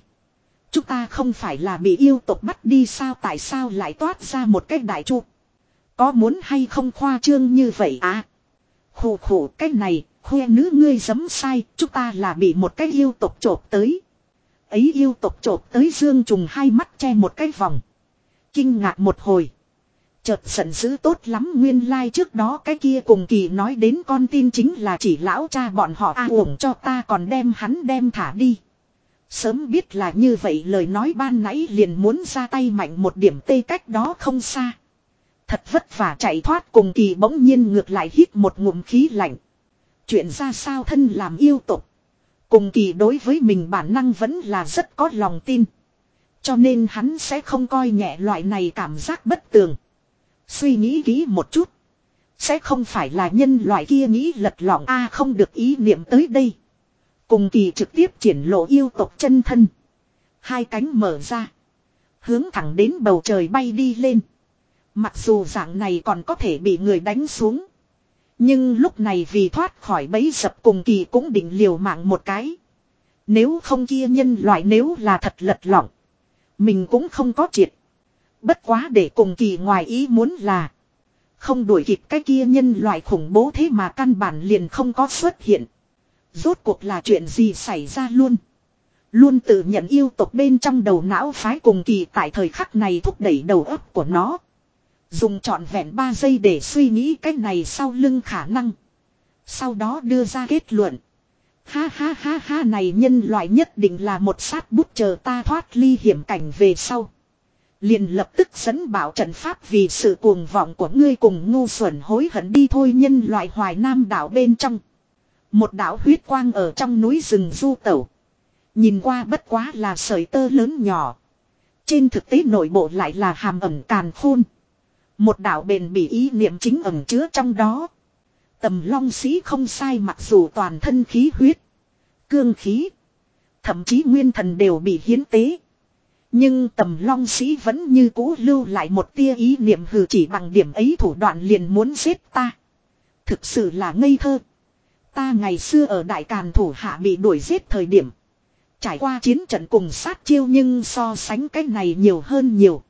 Chúng ta không phải là bị yêu tộc bắt đi sao tại sao lại toát ra một cách đại chu. Có muốn hay không khoa trương như vậy à? Khổ khổ cái này, khoe nữ ngươi dấm sai, chúng ta là bị một cái yêu tộc trộp tới. Ấy yêu tộc trộp tới dương trùng hai mắt che một cái vòng. Kinh ngạc một hồi. Chợt giận dữ tốt lắm nguyên lai like trước đó cái kia cùng kỳ nói đến con tin chính là chỉ lão cha bọn họ a uổng cho ta còn đem hắn đem thả đi. Sớm biết là như vậy lời nói ban nãy liền muốn ra tay mạnh một điểm tê cách đó không xa. Thật vất vả chạy thoát cùng kỳ bỗng nhiên ngược lại hít một ngụm khí lạnh. Chuyện ra sao thân làm yêu tục. Cùng kỳ đối với mình bản năng vẫn là rất có lòng tin. Cho nên hắn sẽ không coi nhẹ loại này cảm giác bất tường. Suy nghĩ kỹ một chút. Sẽ không phải là nhân loại kia nghĩ lật lỏng a, không được ý niệm tới đây. Cùng kỳ trực tiếp triển lộ yêu tộc chân thân. Hai cánh mở ra. Hướng thẳng đến bầu trời bay đi lên. Mặc dù dạng này còn có thể bị người đánh xuống. Nhưng lúc này vì thoát khỏi bấy dập cùng kỳ cũng định liều mạng một cái. Nếu không kia nhân loại nếu là thật lật lỏng. Mình cũng không có triệt. Bất quá để cùng kỳ ngoài ý muốn là. Không đuổi kịp cái kia nhân loại khủng bố thế mà căn bản liền không có xuất hiện. Rốt cuộc là chuyện gì xảy ra luôn. Luôn tự nhận yêu tộc bên trong đầu não phái cùng kỳ tại thời khắc này thúc đẩy đầu óc của nó. Dùng trọn vẹn 3 giây để suy nghĩ cách này sau lưng khả năng. Sau đó đưa ra kết luận. Ha ha ha ha này nhân loại nhất định là một sát bút chờ ta thoát ly hiểm cảnh về sau. Liền lập tức dẫn bảo trận pháp vì sự cuồng vọng của ngươi cùng ngu xuẩn hối hận đi thôi nhân loại hoài nam đảo bên trong. Một đảo huyết quang ở trong núi rừng du tẩu. Nhìn qua bất quá là sợi tơ lớn nhỏ. Trên thực tế nội bộ lại là hàm ẩm càn khôn. Một đảo bền bỉ ý niệm chính ẩn chứa trong đó. Tầm long sĩ không sai mặc dù toàn thân khí huyết. Cương khí. Thậm chí nguyên thần đều bị hiến tế. Nhưng tầm long sĩ vẫn như cũ lưu lại một tia ý niệm hừ chỉ bằng điểm ấy thủ đoạn liền muốn giết ta. Thực sự là ngây thơ. Ta ngày xưa ở đại càn thủ hạ bị đuổi giết thời điểm. Trải qua chiến trận cùng sát chiêu nhưng so sánh cái này nhiều hơn nhiều.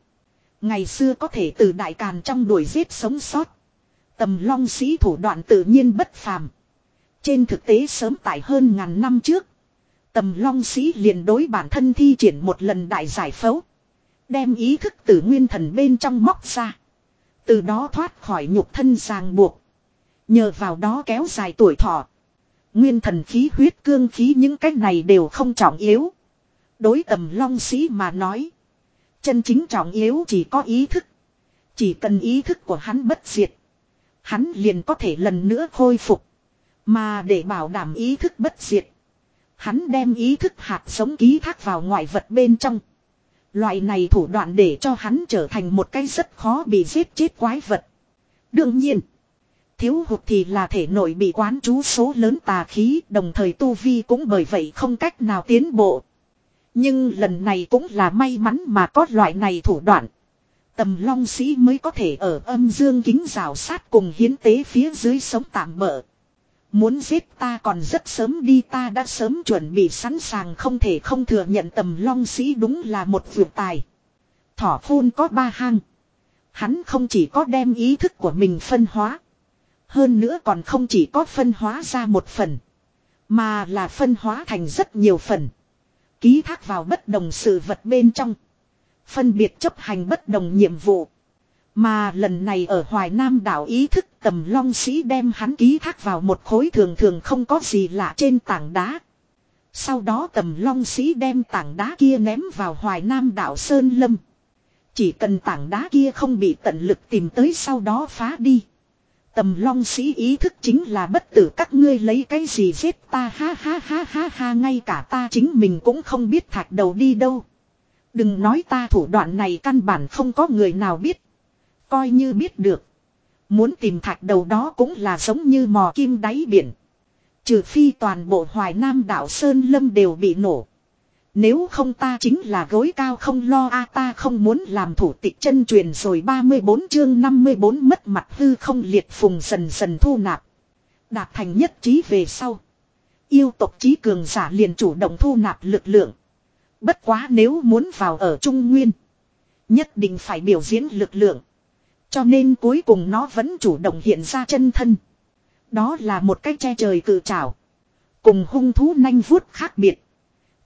Ngày xưa có thể từ đại càn trong đuổi giết sống sót. Tầm long sĩ thủ đoạn tự nhiên bất phàm. Trên thực tế sớm tại hơn ngàn năm trước. Tầm long sĩ liền đối bản thân thi triển một lần đại giải phẫu. Đem ý thức từ nguyên thần bên trong móc ra. Từ đó thoát khỏi nhục thân ràng buộc. Nhờ vào đó kéo dài tuổi thọ. Nguyên thần khí huyết cương khí những cách này đều không trọng yếu. Đối tầm long sĩ mà nói. Chân chính trọng yếu chỉ có ý thức. Chỉ cần ý thức của hắn bất diệt. Hắn liền có thể lần nữa khôi phục. Mà để bảo đảm ý thức bất diệt. Hắn đem ý thức hạt sống ký thác vào ngoại vật bên trong. Loại này thủ đoạn để cho hắn trở thành một cái rất khó bị giết chết quái vật. Đương nhiên. Thiếu hụt thì là thể nội bị quán chú số lớn tà khí, đồng thời tu vi cũng bởi vậy không cách nào tiến bộ. Nhưng lần này cũng là may mắn mà có loại này thủ đoạn. Tầm long sĩ mới có thể ở âm dương kính rào sát cùng hiến tế phía dưới sống tạm bỡ. Muốn giết ta còn rất sớm đi, ta đã sớm chuẩn bị sẵn sàng không thể không thừa nhận tầm long sĩ đúng là một vượt tài. Thỏ phun có ba hang. Hắn không chỉ có đem ý thức của mình phân hóa. Hơn nữa còn không chỉ có phân hóa ra một phần. Mà là phân hóa thành rất nhiều phần. Ký thác vào bất đồng sự vật bên trong. Phân biệt chấp hành bất đồng nhiệm vụ. Mà lần này ở Hoài Nam đảo ý thức tầm long sĩ đem hắn ký thác vào một khối thường thường không có gì lạ trên tảng đá. Sau đó tầm long sĩ đem tảng đá kia ném vào Hoài Nam đảo Sơn Lâm. Chỉ cần tảng đá kia không bị tận lực tìm tới sau đó phá đi. Tầm long sĩ ý thức chính là bất tử, các ngươi lấy cái gì giết ta ha ha ha ha ha, ngay cả ta chính mình cũng không biết thạch đầu đi đâu. Đừng nói ta thủ đoạn này căn bản không có người nào biết. Coi như biết được. Muốn tìm thạch đầu đó cũng là giống như mò kim đáy biển. Trừ phi toàn bộ hoài nam đảo Sơn Lâm đều bị nổ. Nếu không ta chính là gối cao không lo a, ta không muốn làm thủ tịch chân truyền rồi 34 chương 54 mất mặt hư không liệt phùng dần dần thu nạp. Đạt thành nhất trí về sau. Yêu tộc trí cường giả liền chủ động thu nạp lực lượng. Bất quá nếu muốn vào ở Trung Nguyên. Nhất định phải biểu diễn lực lượng. Cho nên cuối cùng nó vẫn chủ động hiện ra chân thân. Đó là một cách che trời cự trảo. Cùng hung thú nanh vuốt khác biệt.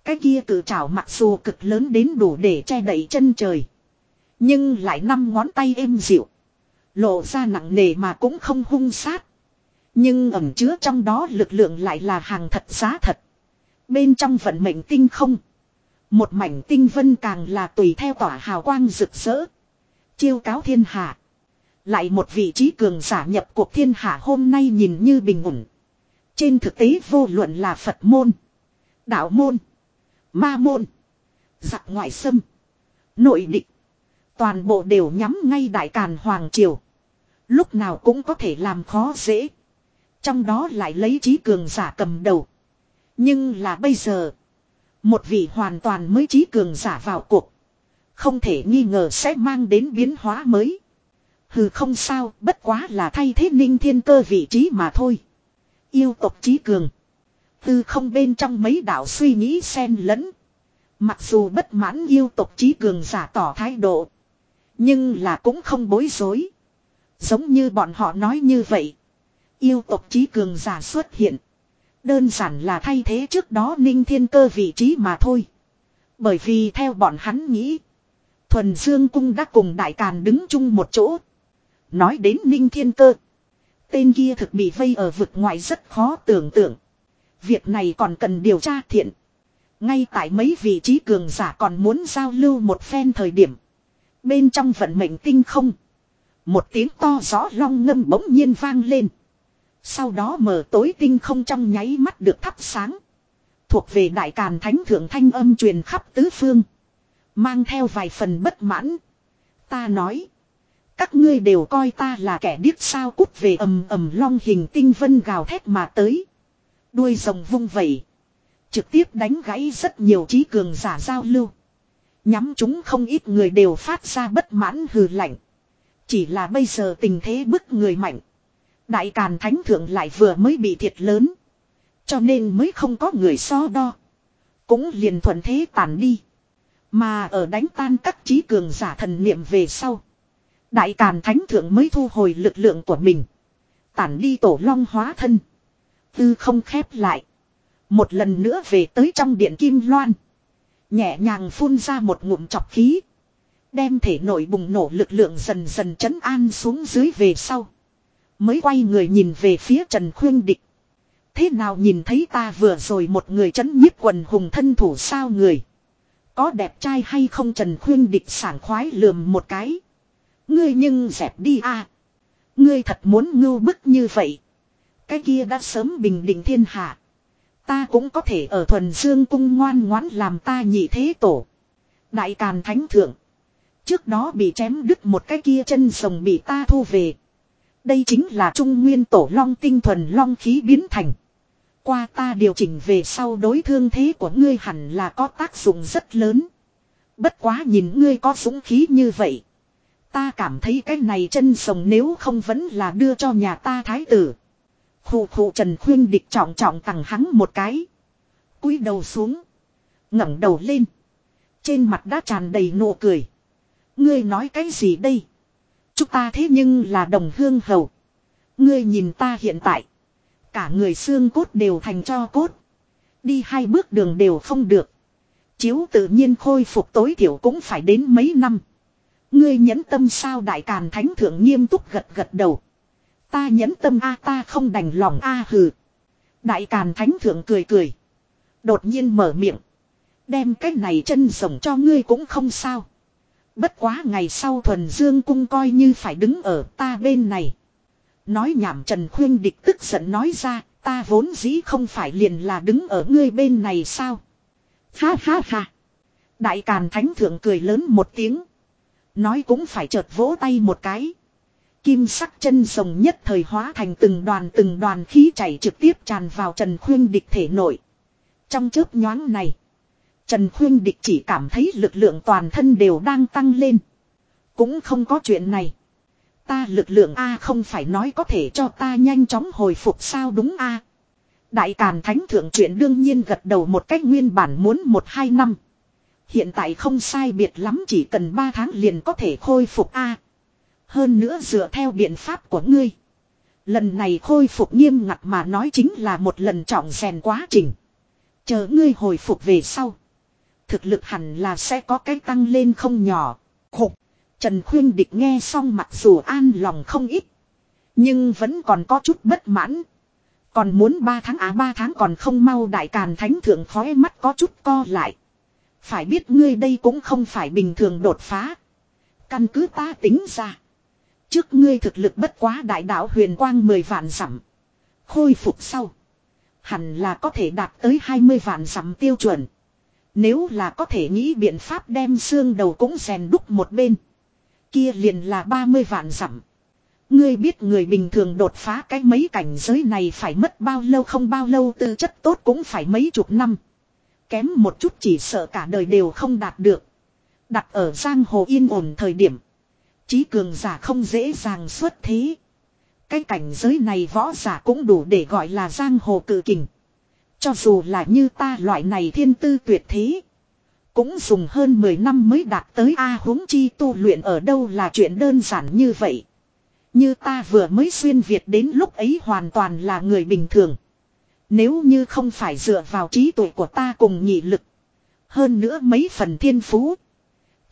Cái kia cử trảo mặc dù cực lớn đến đủ để che đậy chân trời. Nhưng lại năm ngón tay êm dịu. Lộ ra nặng nề mà cũng không hung sát. Nhưng ẩm chứa trong đó lực lượng lại là hàng thật giá thật. Bên trong vận mệnh tinh không. Một mảnh tinh vân càng là tùy theo tỏa hào quang rực rỡ. Chiêu cáo thiên hạ. Lại một vị trí cường giả nhập cuộc thiên hạ hôm nay nhìn như bình ổn. Trên thực tế vô luận là Phật môn. Đạo môn. Ma môn. Giặc ngoại xâm. Nội định. Toàn bộ đều nhắm ngay đại càn Hoàng Triều. Lúc nào cũng có thể làm khó dễ. Trong đó lại lấy trí cường giả cầm đầu. Nhưng là bây giờ. Một vị hoàn toàn mới trí cường giả vào cuộc. Không thể nghi ngờ sẽ mang đến biến hóa mới. Hừ không sao, bất quá là thay thế ninh thiên cơ vị trí mà thôi. Yêu tộc trí cường. Tư không bên trong mấy đạo suy nghĩ xen lẫn. Mặc dù bất mãn yêu tộc trí cường giả tỏ thái độ. Nhưng là cũng không bối rối. Giống như bọn họ nói như vậy. Yêu tộc trí cường giả xuất hiện. Đơn giản là thay thế trước đó ninh thiên cơ vị trí mà thôi. Bởi vì theo bọn hắn nghĩ. Thuần Dương Cung đã cùng Đại Càn đứng chung một chỗ. Nói đến ninh thiên cơ. Tên kia thực bị vây ở vực ngoài rất khó tưởng tượng. Việc này còn cần điều tra thiện. Ngay tại mấy vị trí cường giả còn muốn giao lưu một phen thời điểm. Bên trong vận mệnh tinh không. Một tiếng to rõ long ngâm bỗng nhiên vang lên. Sau đó mở tối tinh không trong nháy mắt được thắp sáng. Thuộc về đại càn thánh thượng thanh âm truyền khắp tứ phương. Mang theo vài phần bất mãn. Ta nói. Các ngươi đều coi ta là kẻ điếc sao cút về ầm ầm long hình tinh vân gào thét mà tới. Đuôi rồng vung vẩy. Trực tiếp đánh gãy rất nhiều trí cường giả giao lưu. Nhắm chúng không ít người đều phát ra bất mãn hừ lạnh. Chỉ là bây giờ tình thế bức người mạnh. Đại Càn Thánh Thượng lại vừa mới bị thiệt lớn. Cho nên mới không có người so đo. Cũng liền thuận thế tàn đi. Mà ở đánh tan các trí cường giả thần niệm về sau. Đại Càn Thánh Thượng mới thu hồi lực lượng của mình. Tản đi tổ long hóa thân. Tư không khép lại. Một lần nữa về tới trong điện Kim Loan. Nhẹ nhàng phun ra một ngụm chọc khí. Đem thể nội bùng nổ lực lượng dần dần chấn an xuống dưới về sau. Mới quay người nhìn về phía Trần Khuyên Địch. Thế nào nhìn thấy ta vừa rồi một người chấn nhiếp quần hùng thân thủ sao người. Có đẹp trai hay không Trần Khuyên Địch sảng khoái lườm một cái. Ngươi nhưng dẹp đi a Ngươi thật muốn ngưu bức như vậy. Cái kia đã sớm bình định thiên hạ. Ta cũng có thể ở thuần dương cung ngoan ngoãn làm ta nhị thế tổ. Đại Càn Thánh Thượng. Trước đó bị chém đứt một cái kia chân rồng bị ta thu về. Đây chính là trung nguyên tổ long tinh thuần long khí biến thành. Qua ta điều chỉnh về sau đối thương thế của ngươi hẳn là có tác dụng rất lớn. Bất quá nhìn ngươi có súng khí như vậy. Ta cảm thấy cái này chân rồng nếu không vẫn là đưa cho nhà ta thái tử. Khụ khụ Trần Khuyên địch trọng trọng tặng hắn một cái. cúi đầu xuống. ngẩng đầu lên. Trên mặt đã tràn đầy nụ cười. Ngươi nói cái gì đây? Chúng ta thế nhưng là đồng hương hầu. Ngươi nhìn ta hiện tại. Cả người xương cốt đều thành cho cốt. Đi hai bước đường đều không được. Chiếu tự nhiên khôi phục tối thiểu cũng phải đến mấy năm. Ngươi nhẫn tâm sao đại càn thánh thượng nghiêm túc gật gật đầu. Ta nhẫn tâm a ta không đành lòng a hừ. Đại càn thánh thượng cười cười. Đột nhiên mở miệng. Đem cái này chân rồng cho ngươi cũng không sao. Bất quá ngày sau thuần dương cung coi như phải đứng ở ta bên này. Nói nhảm Trần Khuyên Địch tức giận nói ra, ta vốn dĩ không phải liền là đứng ở ngươi bên này sao. Ha ha ha. Đại Càn Thánh Thượng cười lớn một tiếng. Nói cũng phải chợt vỗ tay một cái. Kim sắc chân rồng nhất thời hóa thành từng đoàn từng đoàn khí chảy trực tiếp tràn vào Trần Khuyên Địch thể nội. Trong chớp nhoáng này. Trần Khuyên Địch chỉ cảm thấy lực lượng toàn thân đều đang tăng lên. Cũng không có chuyện này. Ta lực lượng A không phải nói có thể cho ta nhanh chóng hồi phục sao đúng A. Đại Càn Thánh Thượng chuyện đương nhiên gật đầu một cách nguyên bản muốn một hai năm. Hiện tại không sai biệt lắm chỉ cần ba tháng liền có thể khôi phục A. Hơn nữa dựa theo biện pháp của ngươi. Lần này khôi phục nghiêm ngặt mà nói chính là một lần trọng rèn quá trình. Chờ ngươi hồi phục về sau. Thực lực hẳn là sẽ có cái tăng lên không nhỏ. Khục. Trần Khuyên Địch nghe xong mặc dù an lòng không ít. Nhưng vẫn còn có chút bất mãn. Còn muốn 3 tháng á à 3 tháng còn không mau đại càn thánh thượng khóe mắt có chút co lại. Phải biết ngươi đây cũng không phải bình thường đột phá. Căn cứ ta tính ra. Trước ngươi thực lực bất quá đại đạo huyền quang 10 vạn dặm. Khôi phục sau. Hẳn là có thể đạt tới 20 vạn dặm tiêu chuẩn. Nếu là có thể nghĩ biện pháp đem xương đầu cũng rèn đúc một bên. Kia liền là 30 vạn dặm. Ngươi biết người bình thường đột phá cái mấy cảnh giới này phải mất bao lâu không bao lâu tư chất tốt cũng phải mấy chục năm. Kém một chút chỉ sợ cả đời đều không đạt được. Đặt ở giang hồ yên ổn thời điểm. Chí cường giả không dễ dàng xuất thế. Cái cảnh giới này võ giả cũng đủ để gọi là giang hồ cự kình. Cho dù là như ta loại này thiên tư tuyệt thế. Cũng dùng hơn 10 năm mới đạt tới A huống chi tu luyện ở đâu là chuyện đơn giản như vậy. Như ta vừa mới xuyên Việt đến lúc ấy hoàn toàn là người bình thường. Nếu như không phải dựa vào trí tuệ của ta cùng nhị lực. Hơn nữa mấy phần thiên phú.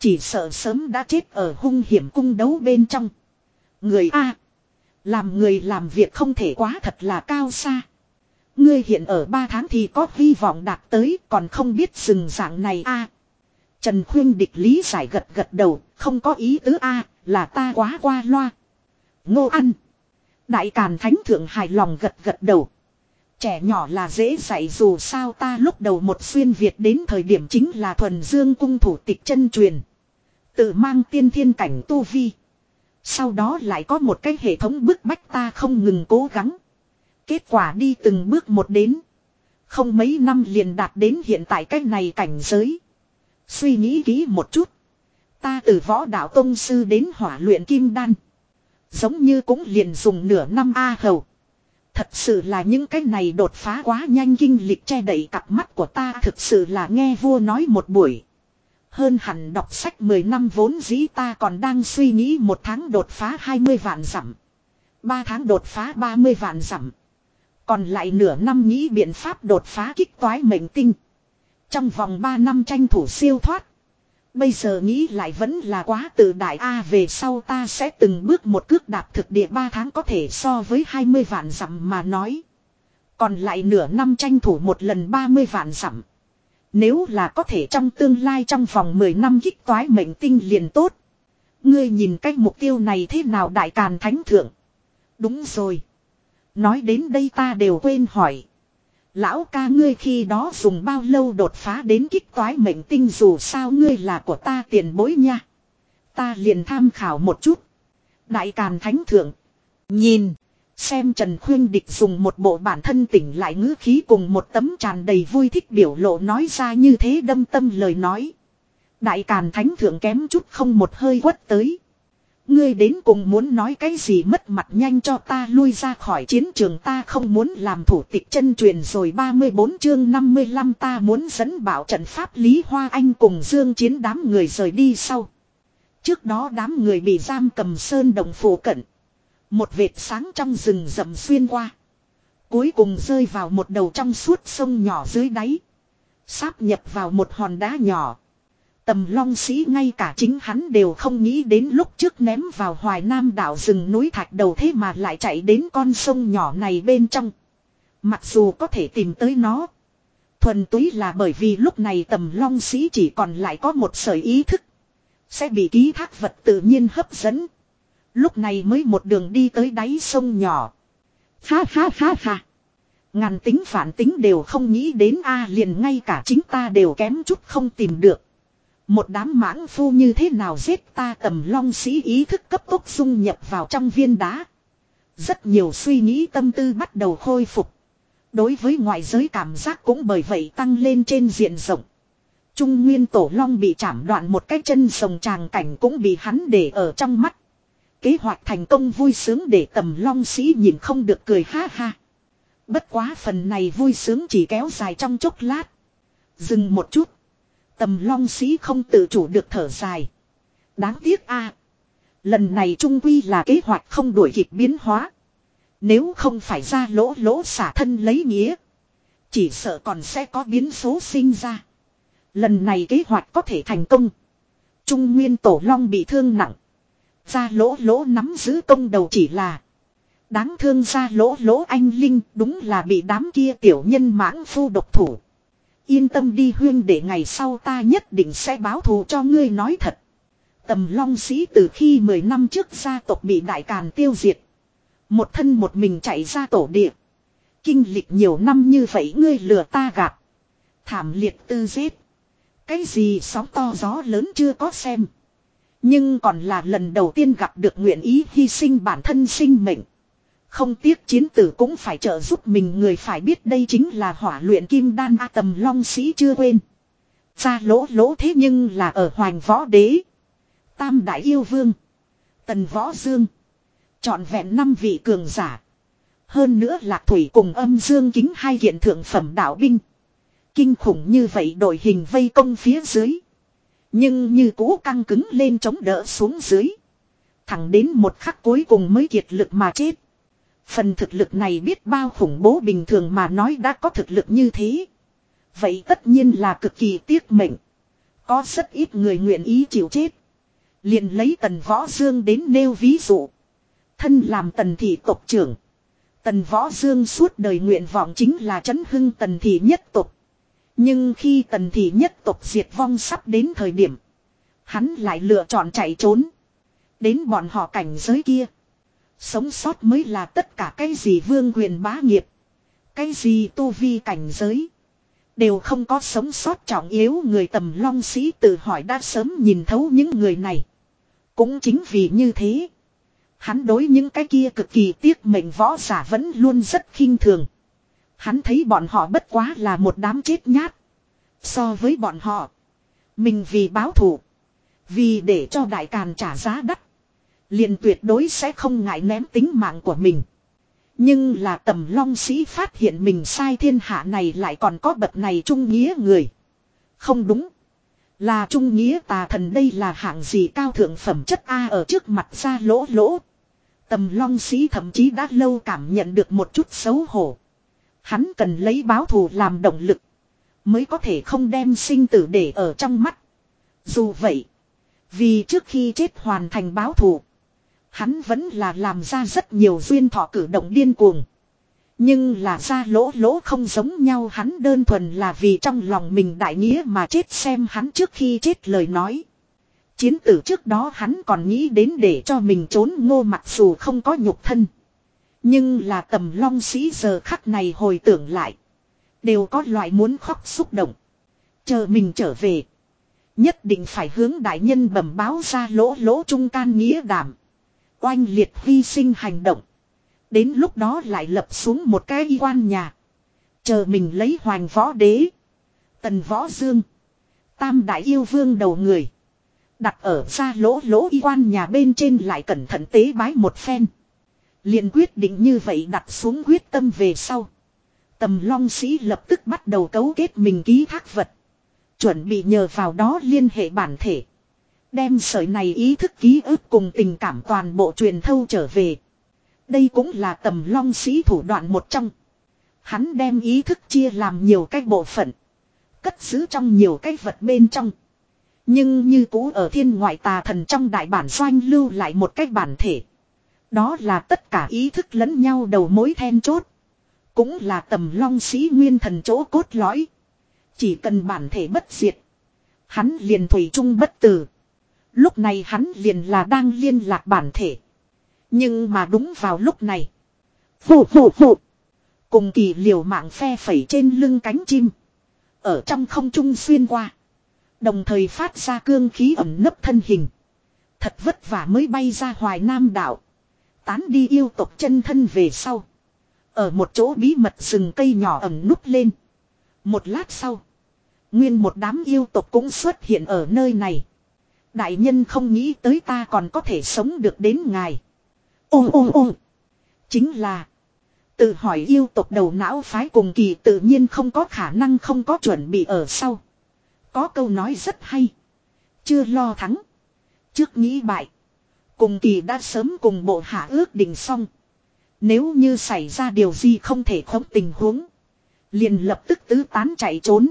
Chỉ sợ sớm đã chết ở hung hiểm cung đấu bên trong. Người A. Làm người làm việc không thể quá thật là cao xa. Ngươi hiện ở 3 tháng thì có hy vọng đạt tới còn không biết dừng dạng này a Trần Khuyên địch lý giải gật gật đầu, không có ý tứ a là ta quá qua loa. Ngô ăn. Đại Càn Thánh Thượng hài lòng gật gật đầu. Trẻ nhỏ là dễ dạy dù sao ta lúc đầu một xuyên Việt đến thời điểm chính là thuần dương cung thủ tịch chân truyền. Tự mang tiên thiên cảnh tu vi. Sau đó lại có một cái hệ thống bức bách ta không ngừng cố gắng. Kết quả đi từng bước một đến. Không mấy năm liền đạt đến hiện tại cái này cảnh giới. Suy nghĩ kỹ một chút. Ta từ võ đạo tông sư đến hỏa luyện kim đan. Giống như cũng liền dùng nửa năm A hầu. Thật sự là những cái này đột phá quá nhanh kinh lịch che đậy cặp mắt của ta thực sự là nghe vua nói một buổi. Hơn hẳn đọc sách 10 năm vốn dĩ ta còn đang suy nghĩ một tháng đột phá 20 vạn dặm. 3 tháng đột phá 30 vạn dặm. Còn lại nửa năm nghĩ biện pháp đột phá kích toái mệnh tinh. Trong vòng 3 năm tranh thủ siêu thoát. Bây giờ nghĩ lại vẫn là quá tự đại A, về sau ta sẽ từng bước một cước đạp thực địa 3 tháng có thể so với 20 vạn dặm mà nói. Còn lại nửa năm tranh thủ một lần 30 vạn dặm. Nếu là có thể trong tương lai trong vòng 10 năm kích toái mệnh tinh liền tốt. Ngươi nhìn cách mục tiêu này thế nào đại càn thánh thượng. Đúng rồi. Nói đến đây ta đều quên hỏi. Lão ca ngươi khi đó dùng bao lâu đột phá đến kích toái mệnh tinh dù sao ngươi là của ta tiền bối nha. Ta liền tham khảo một chút. Đại Càn Thánh Thượng. Nhìn. Xem Trần Khuyên Địch dùng một bộ bản thân tỉnh lại ngữ khí cùng một tấm tràn đầy vui thích biểu lộ nói ra như thế đâm tâm lời nói. Đại Càn Thánh Thượng kém chút không một hơi quất tới. Ngươi đến cùng muốn nói cái gì mất mặt nhanh cho ta lui ra khỏi chiến trường ta không muốn làm thủ tịch chân truyền rồi 34 chương 55 ta muốn dẫn bảo trận pháp Lý Hoa Anh cùng Dương chiến đám người rời đi sau. Trước đó đám người bị giam cầm sơn đồng phủ cận. Một vệt sáng trong rừng rậm xuyên qua. Cuối cùng rơi vào một đầu trong suốt sông nhỏ dưới đáy. Sáp nhập vào một hòn đá nhỏ. Tầm long sĩ ngay cả chính hắn đều không nghĩ đến lúc trước ném vào hoài nam đảo rừng núi thạch đầu thế mà lại chạy đến con sông nhỏ này bên trong. Mặc dù có thể tìm tới nó. Thuần túy là bởi vì lúc này tầm long sĩ chỉ còn lại có một sợi ý thức. Sẽ bị ký thác vật tự nhiên hấp dẫn. Lúc này mới một đường đi tới đáy sông nhỏ. Ha ha ha ha. Ngàn tính phản tính đều không nghĩ đến a, liền ngay cả chính ta đều kém chút không tìm được. Một đám mãng phu như thế nào giết ta tầm long sĩ ý thức cấp tốc dung nhập vào trong viên đá. Rất nhiều suy nghĩ tâm tư bắt đầu khôi phục. Đối với ngoại giới cảm giác cũng bởi vậy tăng lên trên diện rộng. Trung nguyên tổ long bị chạm đoạn một cái chân sồng tràng cảnh cũng bị hắn để ở trong mắt. Kế hoạch thành công vui sướng để tầm long sĩ nhìn không được cười ha ha. Bất quá phần này vui sướng chỉ kéo dài trong chốc lát. Dừng một chút. Tầm long sĩ không tự chủ được thở dài. Đáng tiếc a Lần này trung quy là kế hoạch không đuổi kịp biến hóa. Nếu không phải ra lỗ lỗ xả thân lấy nghĩa. Chỉ sợ còn sẽ có biến số sinh ra. Lần này kế hoạch có thể thành công. Trung nguyên tổ long bị thương nặng. Ra lỗ lỗ nắm giữ công đầu chỉ là. Đáng thương ra lỗ lỗ anh Linh, đúng là bị đám kia tiểu nhân mãng phu độc thủ. Yên tâm đi huyên, để ngày sau ta nhất định sẽ báo thù cho ngươi nói thật. Tầm long sĩ từ khi 10 năm trước gia tộc bị đại càn tiêu diệt. Một thân một mình chạy ra tổ địa. Kinh lịch nhiều năm như vậy ngươi lừa ta gạt. Thảm liệt tư giết. Cái gì sóng to gió lớn chưa có xem. Nhưng còn là lần đầu tiên gặp được nguyện ý hy sinh bản thân sinh mệnh. Không tiếc chiến tử cũng phải trợ giúp mình người phải biết đây chính là hỏa luyện kim đan A tầm long sĩ chưa quên. Ra lỗ lỗ thế nhưng là ở hoàng võ đế. Tam đại yêu vương. Tần võ dương. Chọn vẹn năm vị cường giả. Hơn nữa lạc thủy cùng âm dương kính hai hiện thượng phẩm đạo binh. Kinh khủng như vậy đội hình vây công phía dưới. Nhưng như cũ căng cứng lên chống đỡ xuống dưới. Thẳng đến một khắc cuối cùng mới kiệt lực mà chết. Phần thực lực này biết bao khủng bố bình thường mà nói đã có thực lực như thế. Vậy tất nhiên là cực kỳ tiếc mệnh. Có rất ít người nguyện ý chịu chết. liền lấy tần võ dương đến nêu ví dụ. Thân làm tần thị tộc trưởng. Tần võ dương suốt đời nguyện vọng chính là chấn hưng tần thị nhất tộc. Nhưng khi tần thị nhất tộc diệt vong sắp đến thời điểm. Hắn lại lựa chọn chạy trốn. Đến bọn họ cảnh giới kia. Sống sót mới là tất cả cái gì vương quyền bá nghiệp. Cái gì tu vi cảnh giới. Đều không có sống sót trọng yếu người tầm long sĩ tự hỏi đã sớm nhìn thấu những người này. Cũng chính vì như thế. Hắn đối những cái kia cực kỳ tiếc mệnh võ giả vẫn luôn rất khinh thường. Hắn thấy bọn họ bất quá là một đám chết nhát. So với bọn họ. Mình vì báo thù. Vì để cho đại càn trả giá đắt. liền tuyệt đối sẽ không ngại ném tính mạng của mình. Nhưng là tầm long sĩ phát hiện mình sai thiên hạ này lại còn có bậc này trung nghĩa người. Không đúng. Là trung nghĩa tà thần đây là hạng gì cao thượng phẩm chất A ở trước mặt ra lỗ lỗ. Tầm long sĩ thậm chí đã lâu cảm nhận được một chút xấu hổ. Hắn cần lấy báo thù làm động lực. Mới có thể không đem sinh tử để ở trong mắt. Dù vậy. Vì trước khi chết hoàn thành báo thù. Hắn vẫn là làm ra rất nhiều duyên thọ cử động điên cuồng. Nhưng là ra lỗ lỗ không giống nhau hắn đơn thuần là vì trong lòng mình đại nghĩa mà chết xem hắn trước khi chết lời nói. Chiến tử trước đó hắn còn nghĩ đến để cho mình trốn ngô mặc dù không có nhục thân. Nhưng là tầm long sĩ giờ khắc này hồi tưởng lại. Đều có loại muốn khóc xúc động. Chờ mình trở về. Nhất định phải hướng đại nhân bẩm báo ra lỗ lỗ trung can nghĩa đảm. Oanh liệt hy sinh hành động. Đến lúc đó lại lập xuống một cái y quan nhà. Chờ mình lấy hoàng võ đế. Tần võ dương. Tam đại yêu vương đầu người. Đặt ở ra lỗ lỗ y quan nhà bên trên lại cẩn thận tế bái một phen liền quyết định như vậy đặt xuống quyết tâm về sau. Tầm long sĩ lập tức bắt đầu cấu kết mình ký thác vật. Chuẩn bị nhờ vào đó liên hệ bản thể. Đem sợi này ý thức ký ức cùng tình cảm toàn bộ truyền thâu trở về. Đây cũng là tầm long sĩ thủ đoạn một trong. Hắn đem ý thức chia làm nhiều cái bộ phận. Cất giữ trong nhiều cái vật bên trong. Nhưng như cũ ở thiên ngoại tà thần trong đại bản doanh lưu lại một cái bản thể. Đó là tất cả ý thức lẫn nhau đầu mối then chốt. Cũng là tầm long sĩ nguyên thần chỗ cốt lõi. Chỉ cần bản thể bất diệt. Hắn liền thủy chung bất tử. Lúc này hắn liền là đang liên lạc bản thể. Nhưng mà đúng vào lúc này. Phụ phụ phụ. Cùng kỳ liều mạng phe phẩy trên lưng cánh chim. Ở trong không trung xuyên qua. Đồng thời phát ra cương khí ẩm nấp thân hình. Thật vất vả mới bay ra hoài nam đảo. Tán đi yêu tộc chân thân về sau. Ở một chỗ bí mật rừng cây nhỏ ẩm núp lên. Một lát sau. Nguyên một đám yêu tộc cũng xuất hiện ở nơi này. Đại nhân không nghĩ tới ta còn có thể sống được đến ngài. Ô ô ô. Chính là. Tự hỏi yêu tộc đầu não phái cùng kỳ tự nhiên không có khả năng không có chuẩn bị ở sau. Có câu nói rất hay. Chưa lo thắng. Trước nghĩ bại. Cùng kỳ đã sớm cùng bộ hạ ước định xong. Nếu như xảy ra điều gì không thể khống tình huống. Liền lập tức tứ tán chạy trốn.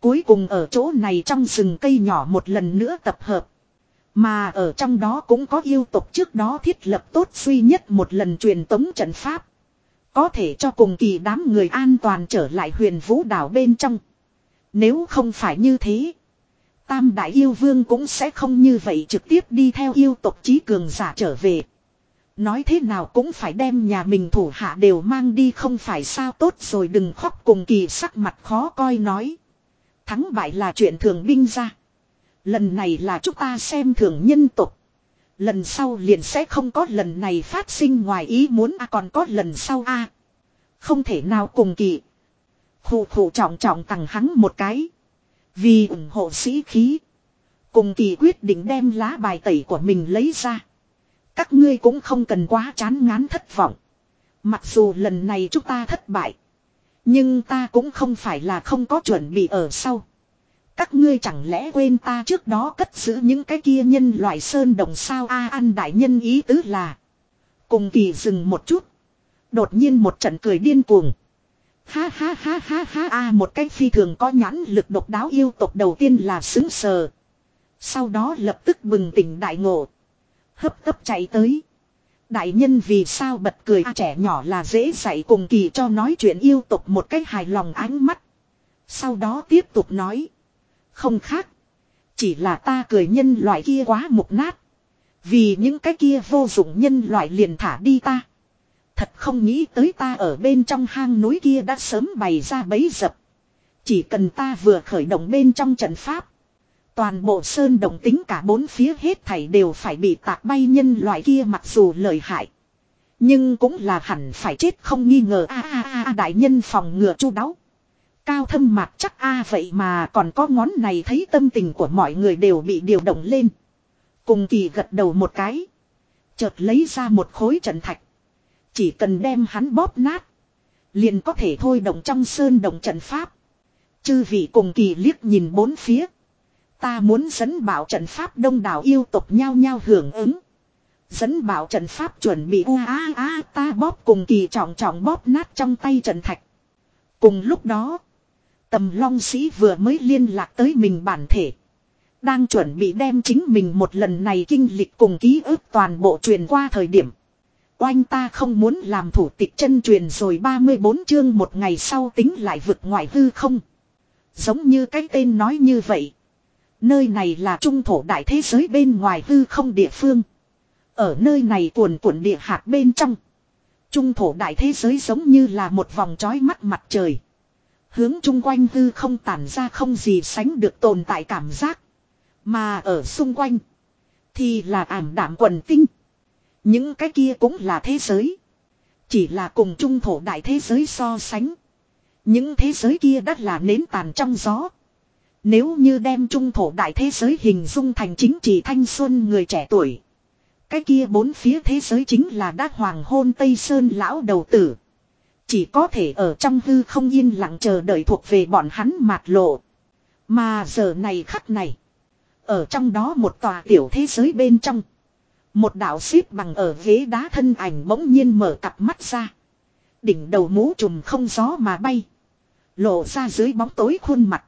Cuối cùng ở chỗ này trong rừng cây nhỏ một lần nữa tập hợp. Mà ở trong đó cũng có yêu tục trước đó thiết lập tốt duy nhất một lần truyền tống trận pháp. Có thể cho cùng kỳ đám người an toàn trở lại huyền vũ đảo bên trong. Nếu không phải như thế. Tam đại yêu vương cũng sẽ không như vậy trực tiếp đi theo yêu tộc trí cường giả trở về. Nói thế nào cũng phải đem nhà mình thủ hạ đều mang đi không phải sao tốt rồi đừng khóc cùng kỳ sắc mặt khó coi nói. Thắng bại là chuyện thường binh ra. Lần này là chúng ta xem thường nhân tục. Lần sau liền sẽ không có lần này phát sinh ngoài ý muốn a còn có lần sau a Không thể nào cùng kỳ. Khủ khủ trọng trọng tặng hắn một cái. Vì ủng hộ sĩ khí. Cùng kỳ quyết định đem lá bài tẩy của mình lấy ra. Các ngươi cũng không cần quá chán ngán thất vọng. Mặc dù lần này chúng ta thất bại. Nhưng ta cũng không phải là không có chuẩn bị ở sau. Các ngươi chẳng lẽ quên ta trước đó cất giữ những cái kia nhân loại sơn đồng sao a, an đại nhân ý tứ là. Cùng kỳ dừng một chút. Đột nhiên một trận cười điên cuồng. Ha ha ha ha ha a à, một cách phi thường có nhãn lực độc đáo yêu tộc đầu tiên là xứng sờ. Sau đó lập tức bừng tỉnh đại ngộ. Hấp tấp chạy tới. Đại nhân vì sao bật cười a trẻ nhỏ là dễ dạy cùng kỳ cho nói chuyện yêu tục một cách hài lòng ánh mắt. Sau đó tiếp tục nói. Không khác. Chỉ là ta cười nhân loại kia quá mục nát. Vì những cái kia vô dụng nhân loại liền thả đi ta. Thật không nghĩ tới ta ở bên trong hang núi kia đã sớm bày ra bấy dập. Chỉ cần ta vừa khởi động bên trong trận pháp. Toàn bộ sơn động tính cả bốn phía hết thảy đều phải bị tạc bay nhân loại kia mặc dù lợi hại. Nhưng cũng là hẳn phải chết không nghi ngờ a a a đại nhân phòng ngừa chu đáo. Cao thâm mạc chắc a vậy mà còn có ngón này thấy tâm tình của mọi người đều bị điều động lên. Cùng kỳ gật đầu một cái. Chợt lấy ra một khối trận thạch. Chỉ cần đem hắn bóp nát. Liền có thể thôi động trong sơn động trận pháp. Chư vị cùng kỳ liếc nhìn bốn phía. Ta muốn dẫn bảo trận pháp đông đảo yêu tục nhau nhau hưởng ứng. Dẫn bảo trận pháp chuẩn bị u a a ta bóp cùng kỳ trọng trọng bóp nát trong tay trận thạch. Cùng lúc đó. Tầm long sĩ vừa mới liên lạc tới mình bản thể. Đang chuẩn bị đem chính mình một lần này kinh lịch cùng ký ức toàn bộ truyền qua thời điểm. Oanh ta không muốn làm thủ tịch chân truyền rồi 34 chương một ngày sau tính lại vực ngoại hư không. Giống như cái tên nói như vậy. Nơi này là trung thổ đại thế giới bên ngoài hư không địa phương. Ở nơi này cuồn cuộn địa hạt bên trong. Trung thổ đại thế giới giống như là một vòng trói mắt mặt trời. Hướng chung quanh hư không tản ra không gì sánh được tồn tại cảm giác. Mà ở xung quanh. Thì là ảm đạm quần tinh. Những cái kia cũng là thế giới. Chỉ là cùng trung thổ đại thế giới so sánh. Những thế giới kia đã là nến tàn trong gió. Nếu như đem trung thổ đại thế giới hình dung thành chính trị thanh xuân người trẻ tuổi. Cái kia bốn phía thế giới chính là đát hoàng hôn Tây Sơn lão đầu tử. Chỉ có thể ở trong hư không yên lặng chờ đợi thuộc về bọn hắn mạt lộ. Mà giờ này khắc này. Ở trong đó một tòa tiểu thế giới bên trong. Một đạo xếp bằng ở ghế đá thân ảnh bỗng nhiên mở cặp mắt ra. Đỉnh đầu mũ trùm không gió mà bay. Lộ ra dưới bóng tối khuôn mặt.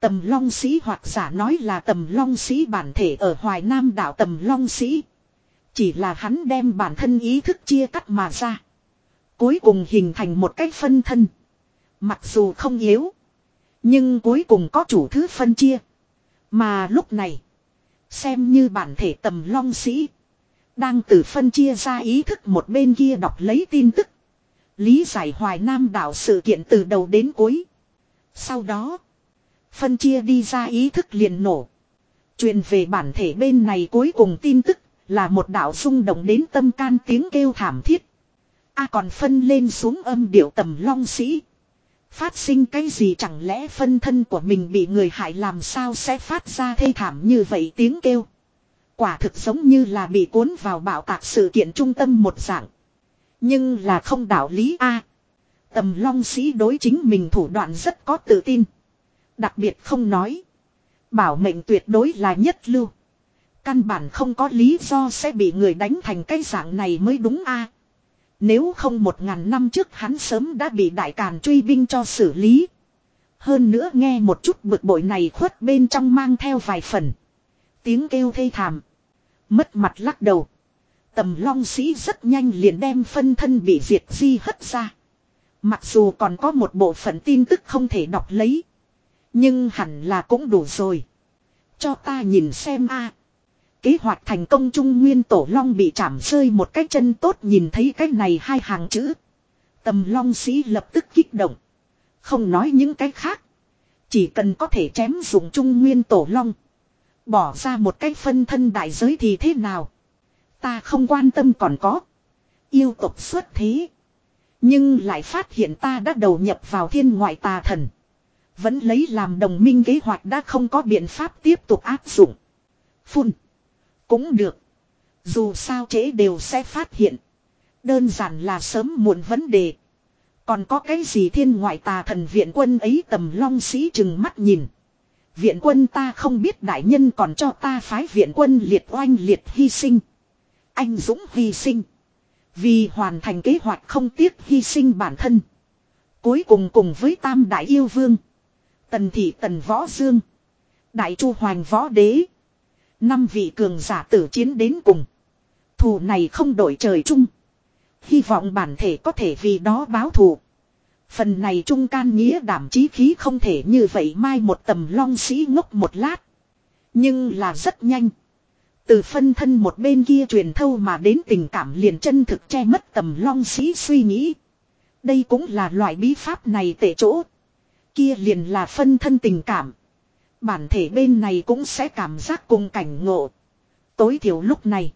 Tầm long sĩ hoặc giả nói là tầm long sĩ bản thể ở hoài nam đảo tầm long sĩ. Chỉ là hắn đem bản thân ý thức chia cắt mà ra. Cuối cùng hình thành một cái phân thân. Mặc dù không yếu. Nhưng cuối cùng có chủ thứ phân chia. Mà lúc này. Xem như bản thể tầm long sĩ. Đang từ phân chia ra ý thức một bên kia đọc lấy tin tức. Lý giải hoài nam đảo sự kiện từ đầu đến cuối. Sau đó. Phân chia đi ra ý thức liền nổ. Truyền về bản thể bên này cuối cùng tin tức là một đạo rung động đến tâm can tiếng kêu thảm thiết. A còn phân lên xuống âm điệu tầm long sĩ. Phát sinh cái gì chẳng lẽ phân thân của mình bị người hại làm sao sẽ phát ra thê thảm như vậy tiếng kêu. Quả thực giống như là bị cuốn vào bảo tạc sự kiện trung tâm một dạng. Nhưng là không đạo lý A. tầm long sĩ đối chính mình thủ đoạn rất có tự tin. Đặc biệt không nói. Bảo mệnh tuyệt đối là nhất lưu. Căn bản không có lý do sẽ bị người đánh thành cái dạng này mới đúng a. Nếu không một ngàn năm trước hắn sớm đã bị đại càn truy binh cho xử lý. Hơn nữa nghe một chút bực bội này khuất bên trong mang theo vài phần. Tiếng kêu thê thảm. Mất mặt lắc đầu. Tầm long sĩ rất nhanh liền đem phân thân bị diệt di hất ra. Mặc dù còn có một bộ phận tin tức không thể đọc lấy. Nhưng hẳn là cũng đủ rồi. Cho ta nhìn xem a. Kế hoạch thành công trung nguyên tổ long bị chạm rơi một cái chân tốt nhìn thấy cái này hai hàng chữ. Tầm long sĩ lập tức kích động. Không nói những cái khác. Chỉ cần có thể chém dùng trung nguyên tổ long. Bỏ ra một cách phân thân đại giới thì thế nào. Ta không quan tâm còn có. Yêu tục xuất thế. Nhưng lại phát hiện ta đã đầu nhập vào thiên ngoại tà thần. Vẫn lấy làm đồng minh kế hoạch đã không có biện pháp tiếp tục áp dụng. Phun. Cũng được. Dù sao trễ đều sẽ phát hiện. Đơn giản là sớm muộn vấn đề. Còn có cái gì thiên ngoại tà thần viện quân ấy tầm long sĩ chừng mắt nhìn. Viện quân ta không biết đại nhân còn cho ta phái viện quân liệt oanh liệt hy sinh. Anh Dũng hy sinh. Vì hoàn thành kế hoạch không tiếc hy sinh bản thân. Cuối cùng cùng với tam đại yêu vương. Tần thị tần võ dương. Đại chu hoàng võ đế. Năm vị cường giả tử chiến đến cùng. Thù này không đổi trời chung. Hy vọng bản thể có thể vì đó báo thù. Phần này trung can nghĩa đảm chí khí không thể như vậy mai một tầm long sĩ ngốc một lát. Nhưng là rất nhanh. Từ phân thân một bên kia truyền thâu mà đến tình cảm liền chân thực che mất tầm long sĩ suy nghĩ. Đây cũng là loại bí pháp này tệ chỗ. Kia liền là phân thân tình cảm. Bản thể bên này cũng sẽ cảm giác cùng cảnh ngộ. Tối thiểu lúc này.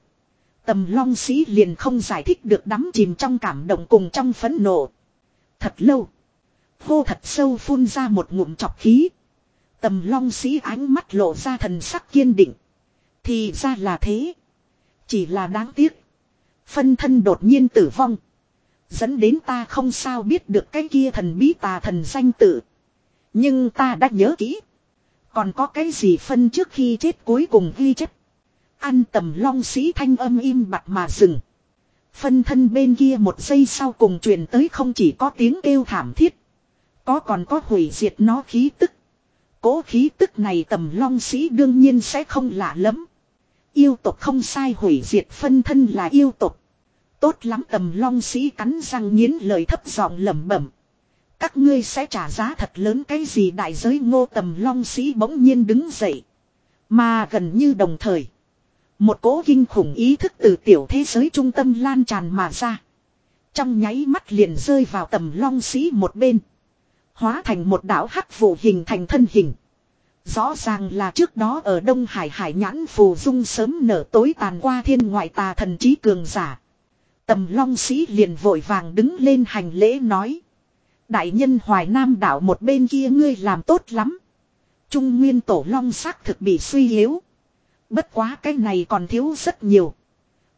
Tầm long sĩ liền không giải thích được đắm chìm trong cảm động cùng trong phấn nộ. Thật lâu. Hô thật sâu phun ra một ngụm chọc khí. Tầm long sĩ ánh mắt lộ ra thần sắc kiên định. Thì ra là thế. Chỉ là đáng tiếc. Phân thân đột nhiên tử vong. Dẫn đến ta không sao biết được cái kia thần bí tà thần danh tự. Nhưng ta đã nhớ kỹ. Còn có cái gì phân trước khi chết cuối cùng ghi chết. Ăn tầm long sĩ thanh âm im bặt mà dừng. Phân thân bên kia một giây sau cùng truyền tới không chỉ có tiếng kêu thảm thiết. Có còn có hủy diệt nó khí tức. Cố khí tức này tầm long sĩ đương nhiên sẽ không lạ lắm. Yêu tộc không sai hủy diệt phân thân là yêu tộc. Tốt lắm tầm long sĩ cắn răng nghiến lời thấp giọng lẩm bẩm. Các ngươi sẽ trả giá thật lớn cái gì đại giới ngô tầm long sĩ bỗng nhiên đứng dậy. Mà gần như đồng thời. Một cố kinh khủng ý thức từ tiểu thế giới trung tâm lan tràn mà ra. Trong nháy mắt liền rơi vào tầm long sĩ một bên. Hóa thành một đảo hắc vụ hình thành thân hình. Rõ ràng là trước đó ở Đông Hải Hải nhãn phù dung sớm nở tối tàn qua thiên ngoại tà thần trí cường giả. Tầm long sĩ liền vội vàng đứng lên hành lễ nói. Đại nhân Hoài Nam đảo một bên kia ngươi làm tốt lắm. Trung nguyên tổ long xác thực bị suy yếu. Bất quá cái này còn thiếu rất nhiều.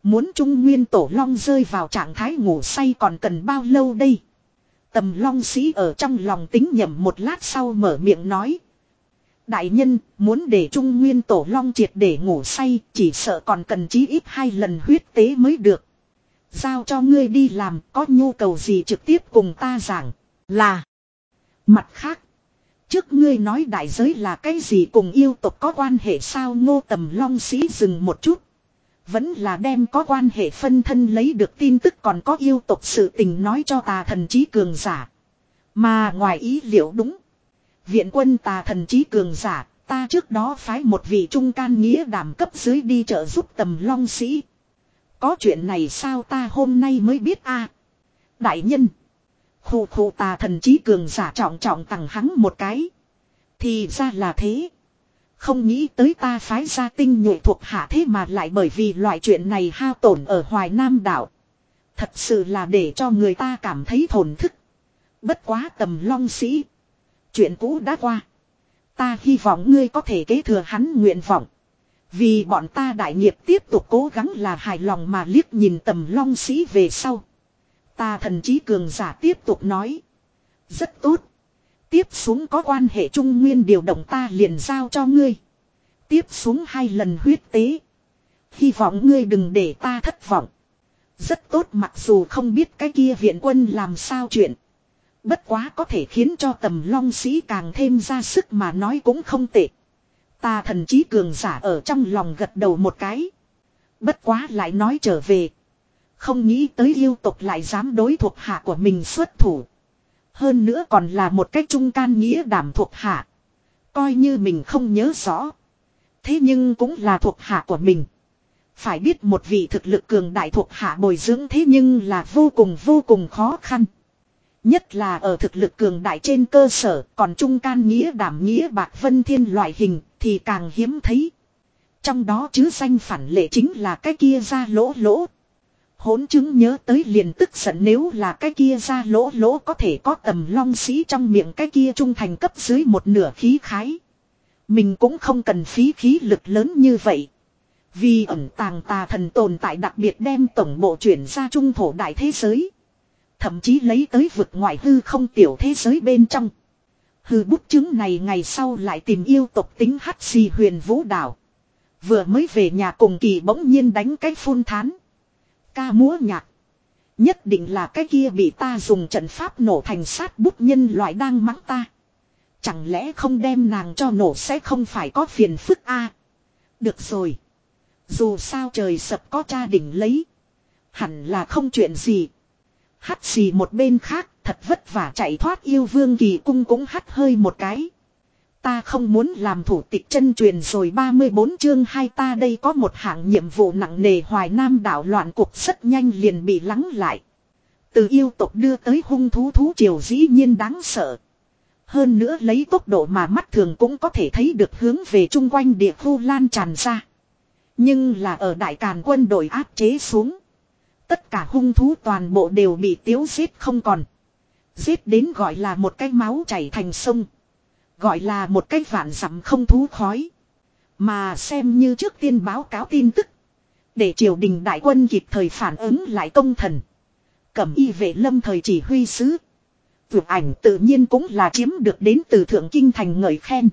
Muốn trung nguyên tổ long rơi vào trạng thái ngủ say còn cần bao lâu đây? Tầm long sĩ ở trong lòng tính nhầm một lát sau mở miệng nói. Đại nhân, muốn để trung nguyên tổ long triệt để ngủ say, chỉ sợ còn cần chí ít hai lần huyết tế mới được. Giao cho ngươi đi làm, có nhu cầu gì trực tiếp cùng ta giảng, là. Mặt khác, trước ngươi nói đại giới là cái gì cùng yêu tộc có quan hệ sao ngô tầm long sĩ dừng một chút. Vẫn là đem có quan hệ phân thân lấy được tin tức còn có yêu tộc sự tình nói cho tà thần trí cường giả. Mà ngoài ý liệu đúng. Viện quân tà thần trí cường giả, ta trước đó phái một vị trung can nghĩa đảm cấp dưới đi trợ giúp tầm long sĩ. Có chuyện này sao ta hôm nay mới biết a Đại nhân. Khu khu tà thần trí cường giả trọng trọng tặng hắn một cái. Thì ra là thế. Không nghĩ tới ta phái ra tinh nhuệ thuộc hạ thế mà lại bởi vì loại chuyện này hao tổn ở Hoài Nam đảo. Thật sự là để cho người ta cảm thấy thổn thức. Bất quá tầm long sĩ. Chuyện cũ đã qua. Ta hy vọng ngươi có thể kế thừa hắn nguyện vọng. Vì bọn ta đại nghiệp tiếp tục cố gắng là hài lòng mà liếc nhìn tầm long sĩ về sau. Ta thần trí cường giả tiếp tục nói. Rất tốt. Tiếp xuống có quan hệ trung nguyên điều động ta liền giao cho ngươi. Tiếp xuống hai lần huyết tế. Hy vọng ngươi đừng để ta thất vọng. Rất tốt mặc dù không biết cái kia viện quân làm sao chuyện. Bất quá có thể khiến cho tầm long sĩ càng thêm ra sức mà nói cũng không tệ. Ta thần trí cường giả ở trong lòng gật đầu một cái. Bất quá lại nói trở về. Không nghĩ tới yêu tục lại dám đối thuộc hạ của mình xuất thủ. Hơn nữa còn là một cách trung can nghĩa đảm thuộc hạ. Coi như mình không nhớ rõ. Thế nhưng cũng là thuộc hạ của mình. Phải biết một vị thực lực cường đại thuộc hạ bồi dưỡng thế nhưng là vô cùng vô cùng khó khăn. Nhất là ở thực lực cường đại trên cơ sở, còn trung can nghĩa đảm nghĩa bạc vân thiên loại hình thì càng hiếm thấy. Trong đó chứ danh phản lệ chính là cái kia ra lỗ lỗ. Hốn chứng nhớ tới liền tức giận nếu là cái kia ra lỗ lỗ có thể có tầm long sĩ trong miệng cái kia trung thành cấp dưới một nửa khí khái. Mình cũng không cần phí khí lực lớn như vậy. Vì ẩn tàng tà thần tồn tại đặc biệt đem tổng bộ chuyển ra trung thổ đại thế giới. Thậm chí lấy tới vực ngoại hư không tiểu thế giới bên trong. Hư bút chứng này ngày sau lại tìm yêu tộc tính hắc xì huyền vũ đảo. Vừa mới về nhà cùng kỳ bỗng nhiên đánh cái phun thán. Ca múa nhạc. Nhất định là cái kia bị ta dùng trận pháp nổ thành sát bút nhân loại đang mắng ta. Chẳng lẽ không đem nàng cho nổ sẽ không phải có phiền phức a? được rồi. Dù sao trời sập có cha đỉnh lấy. Hẳn là không chuyện gì. Hắt xì một bên khác, thật vất vả chạy thoát yêu vương kỳ cung cũng hắt hơi một cái. Ta không muốn làm thủ tịch chân truyền rồi 34 chương hai ta đây có một hạng nhiệm vụ nặng nề hoài nam đảo loạn cuộc rất nhanh liền bị lắng lại. Từ yêu tộc đưa tới hung thú thú triều dĩ nhiên đáng sợ. Hơn nữa lấy tốc độ mà mắt thường cũng có thể thấy được hướng về chung quanh địa khu lan tràn ra. Nhưng là ở đại càn quân đội áp chế xuống. Tất cả hung thú toàn bộ đều bị tiếu giết không còn. Giết đến gọi là một cái máu chảy thành sông. Gọi là một cái vạn dặm không thú khói. Mà xem như trước tiên báo cáo tin tức. Để triều đình đại quân kịp thời phản ứng lại công thần. Cẩm y vệ lâm thời chỉ huy sứ. Vượt ảnh tự nhiên cũng là chiếm được đến từ thượng kinh thành ngợi khen.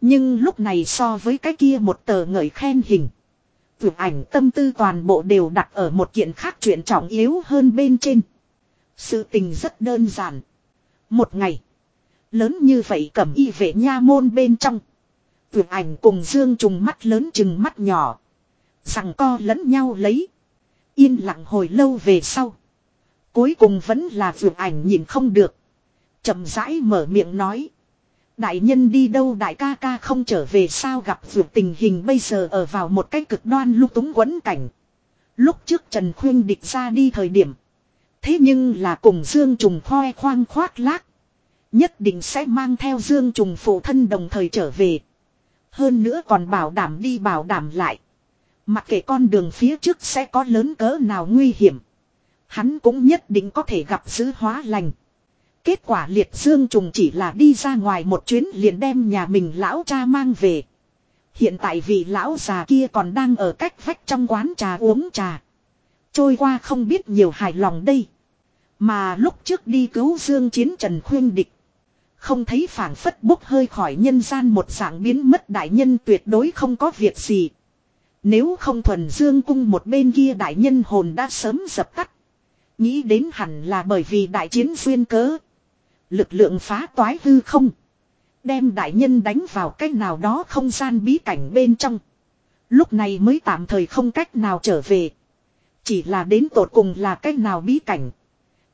Nhưng lúc này so với cái kia một tờ ngợi khen hình. Vượt ảnh tâm tư toàn bộ đều đặt ở một kiện khác chuyện trọng yếu hơn bên trên. Sự tình rất đơn giản. Một ngày. Lớn như vậy cẩm y vệ nha môn bên trong. Tuyệt ảnh cùng dương trùng mắt lớn chừng mắt nhỏ. Rằng co lẫn nhau lấy. Yên lặng hồi lâu về sau. Cuối cùng vẫn là vượt ảnh nhìn không được. chậm rãi mở miệng nói. Đại nhân đi đâu đại ca ca không trở về sao gặp vượt tình hình bây giờ ở vào một cái cực đoan lúc túng quấn cảnh. Lúc trước Trần Khuyên địch ra đi thời điểm. Thế nhưng là cùng Dương Trùng khoe khoang khoác lác. Nhất định sẽ mang theo Dương Trùng phụ thân đồng thời trở về. Hơn nữa còn bảo đảm đi bảo đảm lại. Mặc kệ con đường phía trước sẽ có lớn cỡ nào nguy hiểm. Hắn cũng nhất định có thể gặp giữ hóa lành. Kết quả liệt dương trùng chỉ là đi ra ngoài một chuyến liền đem nhà mình lão cha mang về. Hiện tại vị lão già kia còn đang ở cách vách trong quán trà uống trà. Trôi qua không biết nhiều hài lòng đây. Mà lúc trước đi cứu dương chiến trần khuyên địch. Không thấy phảng phất bốc hơi khỏi nhân gian một dạng biến mất đại nhân tuyệt đối không có việc gì. Nếu không thuần dương cung một bên kia đại nhân hồn đã sớm dập tắt. Nghĩ đến hẳn là bởi vì đại chiến duyên cớ. Lực lượng phá toái hư không. Đem đại nhân đánh vào cách nào đó không gian bí cảnh bên trong. Lúc này mới tạm thời không cách nào trở về. Chỉ là đến tột cùng là cách nào bí cảnh.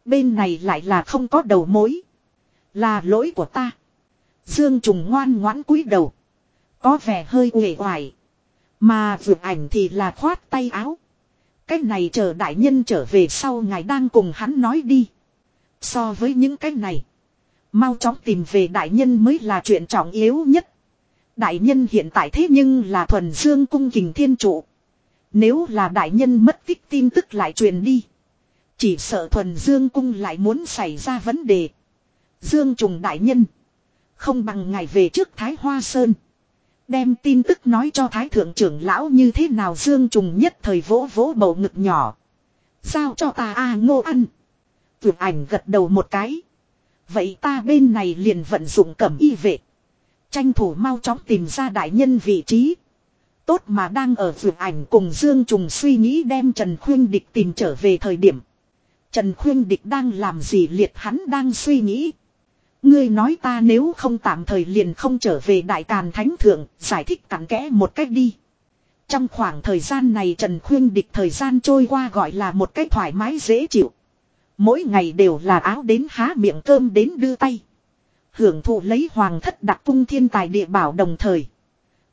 Bên này lại là không có đầu mối. Là lỗi của ta. Dương trùng ngoan ngoãn cúi đầu. Có vẻ hơi uể oải. Mà vượt ảnh thì là khoát tay áo. Cái này chờ đại nhân trở về sau ngài đang cùng hắn nói đi. So với những cái này. Mau chóng tìm về đại nhân mới là chuyện trọng yếu nhất. Đại nhân hiện tại thế nhưng là thuần dương cung kình thiên trụ. Nếu là đại nhân mất tích tin tức lại truyền đi. Chỉ sợ thuần dương cung lại muốn xảy ra vấn đề. Dương trùng đại nhân. Không bằng ngày về trước Thái Hoa Sơn. Đem tin tức nói cho Thái Thượng trưởng lão như thế nào Dương trùng nhất thời vỗ vỗ bầu ngực nhỏ. Sao cho ta a ngô ăn. Vượt ảnh gật đầu một cái. Vậy ta bên này liền vận dụng cẩm y vệ. Tranh thủ mau chóng tìm ra đại nhân vị trí. Tốt mà đang ở vượt ảnh cùng Dương Trùng suy nghĩ đem Trần Khuyên Địch tìm trở về thời điểm. Trần Khuyên Địch đang làm gì liệt hắn đang suy nghĩ. Ngươi nói ta nếu không tạm thời liền không trở về Đại Càn Thánh Thượng, giải thích cặn kẽ một cách đi. Trong khoảng thời gian này Trần Khuyên Địch thời gian trôi qua gọi là một cách thoải mái dễ chịu. Mỗi ngày đều là áo đến há miệng cơm đến đưa tay. Hưởng thụ lấy hoàng thất đặc cung thiên tài địa bảo đồng thời.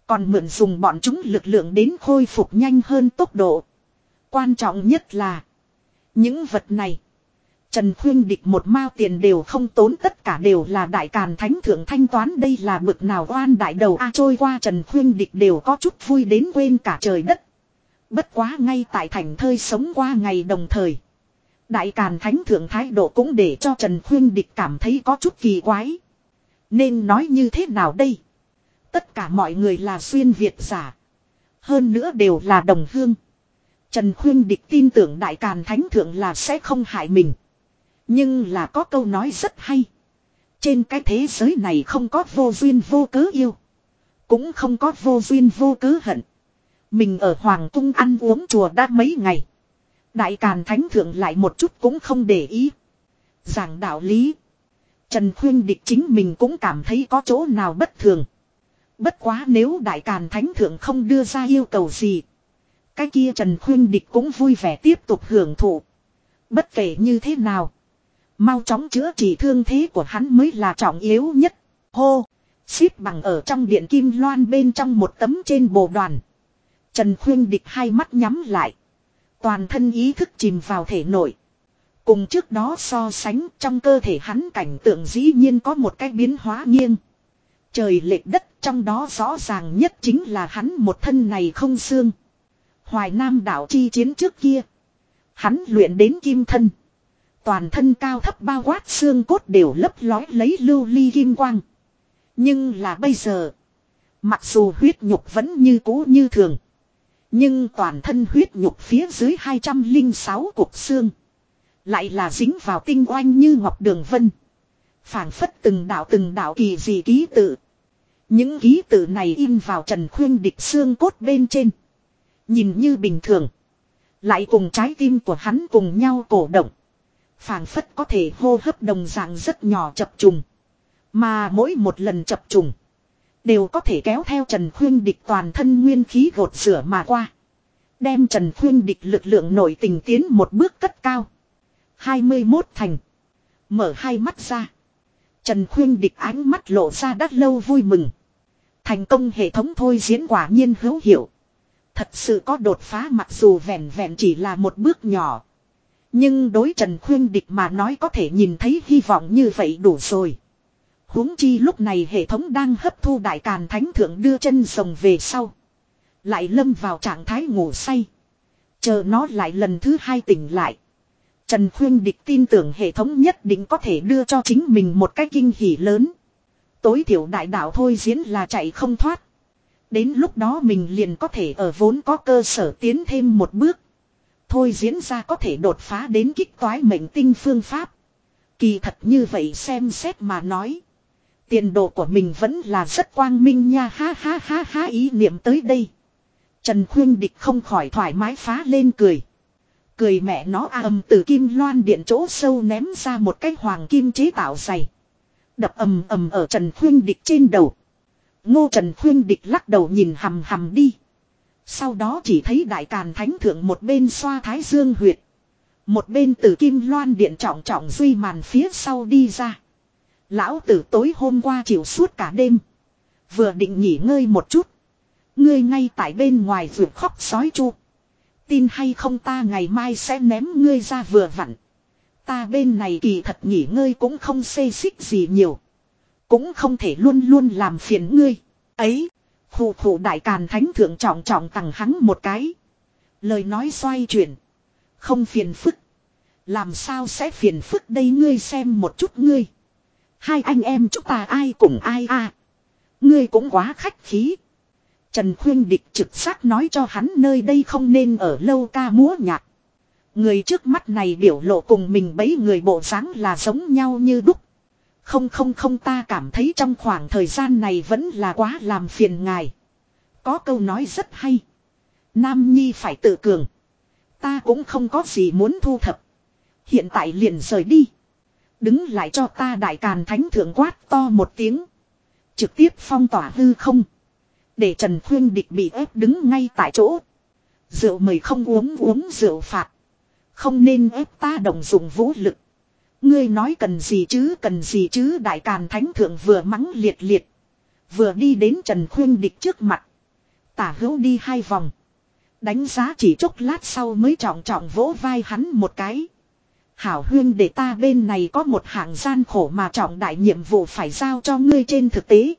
Còn mượn dùng bọn chúng lực lượng đến khôi phục nhanh hơn tốc độ. Quan trọng nhất là. Những vật này. Trần Khuyên Địch một mao tiền đều không tốn, tất cả đều là đại càn thánh thượng thanh toán đây là bực nào oan đại đầu a, trôi qua Trần Khuyên Địch đều có chút vui đến quên cả trời đất. Bất quá ngay tại thành thơi sống qua ngày đồng thời. Đại Càn Thánh Thượng thái độ cũng để cho Trần Khuyên Địch cảm thấy có chút kỳ quái. Nên nói như thế nào đây? Tất cả mọi người là xuyên Việt giả. Hơn nữa đều là đồng hương. Trần Khuyên Địch tin tưởng Đại Càn Thánh Thượng là sẽ không hại mình. Nhưng là có câu nói rất hay. Trên cái thế giới này không có vô duyên vô cớ yêu. Cũng không có vô duyên vô cớ hận. Mình ở Hoàng cung ăn uống chùa đã mấy ngày. Đại Càn Thánh Thượng lại một chút cũng không để ý. Giảng đạo lý. Trần Khuyên Địch chính mình cũng cảm thấy có chỗ nào bất thường. Bất quá nếu Đại Càn Thánh Thượng không đưa ra yêu cầu gì. Cái kia Trần Khuyên Địch cũng vui vẻ tiếp tục hưởng thụ. Bất kể như thế nào. Mau chóng chữa trị thương thế của hắn mới là trọng yếu nhất. Hô! Xếp bằng ở trong điện kim loan bên trong một tấm trên bồ đoàn. Trần Khuyên Địch hai mắt nhắm lại. Toàn thân ý thức chìm vào thể nội. Cùng trước đó so sánh, trong cơ thể hắn cảnh tượng dĩ nhiên có một cái biến hóa nghiêng. Trời lệch đất, trong đó rõ ràng nhất chính là hắn một thân này không xương. Hoài Nam đảo chi chiến trước kia. Hắn luyện đến kim thân. Toàn thân cao thấp bao quát xương cốt đều lấp lói lấy lưu ly kim quang. Nhưng là bây giờ. Mặc dù huyết nhục vẫn như cũ như thường. Nhưng toàn thân huyết nhục phía dưới 206 cục xương. Lại là dính vào tinh oanh như ngọc đường vân. phảng phất từng đạo từng đạo kỳ dị ký tự. Những ký tự này in vào trần khuyên địch xương cốt bên trên. Nhìn như bình thường. Lại cùng trái tim của hắn cùng nhau cổ động phảng phất có thể hô hấp đồng dạng rất nhỏ chập trùng. Mà mỗi một lần chập trùng. Đều có thể kéo theo Trần Khuyên Địch toàn thân nguyên khí gột rửa mà qua. Đem Trần Khuyên Địch lực lượng nổi tình tiến một bước cất cao. 21 thành. Mở hai mắt ra. Trần Khuyên Địch ánh mắt lộ ra đắt lâu vui mừng. Thành công hệ thống thôi diễn quả nhiên hữu hiệu. Thật sự có đột phá mặc dù vẹn vẹn chỉ là một bước nhỏ. Nhưng đối Trần Khuyên Địch mà nói có thể nhìn thấy hy vọng như vậy đủ rồi huống chi lúc này hệ thống đang hấp thu đại càn thánh thượng đưa chân rồng về sau. Lại lâm vào trạng thái ngủ say. Chờ nó lại lần thứ hai tỉnh lại. Trần Khuyên Địch tin tưởng hệ thống nhất định có thể đưa cho chính mình một cái kinh hỉ lớn. Tối thiểu đại đạo thôi diễn là chạy không thoát. Đến lúc đó mình liền có thể ở vốn có cơ sở tiến thêm một bước. Thôi diễn ra có thể đột phá đến kích toái mệnh tinh phương pháp. Kỳ thật như vậy xem xét mà nói. Tiền đồ của mình vẫn là rất quang minh nha, ha ha ha ha, ý niệm tới đây. Trần Khuyên Địch không khỏi thoải mái phá lên cười. Cười mẹ nó à, a âm từ kim loan điện chỗ sâu ném ra một cái hoàng kim chế tạo dày. Đập ầm ầm ở Trần Khuyên Địch trên đầu. Ngô Trần Khuyên Địch lắc đầu nhìn hầm hầm đi. Sau đó chỉ thấy đại càn thánh thượng một bên xoa thái dương huyệt. Một bên từ kim loan điện trọng trọng duy màn phía sau đi ra. Lão tử tối hôm qua chịu suốt cả đêm. Vừa định nghỉ ngơi một chút. Ngươi ngay tại bên ngoài vượt khóc sói chu. Tin hay không ta ngày mai sẽ ném ngươi ra vừa vặn. Ta bên này kỳ thật nghỉ ngơi cũng không xê xích gì nhiều. Cũng không thể luôn luôn làm phiền ngươi. Ấy, khủ khủ đại càn thánh thượng trọng trọng tặng hắn một cái. Lời nói xoay chuyển. Không phiền phức. Làm sao sẽ phiền phức đây ngươi xem một chút ngươi. Hai anh em chúng ta ai cùng ai a Ngươi cũng quá khách khí. Trần Khuyên Địch trực giác nói cho hắn nơi đây không nên ở lâu ca múa nhạc. Người trước mắt này biểu lộ cùng mình bấy người bộ dáng là giống nhau như đúc. Không không không ta cảm thấy trong khoảng thời gian này vẫn là quá làm phiền ngài. Có câu nói rất hay. Nam Nhi phải tự cường. Ta cũng không có gì muốn thu thập. Hiện tại liền rời đi. Đứng lại cho ta đại càn thánh thượng quát to một tiếng. Trực tiếp phong tỏa hư không. Để Trần Khuyên Địch bị ép đứng ngay tại chỗ. Rượu mời không uống uống rượu phạt. Không nên ép ta đồng dùng vũ lực. Ngươi nói cần gì chứ, cần gì chứ đại càn thánh thượng vừa mắng liệt liệt. Vừa đi đến Trần Khuyên Địch trước mặt. Tả hữu đi hai vòng. Đánh giá chỉ chốc lát sau mới trọng trọng vỗ vai hắn một cái. Hảo huyên để ta bên này có một hạng gian khổ mà trọng đại nhiệm vụ phải giao cho ngươi trên thực tế.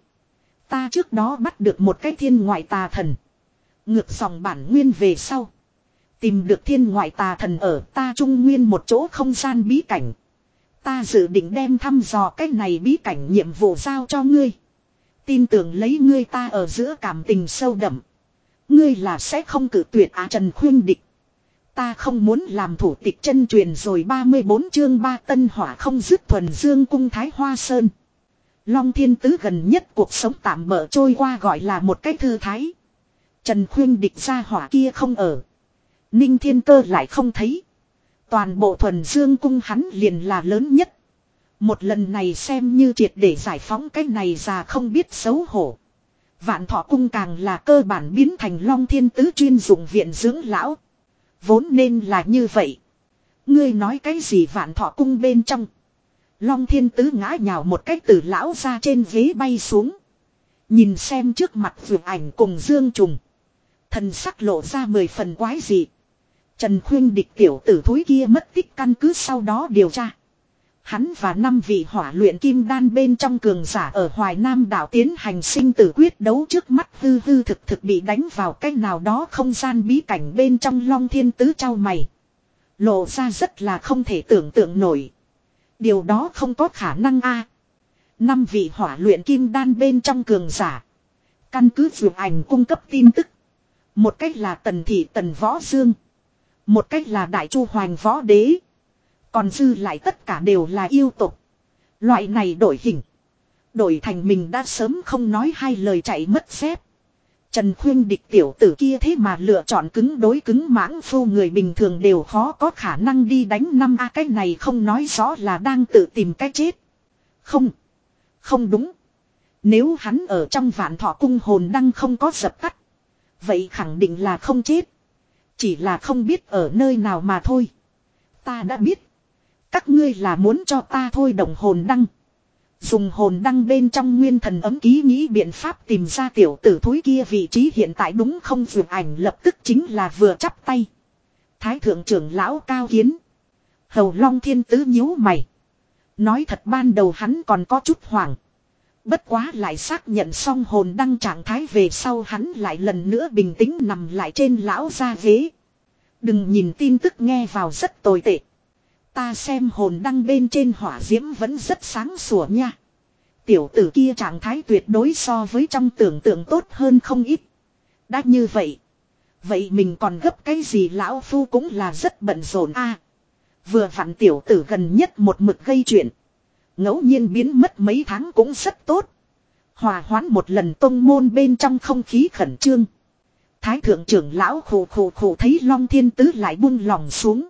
Ta trước đó bắt được một cái thiên ngoại tà thần. Ngược dòng bản nguyên về sau. Tìm được thiên ngoại tà thần ở ta trung nguyên một chỗ không gian bí cảnh. Ta dự định đem thăm dò cái này bí cảnh nhiệm vụ giao cho ngươi. Tin tưởng lấy ngươi ta ở giữa cảm tình sâu đậm. Ngươi là sẽ không cử tuyệt á Trần Khuyên Địch. Ta không muốn làm thủ tịch chân truyền rồi 34 chương ba tân hỏa không dứt thuần dương cung thái hoa sơn. Long thiên tứ gần nhất cuộc sống tạm bỡ trôi qua gọi là một cái thư thái. Trần khuyên địch ra hỏa kia không ở. Ninh thiên cơ lại không thấy. Toàn bộ thuần dương cung hắn liền là lớn nhất. Một lần này xem như triệt để giải phóng cái này ra không biết xấu hổ. Vạn thọ cung càng là cơ bản biến thành long thiên tứ chuyên dụng viện dưỡng lão. Vốn nên là như vậy. Ngươi nói cái gì vạn thọ cung bên trong. Long thiên tứ ngã nhào một cách từ lão ra trên ghế bay xuống. Nhìn xem trước mặt vượt ảnh cùng dương trùng. Thần sắc lộ ra mười phần quái dị. Trần khuyên địch tiểu tử thúi kia mất tích căn cứ sau đó điều tra. Hắn và năm vị hỏa luyện kim đan bên trong cường giả ở Hoài Nam đảo tiến hành sinh tử quyết đấu trước mắt hư hư thực thực bị đánh vào cái nào đó không gian bí cảnh bên trong long thiên tứ trao mày. Lộ ra rất là không thể tưởng tượng nổi. Điều đó không có khả năng a. Năm vị hỏa luyện kim đan bên trong cường giả. Căn cứ vượt ảnh cung cấp tin tức. Một cách là tần thị tần võ dương. Một cách là đại chu hoàng võ đế. Còn dư lại tất cả đều là yêu tục. Loại này đổi hình. Đổi thành mình đã sớm không nói hai lời chạy mất phép. Trần khuyên địch tiểu tử kia thế mà lựa chọn cứng đối cứng mãng phu người bình thường đều khó có khả năng đi đánh năm a cái này không nói rõ là đang tự tìm cái chết. Không. Không đúng. Nếu hắn ở trong vạn thọ cung hồn đăng không có dập tắt. Vậy khẳng định là không chết. Chỉ là không biết ở nơi nào mà thôi. Ta đã biết. Các ngươi là muốn cho ta thôi động hồn đăng. Dùng hồn đăng bên trong nguyên thần ấm ký nghĩ biện pháp tìm ra tiểu tử thúi kia vị trí hiện tại đúng không vượt ảnh lập tức chính là vừa chắp tay. Thái thượng trưởng lão cao kiến. Hầu Long Thiên Tứ nhíu mày. Nói thật ban đầu hắn còn có chút hoảng. Bất quá lại xác nhận xong hồn đăng trạng thái về sau hắn lại lần nữa bình tĩnh nằm lại trên lão gia ghế. Đừng nhìn tin tức nghe vào rất tồi tệ. Ta xem hồn đăng bên trên hỏa diễm vẫn rất sáng sủa nha. Tiểu tử kia trạng thái tuyệt đối so với trong tưởng tượng tốt hơn không ít. Đã như vậy. Vậy mình còn gấp cái gì lão phu cũng là rất bận rộn a. vừa vặn tiểu tử gần nhất một mực gây chuyện ngẫu nhiên biến mất mấy tháng cũng rất tốt. Hòa hoãn một lần tông môn bên trong không khí khẩn trương. Thái thượng trưởng lão khổ khổ khổ thấy Long Thiên Tứ lại buông lòng xuống.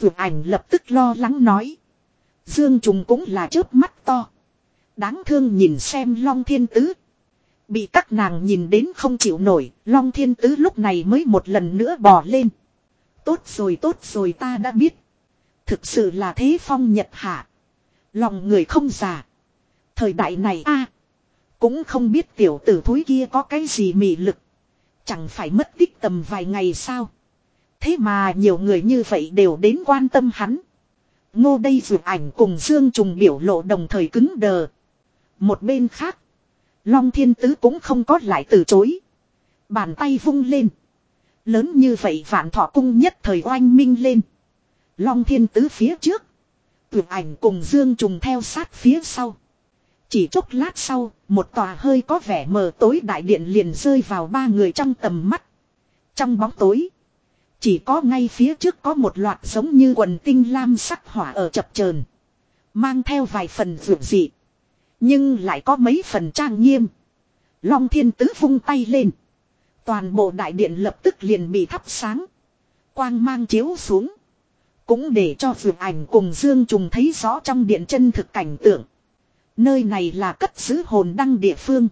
Vượt ảnh lập tức lo lắng nói. Dương trùng cũng là chớp mắt to. Đáng thương nhìn xem Long Thiên Tứ. Bị các nàng nhìn đến không chịu nổi, Long Thiên Tứ lúc này mới một lần nữa bò lên. Tốt rồi tốt rồi ta đã biết. Thực sự là thế phong nhật hạ. Lòng người không già. Thời đại này a, Cũng không biết tiểu tử thúi kia có cái gì mị lực. Chẳng phải mất tích tầm vài ngày sao. Thế mà nhiều người như vậy đều đến quan tâm hắn. Ngô đây vượt ảnh cùng Dương Trùng biểu lộ đồng thời cứng đờ. Một bên khác. Long Thiên Tứ cũng không có lại từ chối. Bàn tay vung lên. Lớn như vậy vạn thọ cung nhất thời oanh minh lên. Long Thiên Tứ phía trước. Vượt ảnh cùng Dương Trùng theo sát phía sau. Chỉ chốc lát sau, một tòa hơi có vẻ mờ tối đại điện liền rơi vào ba người trong tầm mắt. Trong bóng tối, chỉ có ngay phía trước có một loạt giống như quần tinh lam sắc hỏa ở chập chờn Mang theo vài phần vượt dị. Nhưng lại có mấy phần trang nghiêm. Long thiên tứ vung tay lên. Toàn bộ đại điện lập tức liền bị thắp sáng. Quang mang chiếu xuống. Cũng để cho vượt ảnh cùng Dương Trùng thấy rõ trong điện chân thực cảnh tượng. Nơi này là cất giữ hồn đăng địa phương.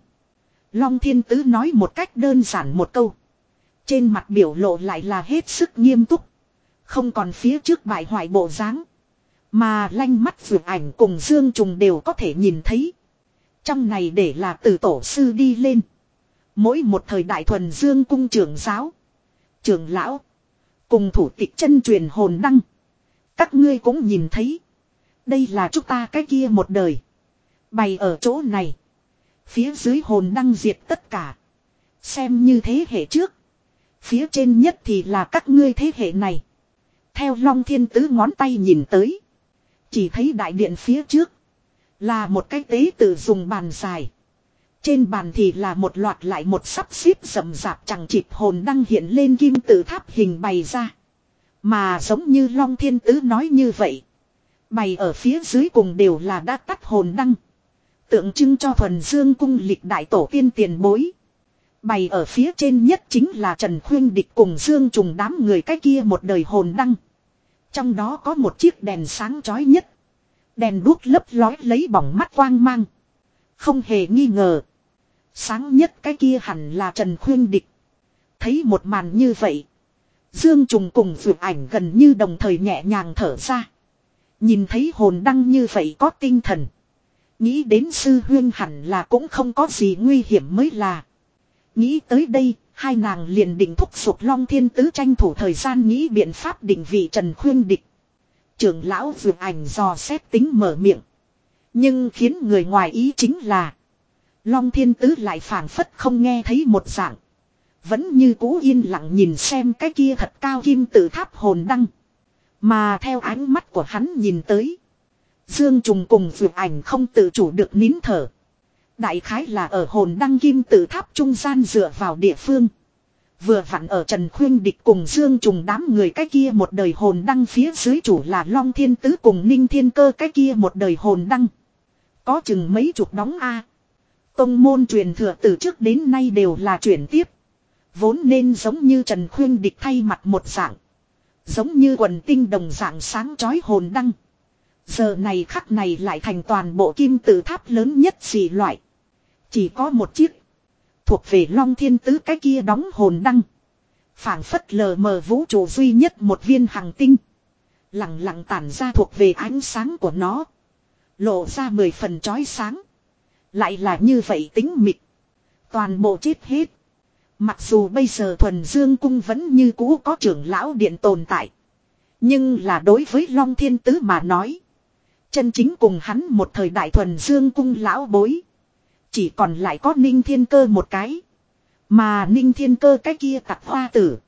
Long thiên tứ nói một cách đơn giản một câu. Trên mặt biểu lộ lại là hết sức nghiêm túc. Không còn phía trước bại hoại bộ dáng Mà lanh mắt vượt ảnh cùng Dương Trùng đều có thể nhìn thấy. Trong này để là từ tổ sư đi lên. Mỗi một thời đại thuần Dương cung trưởng giáo. Trưởng lão. Cùng thủ tịch chân truyền hồn đăng. Các ngươi cũng nhìn thấy. Đây là chúng ta cái kia một đời. Bày ở chỗ này. Phía dưới hồn đăng diệt tất cả. Xem như thế hệ trước. Phía trên nhất thì là các ngươi thế hệ này. Theo Long Thiên Tứ ngón tay nhìn tới. Chỉ thấy đại điện phía trước. Là một cái tế tự dùng bàn dài. Trên bàn thì là một loạt lại một sắp xếp rậm rạp chẳng chịp hồn đăng hiện lên kim tự tháp hình bày ra. Mà giống như Long Thiên Tứ nói như vậy. Bày ở phía dưới cùng đều là đã tắt hồn đăng. Tượng trưng cho thuần dương cung lịch đại tổ tiên tiền bối. Bày ở phía trên nhất chính là Trần Khuyên Địch cùng Dương Trùng đám người cái kia một đời hồn đăng. Trong đó có một chiếc đèn sáng chói nhất. Đèn đuốc lấp lói lấy bỏng mắt quang mang. Không hề nghi ngờ. Sáng nhất cái kia hẳn là Trần Khuyên Địch. Thấy một màn như vậy. Dương Trùng cùng vượt ảnh gần như đồng thời nhẹ nhàng thở ra. Nhìn thấy hồn đăng như vậy có tinh thần. Nghĩ đến sư huyên hẳn là cũng không có gì nguy hiểm mới là. Nghĩ tới đây, hai nàng liền định thúc giục Long Thiên Tứ tranh thủ thời gian nghĩ biện pháp định vị Trần Khuyên Địch. Trưởng lão vượt ảnh dò xét tính mở miệng. Nhưng khiến người ngoài ý chính là Long Thiên Tứ lại phản phất không nghe thấy một dạng. Vẫn như cũ yên lặng nhìn xem cái kia thật cao kim tự tháp hồn đăng. Mà theo ánh mắt của hắn nhìn tới. Dương Trùng cùng vượt ảnh không tự chủ được nín thở. Đại khái là ở hồn đăng kim tự tháp trung gian dựa vào địa phương. Vừa vặn ở Trần Khuyên Địch cùng Dương Trùng đám người cái kia một đời hồn đăng phía dưới chủ là Long Thiên Tứ cùng Ninh Thiên Cơ cái kia một đời hồn đăng. Có chừng mấy chục đóng A. Tông môn truyền thừa từ trước đến nay đều là chuyển tiếp. Vốn nên giống như Trần Khuyên Địch thay mặt một dạng. Giống như quần tinh đồng dạng sáng chói hồn đăng. Giờ này khắc này lại thành toàn bộ kim tự tháp lớn nhất gì loại. Chỉ có một chiếc. Thuộc về Long Thiên Tứ cái kia đóng hồn đăng. phảng phất lờ mờ vũ trụ duy nhất một viên hàng tinh. Lặng lặng tản ra thuộc về ánh sáng của nó. Lộ ra mười phần chói sáng. Lại là như vậy tính mịt. Toàn bộ chết hết. Mặc dù bây giờ thuần dương cung vẫn như cũ có trưởng lão điện tồn tại. Nhưng là đối với Long Thiên Tứ mà nói. Chân chính cùng hắn một thời đại thuần dương cung lão bối. Chỉ còn lại có ninh thiên cơ một cái. Mà ninh thiên cơ cái kia tặc hoa tử.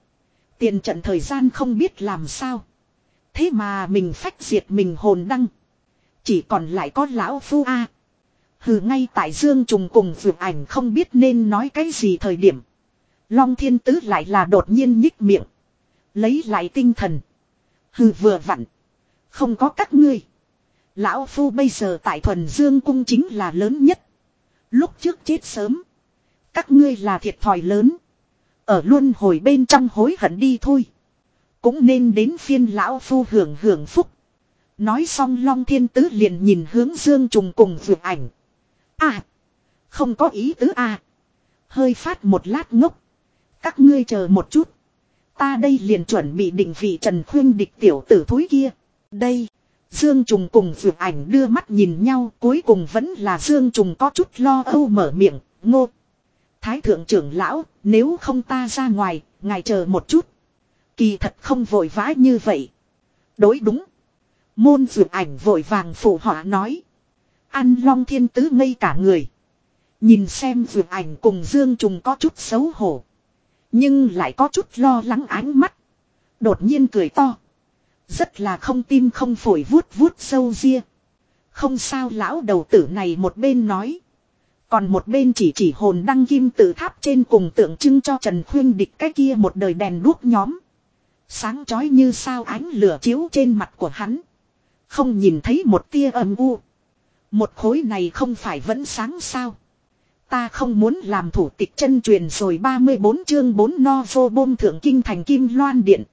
Tiền trận thời gian không biết làm sao. Thế mà mình phách diệt mình hồn đăng. Chỉ còn lại có lão phu A. Hừ, ngay tại Dương Trùng cùng vượt ảnh không biết nên nói cái gì thời điểm. Long thiên tứ lại là đột nhiên nhích miệng. Lấy lại tinh thần. Hừ vừa vặn. Không có các ngươi. Lão Phu bây giờ tại thuần dương cung chính là lớn nhất. Lúc trước chết sớm. Các ngươi là thiệt thòi lớn. Ở luôn hồi bên trong hối hận đi thôi. Cũng nên đến phiên lão phu hưởng hưởng phúc. Nói xong Long Thiên Tứ liền nhìn hướng Dương Trùng cùng vượt ảnh. À. Không có ý tứ à. Hơi phát một lát ngốc. Các ngươi chờ một chút. Ta đây liền chuẩn bị định vị Trần Khuyên địch tiểu tử thúi kia. Đây. Dương Trùng cùng vượt ảnh đưa mắt nhìn nhau cuối cùng vẫn là Dương Trùng có chút lo âu mở miệng, ngô. Thái thượng trưởng lão, nếu không ta ra ngoài, ngài chờ một chút. Kỳ thật không vội vã như vậy. Đối đúng. Môn vượt ảnh vội vàng phụ họa nói. Ăn long thiên tứ ngây cả người. Nhìn xem vượt ảnh cùng Dương Trùng có chút xấu hổ. Nhưng lại có chút lo lắng ánh mắt. Đột nhiên cười to. Rất là không tim không phổi vuốt vuốt sâu ria. Không sao lão đầu tử này một bên nói. Còn một bên chỉ chỉ hồn đăng kim tự tháp trên cùng tượng trưng cho Trần Khuyên địch cái kia một đời đèn đuốc nhóm. Sáng chói như sao ánh lửa chiếu trên mặt của hắn. Không nhìn thấy một tia âm u. Một khối này không phải vẫn sáng sao. Ta không muốn làm thủ tịch chân truyền rồi 34 chương 4 no vô bôm thượng kinh thành kim loan điện.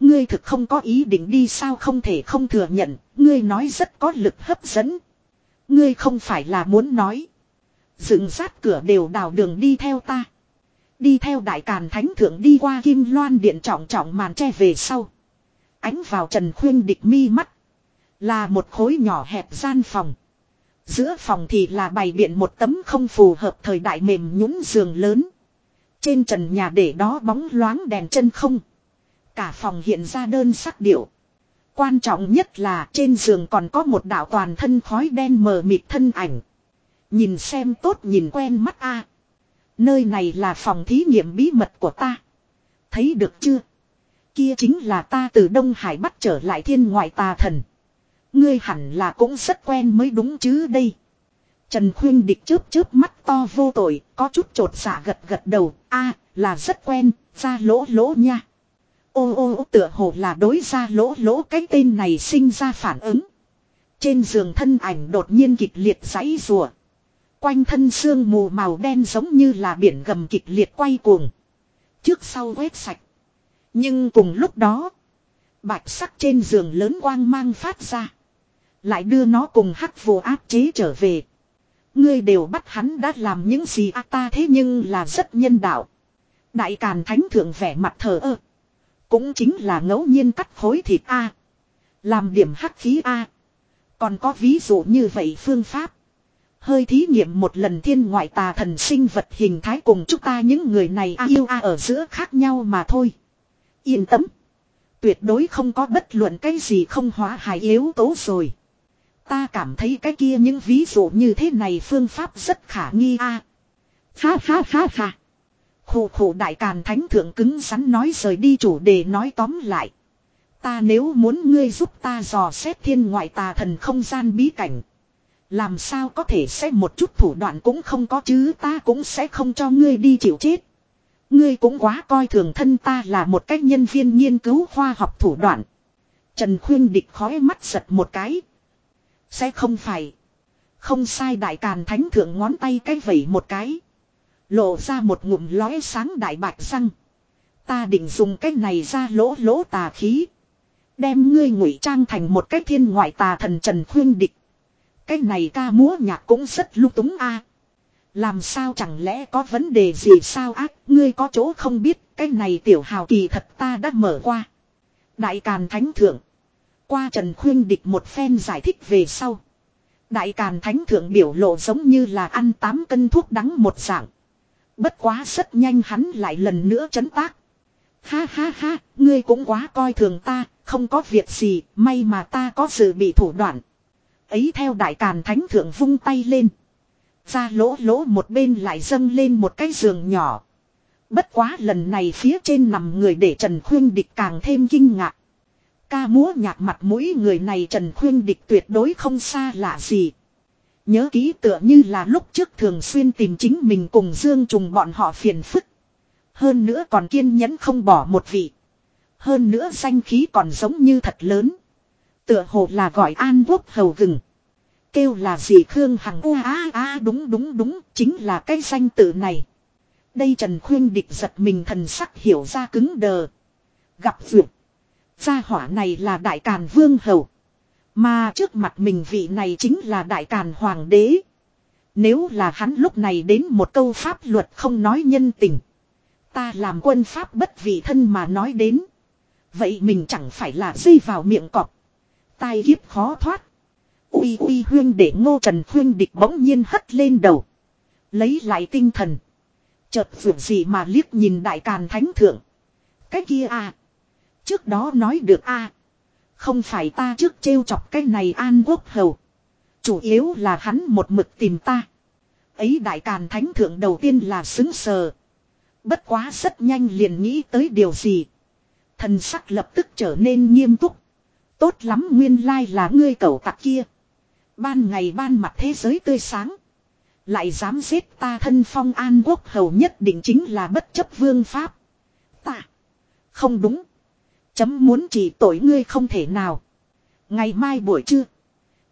Ngươi thực không có ý định đi sao không thể không thừa nhận, ngươi nói rất có lực hấp dẫn. Ngươi không phải là muốn nói. Dựng sát cửa đều đào đường đi theo ta. Đi theo đại càn thánh thượng đi qua kim loan điện trọng trọng màn che về sau. Ánh vào trần khuyên địch mi mắt. Là một khối nhỏ hẹp gian phòng. Giữa phòng thì là bày biện một tấm không phù hợp thời đại mềm nhũn giường lớn. Trên trần nhà để đó bóng loáng đèn chân không. Cả phòng hiện ra đơn sắc điệu. Quan trọng nhất là trên giường còn có một đạo toàn thân khói đen mờ mịt thân ảnh. Nhìn xem tốt nhìn quen mắt a. Nơi này là phòng thí nghiệm bí mật của ta. Thấy được chưa? Kia chính là ta từ Đông Hải bắt trở lại thiên ngoại tà thần. Ngươi hẳn là cũng rất quen mới đúng chứ đây. Trần Khuyên Địch chớp chớp mắt to vô tội, có chút trột xạ dạ gật gật đầu, a là rất quen, ra lỗ lỗ nha. Ô ô tựa hồ là đối ra lỗ lỗ cái tên này sinh ra phản ứng. Trên giường thân ảnh đột nhiên kịch liệt giãy rùa. Quanh thân xương mù màu đen giống như là biển gầm kịch liệt quay cuồng. Trước sau quét sạch. Nhưng cùng lúc đó. Bạch sắc trên giường lớn quang mang phát ra. Lại đưa nó cùng hắc vô áp chế trở về. Ngươi đều bắt hắn đã làm những gì a ta thế nhưng là rất nhân đạo. Đại Càn Thánh Thượng vẻ mặt thờ ơ. Cũng chính là ngẫu nhiên cắt khối thịt A. Làm điểm hắc khí A. Còn có ví dụ như vậy phương pháp. Hơi thí nghiệm một lần thiên ngoại tà thần sinh vật hình thái cùng chúng ta những người này a yêu a ở giữa khác nhau mà thôi. Yên tâm. Tuyệt đối không có bất luận cái gì không hóa hài yếu tố rồi. Ta cảm thấy cái kia những ví dụ như thế này phương pháp rất khả nghi a. Ha ha ha ha. Khủ khủ đại càn thánh thượng cứng rắn nói rời đi chủ đề nói tóm lại. Ta nếu muốn ngươi giúp ta dò xét thiên ngoại tà thần không gian bí cảnh. Làm sao có thể sẽ một chút thủ đoạn cũng không có chứ ta cũng sẽ không cho ngươi đi chịu chết. Ngươi cũng quá coi thường thân ta là một cách nhân viên nghiên cứu khoa học thủ đoạn. Trần Khuyên Địch khói mắt giật một cái. Sẽ không phải. Không sai đại càn thánh thượng ngón tay cái vẩy một cái. Lộ ra một ngụm lóe sáng đại bạch răng. Ta định dùng cái này ra lỗ lỗ tà khí. Đem ngươi ngụy trang thành một cái thiên ngoại tà thần Trần Khuyên Địch. Cái này ca múa nhạc cũng rất lung túng a. Làm sao chẳng lẽ có vấn đề gì sao ác, ngươi có chỗ không biết, cái này tiểu hào kỳ thật ta đã mở qua. Đại Càn Thánh Thượng. Qua Trần Khuyên Địch một phen giải thích về sau. Đại Càn Thánh Thượng biểu lộ giống như là ăn 8 cân thuốc đắng một dạng. Bất quá rất nhanh hắn lại lần nữa chấn tác. Ha ha ha, ngươi cũng quá coi thường ta, không có việc gì, may mà ta có sự bị thủ đoạn. Ấy theo đại càn thánh thượng vung tay lên. Ra lỗ lỗ một bên lại dâng lên một cái giường nhỏ. Bất quá lần này phía trên nằm người để Trần Khuyên Địch càng thêm kinh ngạc. Ca múa nhạc mặt mũi người này Trần Khuyên Địch tuyệt đối không xa lạ gì. Nhớ ký tựa như là lúc trước thường xuyên tìm chính mình cùng Dương Trùng bọn họ phiền phức. Hơn nữa còn kiên nhẫn không bỏ một vị. Hơn nữa danh khí còn giống như thật lớn. Tựa hồ là gọi an quốc hầu gừng. Kêu là gì Khương Hằng u á á đúng đúng đúng, chính là cái danh tự này. Đây Trần Khuyên địch giật mình thần sắc hiểu ra cứng đờ. Gặp vượt. Gia hỏa này là đại càn vương hầu. Mà trước mặt mình vị này chính là đại càn hoàng đế. Nếu là hắn lúc này đến một câu pháp luật không nói nhân tình. Ta làm quân pháp bất vị thân mà nói đến. Vậy mình chẳng phải là dây vào miệng cọp. Tai hiếp khó thoát. Uy uy huyên để ngô trần huyên địch bỗng nhiên hất lên đầu. Lấy lại tinh thần. Chợt vượt gì mà liếc nhìn đại càn thánh thượng. Cái kia à. Trước đó nói được a Không phải ta trước trêu chọc cái này an quốc hầu. Chủ yếu là hắn một mực tìm ta. Ấy đại càn thánh thượng đầu tiên là xứng sờ. Bất quá rất nhanh liền nghĩ tới điều gì. Thần sắc lập tức trở nên nghiêm túc. Tốt lắm nguyên lai là ngươi cẩu tặc kia. Ban ngày ban mặt thế giới tươi sáng. Lại dám giết ta thân phong an quốc hầu nhất định chính là bất chấp vương pháp. Ta. Không đúng. Chấm muốn chỉ tội ngươi không thể nào. Ngày mai buổi trưa.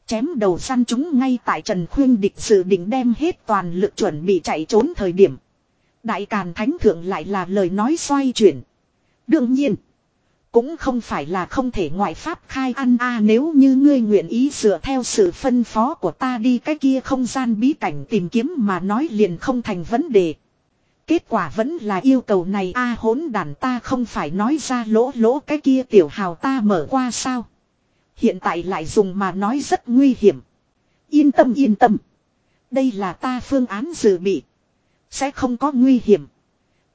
Chém đầu săn chúng ngay tại Trần Khuyên địch sự định đem hết toàn lực chuẩn bị chạy trốn thời điểm. Đại Càn Thánh Thượng lại là lời nói xoay chuyển. Đương nhiên. Cũng không phải là không thể ngoại pháp khai ăn a nếu như ngươi nguyện ý dựa theo sự phân phó của ta đi cái kia không gian bí cảnh tìm kiếm mà nói liền không thành vấn đề. Kết quả vẫn là yêu cầu này a à, hỗn đàn ta không phải nói ra lỗ lỗ cái kia tiểu hào ta mở qua sao. Hiện tại lại dùng mà nói rất nguy hiểm. Yên tâm yên tâm. Đây là ta phương án dự bị. Sẽ không có nguy hiểm.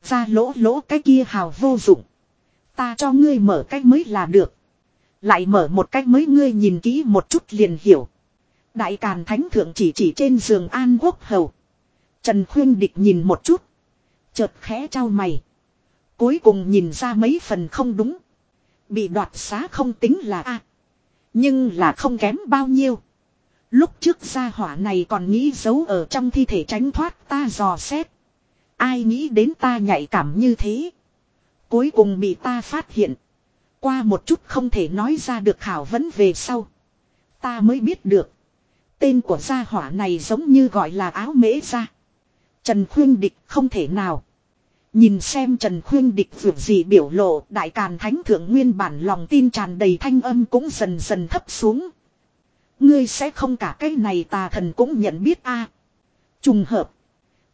Ra lỗ lỗ cái kia hào vô dụng. Ta cho ngươi mở cách mới là được. Lại mở một cách mới ngươi nhìn kỹ một chút liền hiểu. Đại Càn Thánh Thượng chỉ chỉ trên giường An Quốc Hầu. Trần Khuyên Địch nhìn một chút. Chợt khẽ trao mày. Cuối cùng nhìn ra mấy phần không đúng. Bị đoạt xá không tính là A. nhưng là không kém bao nhiêu. Lúc trước gia hỏa này còn nghĩ giấu ở trong thi thể tránh thoát ta dò xét. Ai nghĩ đến ta nhạy cảm như thế. Cuối cùng bị ta phát hiện. Qua một chút không thể nói ra được khảo vấn về sau. Ta mới biết được. Tên của gia hỏa này giống như gọi là áo mễ gia. Trần Khuyên Địch không thể nào. Nhìn xem Trần Khuyên Địch vượt gì biểu lộ, đại càn thánh thượng nguyên bản lòng tin tràn đầy thanh âm cũng dần dần thấp xuống. Ngươi sẽ không cả cái này tà thần cũng nhận biết a Trùng hợp.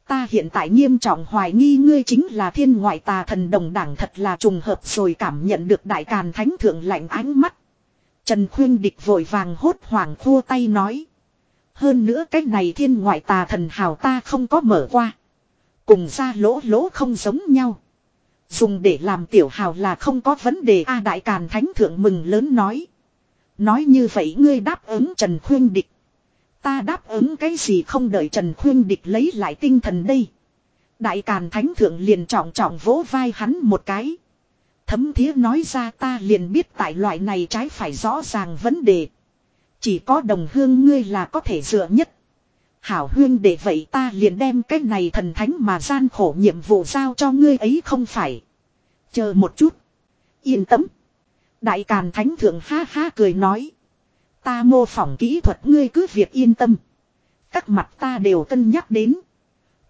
Ta hiện tại nghiêm trọng hoài nghi ngươi chính là thiên ngoại tà thần đồng đảng thật là trùng hợp rồi cảm nhận được đại càn thánh thượng lạnh ánh mắt. Trần Khuyên Địch vội vàng hốt hoảng khua tay nói. Hơn nữa cái này thiên ngoại tà thần hào ta không có mở qua. Cùng ra lỗ lỗ không giống nhau. Dùng để làm tiểu hào là không có vấn đề, A Đại Càn Thánh Thượng mừng lớn nói. Nói như vậy ngươi đáp ứng Trần Khuyên Địch. Ta đáp ứng cái gì không đợi Trần Khuyên Địch lấy lại tinh thần đây. Đại Càn Thánh Thượng liền trọng trọng vỗ vai hắn một cái. Thấm thía nói ra ta liền biết tại loại này trái phải rõ ràng vấn đề. Chỉ có đồng hương ngươi là có thể dựa nhất. Hảo huyên để vậy ta liền đem cái này thần thánh mà gian khổ nhiệm vụ giao cho ngươi ấy không phải. Chờ một chút. Yên tâm. Đại Càn Thánh Thượng ha ha cười nói. Ta mô phỏng kỹ thuật ngươi cứ việc yên tâm. Các mặt ta đều cân nhắc đến.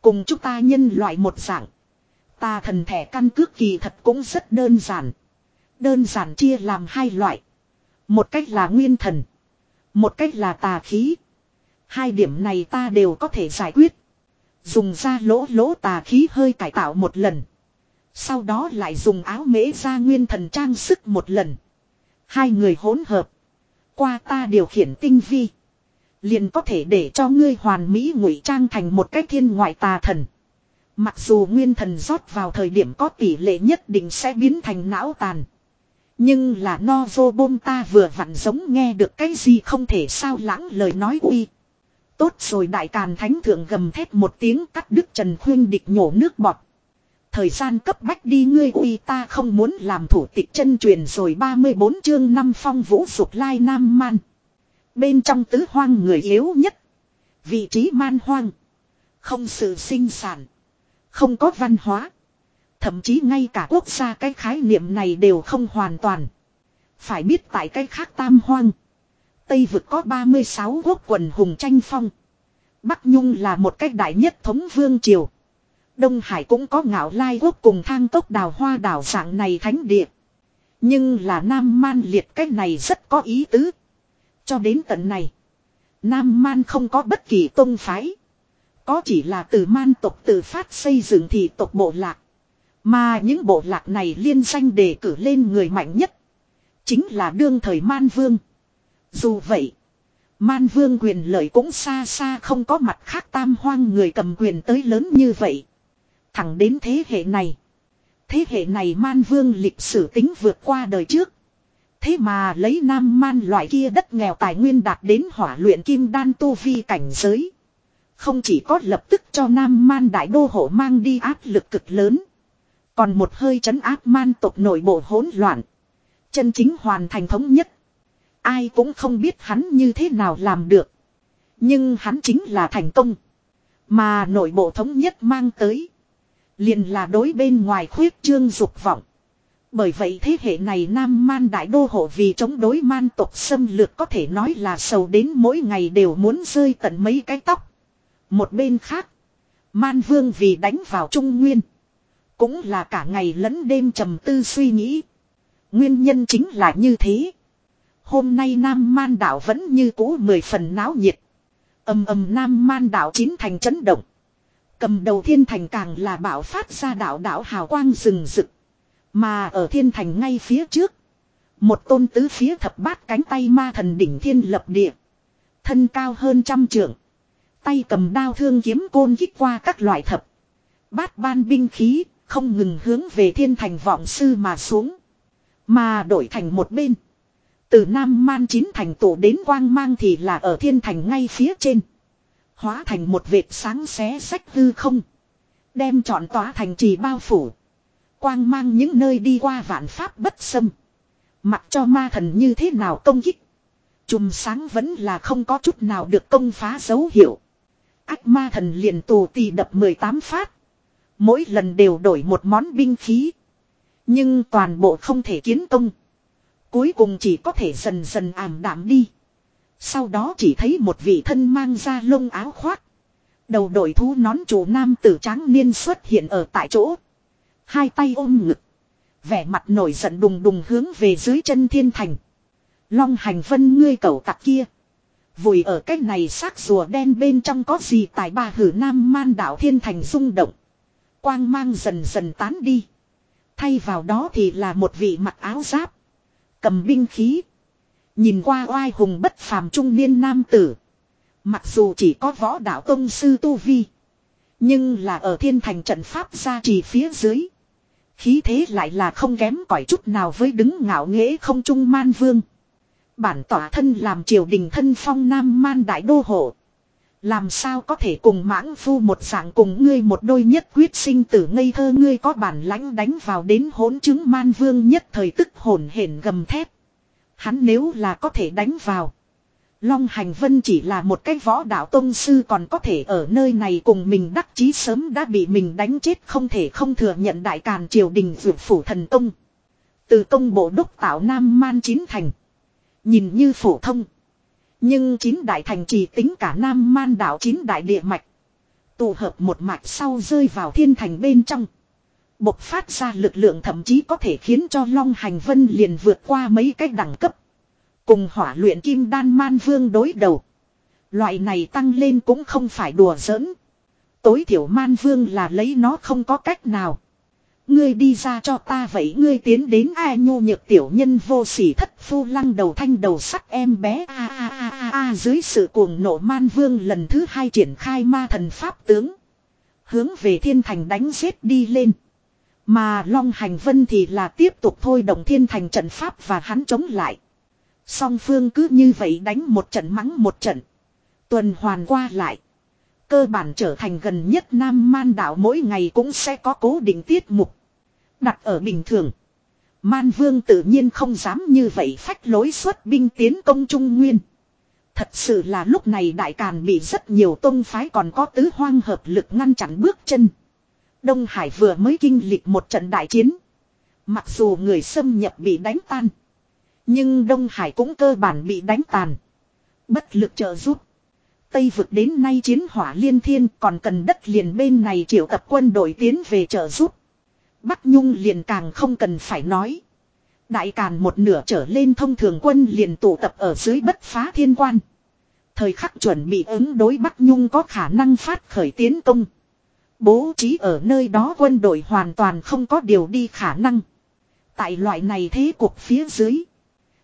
Cùng chúng ta nhân loại một dạng. Ta thần thẻ căn cước kỳ thật cũng rất đơn giản. Đơn giản chia làm hai loại. Một cách là nguyên thần. Một cách là tà khí. Hai điểm này ta đều có thể giải quyết. Dùng ra lỗ lỗ tà khí hơi cải tạo một lần. Sau đó lại dùng áo mễ ra nguyên thần trang sức một lần. Hai người hỗn hợp. Qua ta điều khiển tinh vi. Liền có thể để cho ngươi hoàn mỹ ngụy trang thành một cái thiên ngoại tà thần. Mặc dù nguyên thần rót vào thời điểm có tỷ lệ nhất định sẽ biến thành não tàn. Nhưng là no vô bôm ta vừa vặn giống nghe được cái gì không thể sao lãng lời nói uy. Tốt rồi đại càn thánh thượng gầm thét một tiếng cắt đứt Trần Khuyên địch nhổ nước bọt. Thời gian cấp bách đi ngươi uy ta không muốn làm thủ tịch chân truyền rồi 34 chương năm phong vũ dục lai nam man. Bên trong tứ hoang người yếu nhất. Vị trí man hoang. Không sự sinh sản. Không có văn hóa. Thậm chí ngay cả quốc gia cái khái niệm này đều không hoàn toàn. Phải biết tại cái khác tam hoang. Tây vực có 36 quốc quần hùng tranh phong. Bắc Nhung là một cách đại nhất thống vương triều. Đông Hải cũng có ngạo lai quốc cùng thang tốc đào hoa đảo dạng này thánh địa. Nhưng là Nam Man liệt cách này rất có ý tứ. Cho đến tận này. Nam Man không có bất kỳ tôn phái. Có chỉ là từ man tộc tự phát xây dựng thị tộc bộ lạc. Mà những bộ lạc này liên danh đề cử lên người mạnh nhất. Chính là đương thời man vương. Dù vậy. Man vương quyền lợi cũng xa xa không có mặt khác tam hoang người cầm quyền tới lớn như vậy. Thẳng đến thế hệ này. Thế hệ này man vương lịch sử tính vượt qua đời trước. Thế mà lấy nam man loại kia đất nghèo tài nguyên đạt đến hỏa luyện kim đan tu vi cảnh giới. Không chỉ có lập tức cho nam man đại đô hộ mang đi áp lực cực lớn. Còn một hơi chấn áp man tộc nội bộ hỗn loạn. Chân chính hoàn thành thống nhất. Ai cũng không biết hắn như thế nào làm được. Nhưng hắn chính là thành công. Mà nội bộ thống nhất mang tới. Liền là đối bên ngoài khuyết trương dục vọng. Bởi vậy thế hệ này Nam Man Đại Đô Hộ vì chống đối man tộc xâm lược có thể nói là sầu đến mỗi ngày đều muốn rơi tận mấy cái tóc. Một bên khác, Man Vương vì đánh vào Trung Nguyên. Cũng là cả ngày lẫn đêm trầm tư suy nghĩ. Nguyên nhân chính là như thế. Hôm nay Nam Man đảo vẫn như cũ mười phần náo nhiệt. ầm ầm Nam Man đảo chín thành chấn động. Cầm đầu thiên thành càng là bảo phát ra đảo đảo hào quang rừng rực. Mà ở thiên thành ngay phía trước. Một tôn tứ phía thập bát cánh tay ma thần đỉnh thiên lập địa. Thân cao hơn trăm trượng. Tay cầm đao thương kiếm côn kích qua các loại thập. Bát ban binh khí, không ngừng hướng về thiên thành vọng sư mà xuống. Mà đổi thành một bên. Từ Nam Man chín thành tổ đến quang mang thì là ở thiên thành ngay phía trên. Hóa thành một vệt sáng xé sách hư không. Đem trọn tỏa thành trì bao phủ. Quang mang những nơi đi qua vạn pháp bất xâm. Mặc cho ma thần như thế nào công kích. Chùm sáng vẫn là không có chút nào được công phá dấu hiệu. Ác ma thần liền tù tì đập 18 phát. Mỗi lần đều đổi một món binh khí. Nhưng toàn bộ không thể kiến công. Cuối cùng chỉ có thể dần dần ảm đạm đi. Sau đó chỉ thấy một vị thân mang ra lông áo khoác. Đầu đội thú nón chủ nam tử tráng niên xuất hiện ở tại chỗ. Hai tay ôm ngực. Vẻ mặt nổi giận đùng đùng hướng về dưới chân thiên thành. Long hành vân ngươi cầu tặc kia. Vùi ở cái này xác rùa đen bên trong có gì tài ba hử nam man đảo thiên thành rung động. Quang mang dần dần tán đi. Thay vào đó thì là một vị mặc áo giáp. Cầm binh khí. Nhìn qua oai hùng bất phàm trung niên nam tử. Mặc dù chỉ có võ đạo tông sư Tu Vi. Nhưng là ở thiên thành trận pháp gia trì phía dưới. Khí thế lại là không kém cỏi chút nào với đứng ngạo nghễ không trung man vương. Bản tỏa thân làm triều đình thân phong nam man đại đô hộ. Làm sao có thể cùng mãng phu một dạng cùng ngươi một đôi nhất quyết sinh tử ngây thơ ngươi có bản lãnh đánh vào đến hỗn chứng man vương nhất thời tức hồn hển gầm thép. Hắn nếu là có thể đánh vào. Long hành vân chỉ là một cái võ đạo tông sư còn có thể ở nơi này cùng mình đắc chí sớm đã bị mình đánh chết không thể không thừa nhận đại càn triều đình vượt phủ thần tông. Từ công bộ đốc tạo Nam Man chín thành. Nhìn như phổ thông. Nhưng chín đại thành trì tính cả Nam Man đảo chín đại địa mạch. Tụ hợp một mạch sau rơi vào thiên thành bên trong. Bộc phát ra lực lượng thậm chí có thể khiến cho Long Hành Vân liền vượt qua mấy cái đẳng cấp. Cùng hỏa luyện kim đan man vương đối đầu. Loại này tăng lên cũng không phải đùa giỡn. Tối thiểu man vương là lấy nó không có cách nào. Ngươi đi ra cho ta vậy ngươi tiến đến ai nhô nhược tiểu nhân vô sỉ thất phu lăng đầu thanh đầu sắc em bé a a a a a dưới sự cuồng nộ man vương lần thứ hai triển khai ma thần pháp tướng. Hướng về thiên thành đánh giết đi lên. Mà Long Hành Vân thì là tiếp tục thôi động thiên thành trận pháp và hắn chống lại. Song phương cứ như vậy đánh một trận mắng một trận. Tuần hoàn qua lại. Cơ bản trở thành gần nhất Nam Man đảo mỗi ngày cũng sẽ có cố định tiết mục. Đặt ở bình thường. Man Vương tự nhiên không dám như vậy phách lối xuất binh tiến công Trung Nguyên. Thật sự là lúc này Đại Càn bị rất nhiều tông phái còn có tứ hoang hợp lực ngăn chặn bước chân. Đông Hải vừa mới kinh lịch một trận đại chiến. Mặc dù người xâm nhập bị đánh tan. Nhưng Đông Hải cũng cơ bản bị đánh tàn. Bất lực trợ giúp. Tây vực đến nay chiến hỏa liên thiên còn cần đất liền bên này triệu tập quân đội tiến về trợ giúp. Bắc Nhung liền càng không cần phải nói. Đại Càn một nửa trở lên thông thường quân liền tụ tập ở dưới bất phá thiên quan. Thời khắc chuẩn bị ứng đối Bắc Nhung có khả năng phát khởi tiến công. Bố trí ở nơi đó quân đội hoàn toàn không có điều đi khả năng. Tại loại này thế cuộc phía dưới.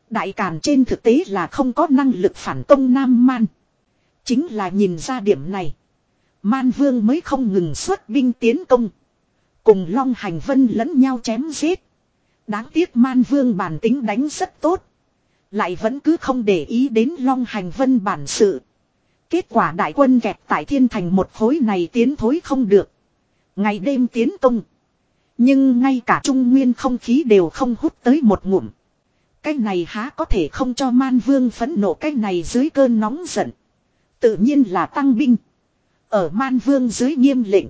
Đại Càn trên thực tế là không có năng lực phản công Nam Man. Chính là nhìn ra điểm này. Man Vương mới không ngừng xuất binh tiến công. Cùng Long Hành Vân lẫn nhau chém giết. Đáng tiếc Man Vương bản tính đánh rất tốt. Lại vẫn cứ không để ý đến Long Hành Vân bản sự. Kết quả đại quân kẹt tại thiên thành một khối này tiến thối không được. Ngày đêm tiến công. Nhưng ngay cả trung nguyên không khí đều không hút tới một ngụm. Cái này há có thể không cho man vương phẫn nộ cái này dưới cơn nóng giận. Tự nhiên là tăng binh. Ở man vương dưới nghiêm lệnh.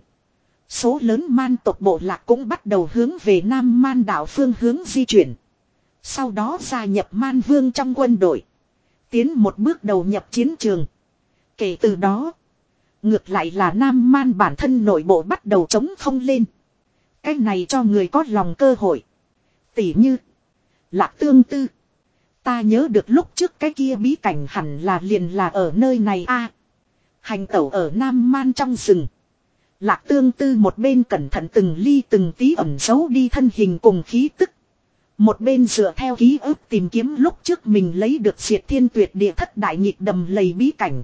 Số lớn man tộc bộ lạc cũng bắt đầu hướng về nam man đảo phương hướng di chuyển. Sau đó gia nhập man vương trong quân đội. Tiến một bước đầu nhập chiến trường. Kể từ đó. Ngược lại là nam man bản thân nội bộ bắt đầu chống không lên. Cái này cho người có lòng cơ hội. Tỉ như. Lạc tương tư. Ta nhớ được lúc trước cái kia bí cảnh hẳn là liền là ở nơi này a Hành tẩu ở Nam Man trong rừng. Lạc tương tư một bên cẩn thận từng ly từng tí ẩn giấu đi thân hình cùng khí tức. Một bên dựa theo ký ức tìm kiếm lúc trước mình lấy được diệt thiên tuyệt địa thất đại nhịp đầm lầy bí cảnh.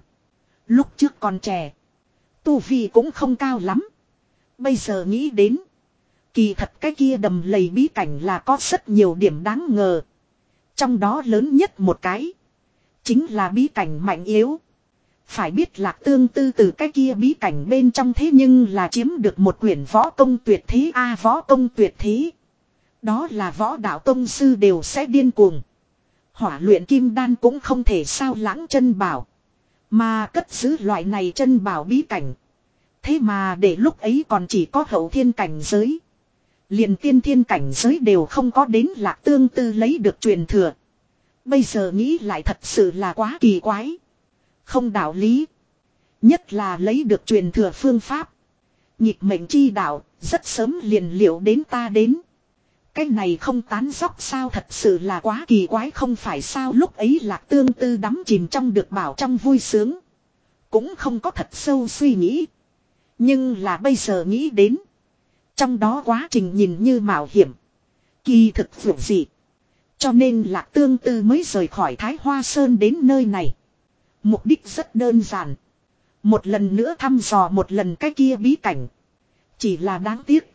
Lúc trước còn trẻ. Tu vi cũng không cao lắm. Bây giờ nghĩ đến. Kỳ thật cái kia đầm lầy bí cảnh là có rất nhiều điểm đáng ngờ. Trong đó lớn nhất một cái. Chính là bí cảnh mạnh yếu. Phải biết lạc tương tư từ cái kia bí cảnh bên trong thế nhưng là chiếm được một quyển võ công tuyệt thế a à, võ công tuyệt thế. Đó là võ đạo tông sư đều sẽ điên cuồng. Hỏa luyện kim đan cũng không thể sao lãng chân bảo. Mà cất giữ loại này chân bảo bí cảnh. Thế mà để lúc ấy còn chỉ có hậu thiên cảnh giới. Liền tiên thiên cảnh giới đều không có đến lạc tương tư lấy được truyền thừa. Bây giờ nghĩ lại thật sự là quá kỳ quái. Không đạo lý. Nhất là lấy được truyền thừa phương pháp. Nhịp mệnh chi đạo, rất sớm liền liệu đến ta đến. Cái này không tán dóc sao thật sự là quá kỳ quái không phải sao lúc ấy lạc tương tư đắm chìm trong được bảo trong vui sướng. Cũng không có thật sâu suy nghĩ. Nhưng là bây giờ nghĩ đến. Trong đó quá trình nhìn như mạo hiểm. Kỳ thực vượt dị. Cho nên lạc tương tư mới rời khỏi Thái Hoa Sơn đến nơi này. Mục đích rất đơn giản. Một lần nữa thăm dò một lần cái kia bí cảnh. Chỉ là đáng tiếc.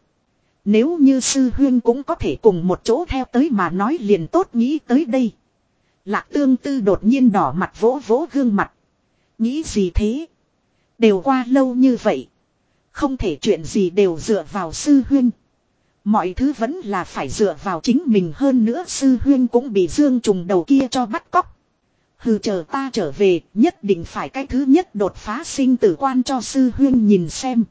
Nếu như sư huyên cũng có thể cùng một chỗ theo tới mà nói liền tốt nghĩ tới đây. Lạc tương tư đột nhiên đỏ mặt vỗ vỗ gương mặt. Nghĩ gì thế? Đều qua lâu như vậy. Không thể chuyện gì đều dựa vào sư huyên. Mọi thứ vẫn là phải dựa vào chính mình hơn nữa sư huyên cũng bị dương trùng đầu kia cho bắt cóc. Hừ chờ ta trở về nhất định phải cái thứ nhất đột phá sinh tử quan cho sư huyên nhìn xem.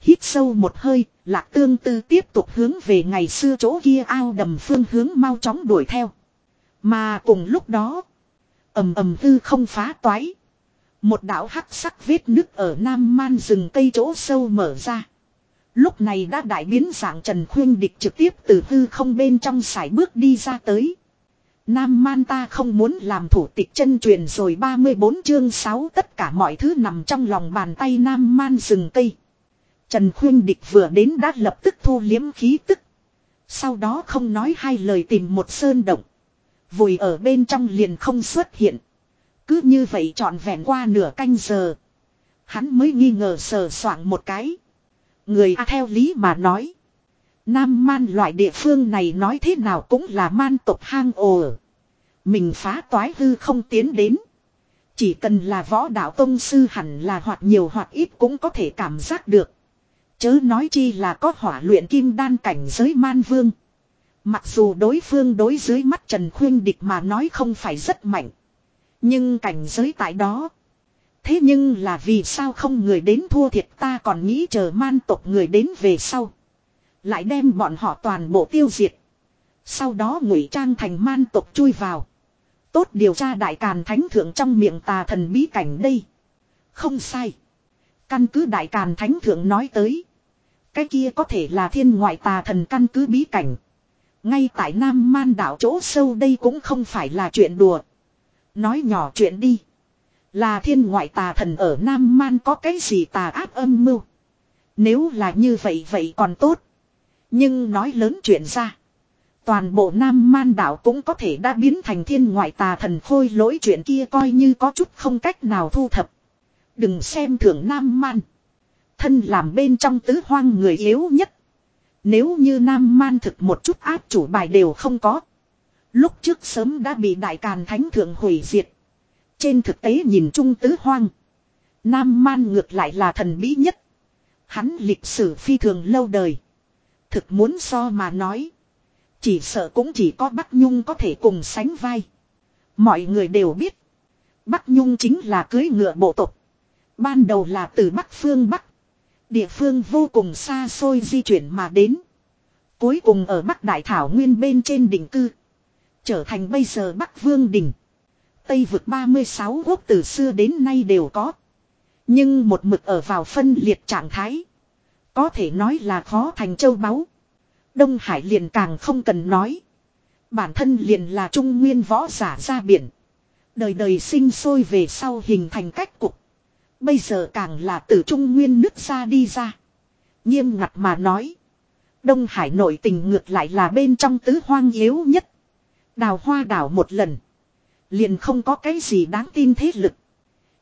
Hít sâu một hơi, lạc tương tư tiếp tục hướng về ngày xưa chỗ kia ao đầm phương hướng mau chóng đuổi theo. Mà cùng lúc đó, ầm ầm hư không phá toái. Một đạo hắc sắc vết nứt ở nam man rừng cây chỗ sâu mở ra. Lúc này đã đại biến dạng Trần Khuyên Địch trực tiếp từ hư không bên trong sải bước đi ra tới. Nam man ta không muốn làm thủ tịch chân truyền rồi 34 chương 6 tất cả mọi thứ nằm trong lòng bàn tay Nam man rừng cây. Trần Khuyên Địch vừa đến đã lập tức thu liếm khí tức. Sau đó không nói hai lời tìm một sơn động. Vùi ở bên trong liền không xuất hiện. Cứ như vậy trọn vẹn qua nửa canh giờ. Hắn mới nghi ngờ sờ soạng một cái. Người A theo lý mà nói. Nam man loại địa phương này nói thế nào cũng là man tộc hang ồ. Mình phá toái hư không tiến đến. Chỉ cần là võ đạo tông sư hẳn là hoặc nhiều hoặc ít cũng có thể cảm giác được. Chớ nói chi là có hỏa luyện kim đan cảnh giới man vương. Mặc dù đối phương đối dưới mắt Trần Khuyên Địch mà nói không phải rất mạnh. Nhưng cảnh giới tại đó. Thế nhưng là vì sao không người đến thua thiệt ta còn nghĩ chờ man tộc người đến về sau. Lại đem bọn họ toàn bộ tiêu diệt. Sau đó ngụy trang thành man tộc chui vào. Tốt điều tra đại càn thánh thượng trong miệng tà thần bí cảnh đây. Không sai. Căn cứ đại càn thánh thượng nói tới. Cái kia có thể là thiên ngoại tà thần căn cứ bí cảnh. Ngay tại Nam Man đảo chỗ sâu đây cũng không phải là chuyện đùa. Nói nhỏ chuyện đi. Là thiên ngoại tà thần ở Nam Man có cái gì tà ác âm mưu. Nếu là như vậy vậy còn tốt. Nhưng nói lớn chuyện ra. Toàn bộ Nam Man đảo cũng có thể đã biến thành thiên ngoại tà thần khôi lỗi chuyện kia coi như có chút không cách nào thu thập. Đừng xem thường Nam Man. Thân làm bên trong tứ hoang người yếu nhất. Nếu như Nam Man thực một chút áp chủ bài đều không có. Lúc trước sớm đã bị đại càn thánh thượng hủy diệt. Trên thực tế nhìn chung tứ hoang. Nam Man ngược lại là thần bí nhất. Hắn lịch sử phi thường lâu đời. Thực muốn so mà nói. Chỉ sợ cũng chỉ có Bắc Nhung có thể cùng sánh vai. Mọi người đều biết. Bắc Nhung chính là cưới ngựa bộ tộc. Ban đầu là từ Bắc phương Bắc. Địa phương vô cùng xa xôi di chuyển mà đến. Cuối cùng ở Bắc Đại Thảo Nguyên bên trên đỉnh cư. Trở thành bây giờ Bắc Vương Đình. Tây vực 36 quốc từ xưa đến nay đều có. Nhưng một mực ở vào phân liệt trạng thái. Có thể nói là khó thành châu báu. Đông Hải liền càng không cần nói. Bản thân liền là trung nguyên võ giả ra biển. Đời đời sinh sôi về sau hình thành cách cục. Bây giờ càng là từ trung nguyên nước ra đi ra. Nghiêm ngặt mà nói. Đông Hải nội tình ngược lại là bên trong tứ hoang yếu nhất. Đào hoa đảo một lần. Liền không có cái gì đáng tin thế lực.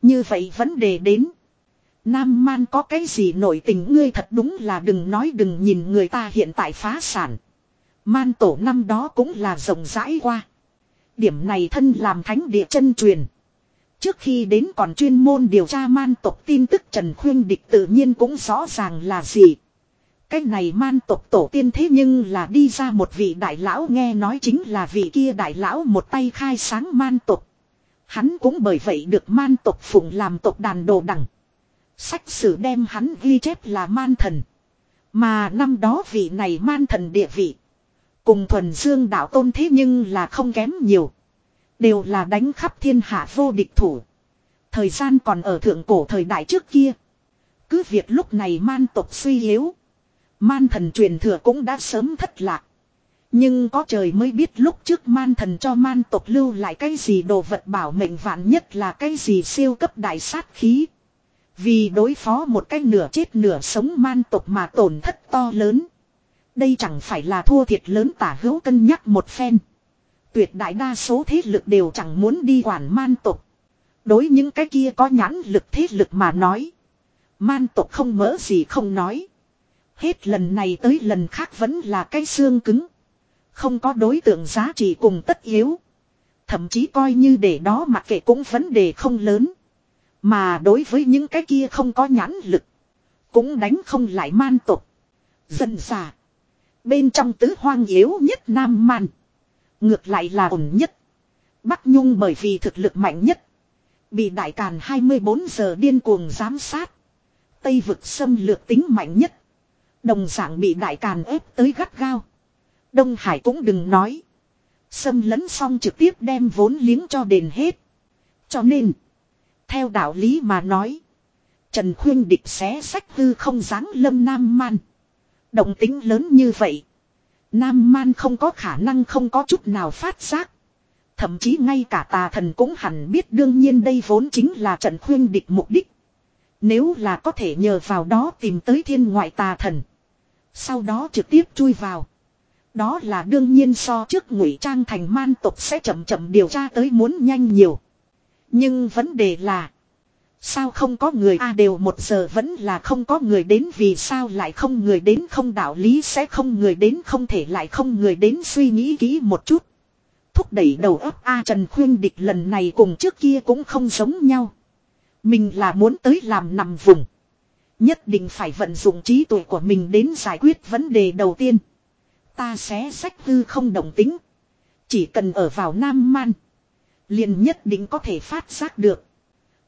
Như vậy vấn đề đến. Nam Man có cái gì nổi tình ngươi thật đúng là đừng nói đừng nhìn người ta hiện tại phá sản. Man tổ năm đó cũng là rộng rãi qua. Điểm này thân làm thánh địa chân truyền. Trước khi đến còn chuyên môn điều tra man tộc tin tức Trần Khuyên Địch tự nhiên cũng rõ ràng là gì. Cái này man tộc tổ tiên thế nhưng là đi ra một vị đại lão nghe nói chính là vị kia đại lão một tay khai sáng man tộc. Hắn cũng bởi vậy được man tộc phụng làm tộc đàn đồ đẳng. Sách sử đem hắn ghi chép là man thần. Mà năm đó vị này man thần địa vị. Cùng thuần dương đạo tôn thế nhưng là không kém nhiều. Đều là đánh khắp thiên hạ vô địch thủ. Thời gian còn ở thượng cổ thời đại trước kia. Cứ việc lúc này man tộc suy yếu. Man thần truyền thừa cũng đã sớm thất lạc. Nhưng có trời mới biết lúc trước man thần cho man tộc lưu lại cái gì đồ vật bảo mệnh vạn nhất là cái gì siêu cấp đại sát khí. Vì đối phó một cái nửa chết nửa sống man tộc mà tổn thất to lớn. Đây chẳng phải là thua thiệt lớn tả hữu cân nhắc một phen. Tuyệt đại đa số thế lực đều chẳng muốn đi quản man tộc. Đối những cái kia có nhãn lực thế lực mà nói. Man tộc không mỡ gì không nói. Hết lần này tới lần khác vẫn là cái xương cứng. Không có đối tượng giá trị cùng tất yếu. Thậm chí coi như để đó mặc kệ cũng vấn đề không lớn. Mà đối với những cái kia không có nhãn lực. Cũng đánh không lại man tục. Dần xà. Bên trong tứ hoang yếu nhất nam man. Ngược lại là ổn nhất. Bắc Nhung bởi vì thực lực mạnh nhất. Bị đại càn 24 giờ điên cuồng giám sát. Tây vực xâm lược tính mạnh nhất. Đồng dạng bị đại càn ép tới gắt gao. Đông Hải cũng đừng nói. Xâm lấn xong trực tiếp đem vốn liếng cho đền hết. Cho nên. Theo đạo lý mà nói. Trần Khuyên địch xé sách hư không dáng lâm Nam Man. Động tính lớn như vậy. Nam Man không có khả năng không có chút nào phát giác. Thậm chí ngay cả tà thần cũng hẳn biết đương nhiên đây vốn chính là trần khuyên địch mục đích. Nếu là có thể nhờ vào đó tìm tới thiên ngoại tà thần. Sau đó trực tiếp chui vào. Đó là đương nhiên so trước ngụy trang thành man tục sẽ chậm chậm điều tra tới muốn nhanh nhiều. Nhưng vấn đề là. Sao không có người a đều một giờ vẫn là không có người đến, vì sao lại không người đến không đạo lý sẽ không người đến, không thể lại không người đến suy nghĩ kỹ một chút. Thúc đẩy đầu óc A Trần Khuyên Địch lần này cùng trước kia cũng không giống nhau. Mình là muốn tới làm nằm vùng. Nhất định phải vận dụng trí tuệ của mình đến giải quyết vấn đề đầu tiên. Ta sẽ sách hư không đồng tính. Chỉ cần ở vào Nam Man liền nhất định có thể phát giác được.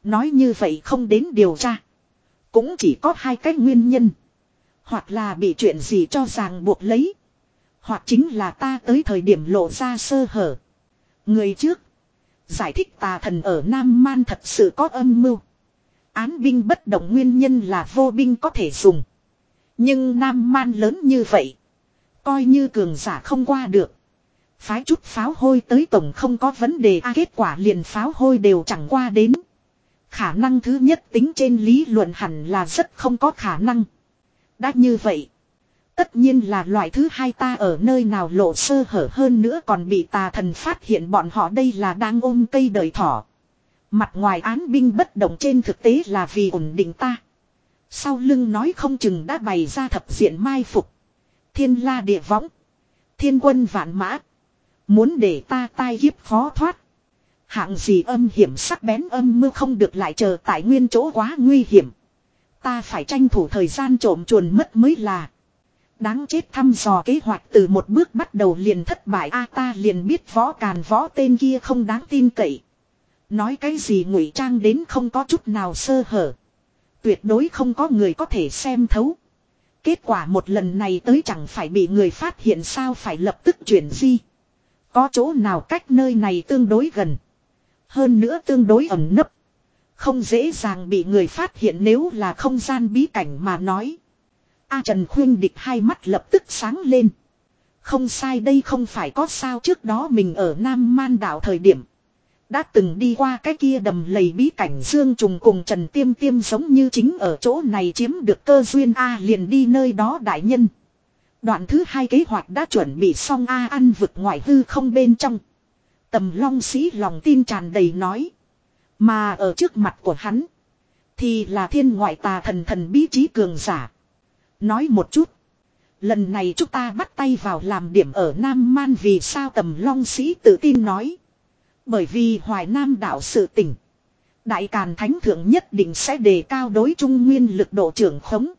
Nói như vậy không đến điều tra. Cũng chỉ có hai cái nguyên nhân. Hoặc là bị chuyện gì cho ràng buộc lấy. Hoặc chính là ta tới thời điểm lộ ra sơ hở. Người trước. Giải thích tà thần ở Nam Man thật sự có âm mưu. Án binh bất động nguyên nhân là vô binh có thể dùng. Nhưng Nam Man lớn như vậy. Coi như cường giả không qua được. Phái chút pháo hôi tới tổng không có vấn đề, a, kết quả liền pháo hôi đều chẳng qua đến. Khả năng thứ nhất tính trên lý luận hẳn là rất không có khả năng. Đã như vậy. Tất nhiên là loại thứ hai ta ở nơi nào lộ sơ hở hơn nữa còn bị tà thần phát hiện bọn họ đây là đang ôm cây đời thỏ. Mặt ngoài án binh bất động trên thực tế là vì ổn định ta. Sau lưng nói không chừng đã bày ra thập diện mai phục. Thiên la địa võng. Thiên quân vạn mã. Muốn để ta tai hiếp khó thoát. Hạng gì âm hiểm sắc bén âm mưu không được lại chờ tại nguyên chỗ quá nguy hiểm. Ta phải tranh thủ thời gian trộm chuồn mất mới là. Đáng chết thăm dò kế hoạch từ một bước bắt đầu liền thất bại a ta liền biết võ càn võ tên kia không đáng tin cậy. Nói cái gì ngụy trang đến không có chút nào sơ hở. Tuyệt đối không có người có thể xem thấu. Kết quả một lần này tới chẳng phải bị người phát hiện sao phải lập tức chuyển di. Có chỗ nào cách nơi này tương đối gần. Hơn nữa tương đối ẩn nấp. Không dễ dàng bị người phát hiện nếu là không gian bí cảnh mà nói. A Trần Khuyên địch hai mắt lập tức sáng lên. Không sai đây không phải có sao trước đó mình ở Nam Man đảo thời điểm. Đã từng đi qua cái kia đầm lầy bí cảnh Dương Trùng cùng Trần Tiêm Tiêm giống như chính ở chỗ này chiếm được cơ duyên A liền đi nơi đó đại nhân. Đoạn thứ hai kế hoạch đã chuẩn bị xong A ăn vực ngoại hư không bên trong. Tầm long sĩ lòng tin tràn đầy nói. Mà ở trước mặt của hắn. Thì là thiên ngoại tà thần thần bí trí cường giả. Nói một chút. Lần này chúng ta bắt tay vào làm điểm ở Nam Man vì sao tầm long sĩ tự tin nói. Bởi vì Hoài Nam đạo sự tỉnh. Đại Càn Thánh Thượng nhất định sẽ đề cao đối trung nguyên lực độ trưởng khống.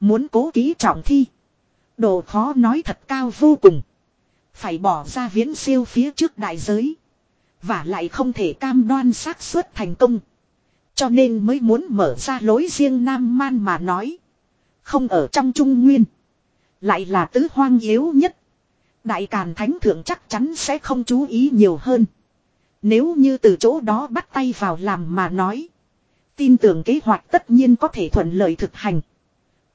Muốn cố ký trọng thi. Độ khó nói thật cao vô cùng. Phải bỏ ra viễn siêu phía trước đại giới. Và lại không thể cam đoan xác suất thành công. Cho nên mới muốn mở ra lối riêng Nam Man mà nói. Không ở trong Trung Nguyên. Lại là tứ hoang yếu nhất. Đại Càn Thánh Thượng chắc chắn sẽ không chú ý nhiều hơn. Nếu như từ chỗ đó bắt tay vào làm mà nói. Tin tưởng kế hoạch tất nhiên có thể thuận lợi thực hành.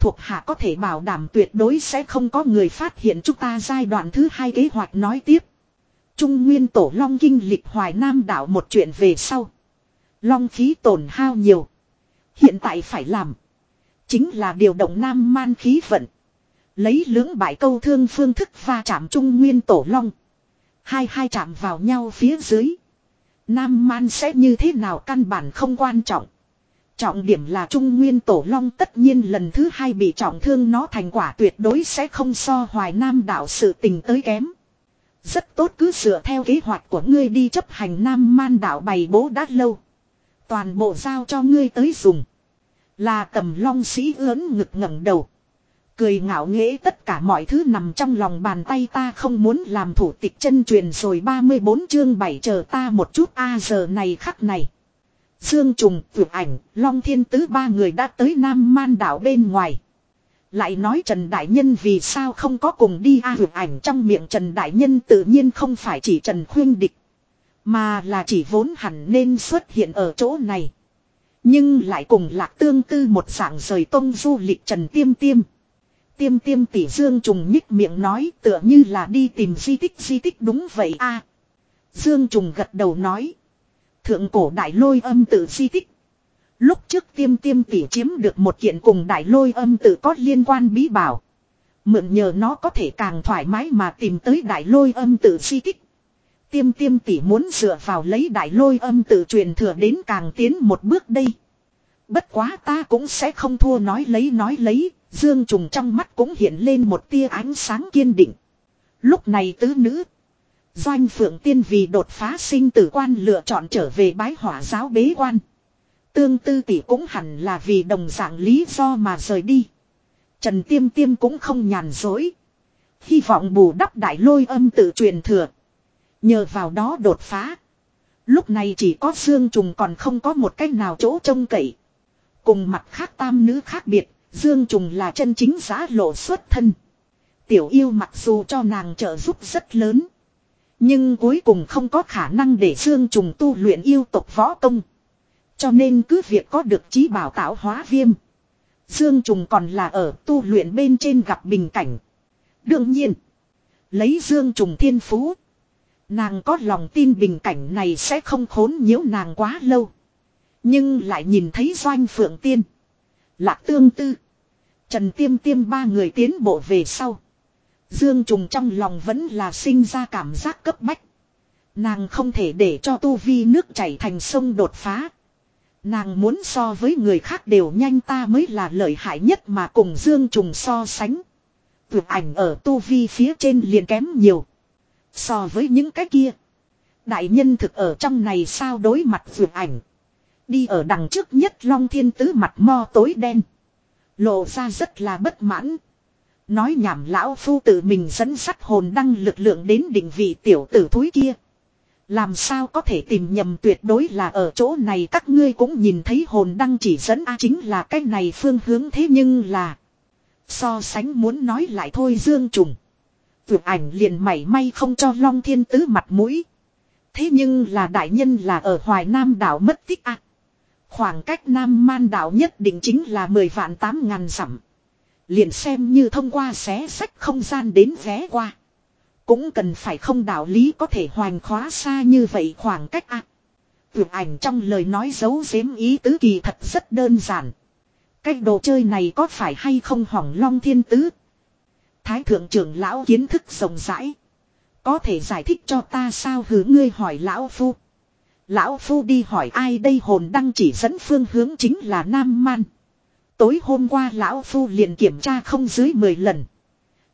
Thuộc hạ có thể bảo đảm tuyệt đối sẽ không có người phát hiện chúng ta giai đoạn thứ hai kế hoạch nói tiếp. Trung Nguyên Tổ Long Kinh lịch Hoài Nam đảo một chuyện về sau. Long khí tổn hao nhiều. Hiện tại phải làm. Chính là điều động Nam man khí vận. Lấy lưỡng bại câu thương phương thức va chạm Trung Nguyên Tổ Long. Hai hai chạm vào nhau phía dưới. Nam man sẽ như thế nào căn bản không quan trọng. Trọng điểm là Trung Nguyên Tổ Long tất nhiên lần thứ hai bị trọng thương nó thành quả tuyệt đối sẽ không so hoài Nam đạo sự tình tới kém. Rất tốt cứ dựa theo kế hoạch của ngươi đi chấp hành Nam man đạo bày bố đã lâu. Toàn bộ giao cho ngươi tới dùng. Là tầm long sĩ ướn ngực ngẩng đầu. Cười ngạo nghễ tất cả mọi thứ nằm trong lòng bàn tay ta không muốn làm thủ tịch chân truyền rồi 34 chương 7 chờ ta một chút a giờ này khắc này. Dương Trùng, Vượt Ảnh, Long Thiên Tứ ba người đã tới Nam Man đảo bên ngoài. Lại nói Trần Đại Nhân vì sao không có cùng đi a à, Vượt Ảnh trong miệng Trần Đại Nhân tự nhiên không phải chỉ Trần Khuyên Địch. Mà là chỉ vốn hẳn nên xuất hiện ở chỗ này. Nhưng lại cùng lạc tương tư một dạng rời tông du lịch Trần Tiêm Tiêm. Tiêm Tiêm tỷ Dương Trùng nhích miệng nói tựa như là đi tìm di tích di tích đúng vậy a Dương Trùng gật đầu nói. Thượng cổ đại lôi âm tự di tích. Lúc trước tiêm tiêm tỷ chiếm được một kiện cùng đại lôi âm tự có liên quan bí bảo. Mượn nhờ nó có thể càng thoải mái mà tìm tới đại lôi âm tự di tích. Tiêm tiêm tỷ muốn dựa vào lấy đại lôi âm tự truyền thừa đến càng tiến một bước đây. Bất quá ta cũng sẽ không thua nói lấy nói lấy, dương trùng trong mắt cũng hiện lên một tia ánh sáng kiên định. Lúc này tứ nữ. Doanh Phượng Tiên vì đột phá sinh tử quan lựa chọn trở về bái hỏa giáo bế quan. Tương tư tỷ cũng hẳn là vì đồng dạng lý do mà rời đi. Trần Tiêm Tiêm cũng không nhàn dối. Hy vọng bù đắp đại lôi âm tự truyền thừa. Nhờ vào đó đột phá. Lúc này chỉ có Dương Trùng còn không có một cách nào chỗ trông cậy. Cùng mặt khác tam nữ khác biệt, Dương Trùng là chân chính giá lộ xuất thân. Tiểu yêu mặc dù cho nàng trợ giúp rất lớn. Nhưng cuối cùng không có khả năng để Dương Trùng tu luyện yêu tộc võ công. Cho nên cứ việc có được trí bảo tạo hóa viêm. Dương Trùng còn là ở tu luyện bên trên gặp bình cảnh. Đương nhiên, lấy Dương Trùng thiên phú. Nàng có lòng tin bình cảnh này sẽ không khốn nhiễu nàng quá lâu. Nhưng lại nhìn thấy Doanh Phượng Tiên. Lạc Tương Tư. Trần Tiêm Tiêm ba người tiến bộ về sau. Dương Trùng trong lòng vẫn là sinh ra cảm giác cấp bách. Nàng không thể để cho tu vi nước chảy thành sông đột phá. Nàng muốn so với người khác đều nhanh ta mới là lợi hại nhất mà cùng Dương Trùng so sánh. Tuyệt ảnh ở tu vi phía trên liền kém nhiều. So với những cái kia. Đại nhân thực ở trong này sao đối mặt tuyệt ảnh. Đi ở đằng trước nhất Long Thiên Tứ mặt mo tối đen. Lộ ra rất là bất mãn. Nói nhảm lão phu tự mình dẫn sắt hồn đăng lực lượng đến đỉnh vị tiểu tử thúi kia. Làm sao có thể tìm nhầm tuyệt đối là ở chỗ này các ngươi cũng nhìn thấy hồn đăng chỉ dẫn A chính là cái này phương hướng thế nhưng là. So sánh muốn nói lại thôi dương trùng. Vượt ảnh liền mảy may không cho Long Thiên Tứ mặt mũi. Thế nhưng là đại nhân là ở Hoài Nam đảo mất tích A. Khoảng cách Nam Man đảo nhất định chính là 10 vạn 8 ngàn dặm. Liền xem như thông qua xé sách không gian đến vé qua. Cũng cần phải không đạo lý có thể hoành khóa xa như vậy khoảng cách ạ. À. ảnh trong lời nói giấu giếm ý tứ kỳ thật rất đơn giản. Cái đồ chơi này có phải hay không hỏng long thiên tứ? Thái thượng trưởng lão kiến thức rộng rãi. Có thể giải thích cho ta sao hứa ngươi hỏi lão phu. Lão phu đi hỏi ai đây hồn đăng chỉ dẫn phương hướng chính là Nam Man. Tối hôm qua lão phu liền kiểm tra không dưới 10 lần.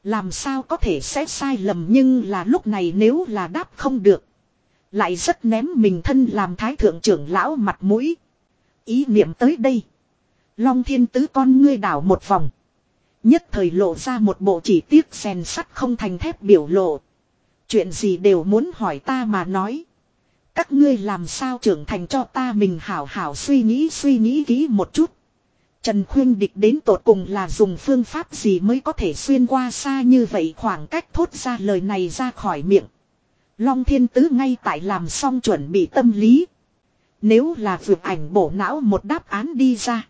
Làm sao có thể sẽ sai lầm nhưng là lúc này nếu là đáp không được. Lại rất ném mình thân làm thái thượng trưởng lão mặt mũi. Ý niệm tới đây. Long thiên tứ con ngươi đảo một vòng. Nhất thời lộ ra một bộ chỉ tiếc sen sắt không thành thép biểu lộ. Chuyện gì đều muốn hỏi ta mà nói. Các ngươi làm sao trưởng thành cho ta mình hảo hảo suy nghĩ suy nghĩ kỹ một chút. Trần Khuyên Địch đến tột cùng là dùng phương pháp gì mới có thể xuyên qua xa như vậy khoảng cách thốt ra lời này ra khỏi miệng. Long Thiên Tứ ngay tại làm xong chuẩn bị tâm lý. Nếu là vượt ảnh bổ não một đáp án đi ra.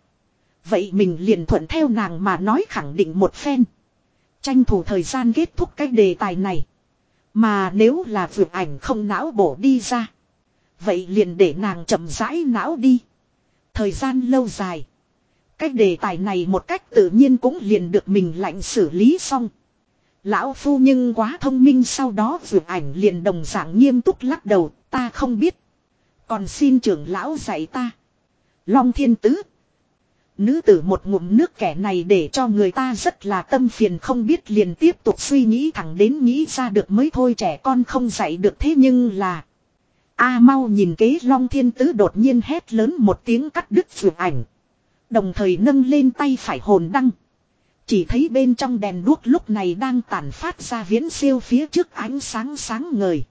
Vậy mình liền thuận theo nàng mà nói khẳng định một phen. Tranh thủ thời gian kết thúc cái đề tài này. Mà nếu là vượt ảnh không não bổ đi ra. Vậy liền để nàng chậm rãi não đi. Thời gian lâu dài. Cái đề tài này một cách tự nhiên cũng liền được mình lạnh xử lý xong. Lão phu nhưng quá thông minh sau đó vượt ảnh liền đồng dạng nghiêm túc lắc đầu, ta không biết. Còn xin trưởng lão dạy ta. Long thiên tứ. Nữ tử một ngụm nước kẻ này để cho người ta rất là tâm phiền không biết liền tiếp tục suy nghĩ thẳng đến nghĩ ra được mới thôi trẻ con không dạy được thế nhưng là. A mau nhìn kế long thiên tứ đột nhiên hét lớn một tiếng cắt đứt vượt ảnh. Đồng thời nâng lên tay phải hồn đăng. Chỉ thấy bên trong đèn đuốc lúc này đang tản phát ra viễn siêu phía trước ánh sáng sáng ngời.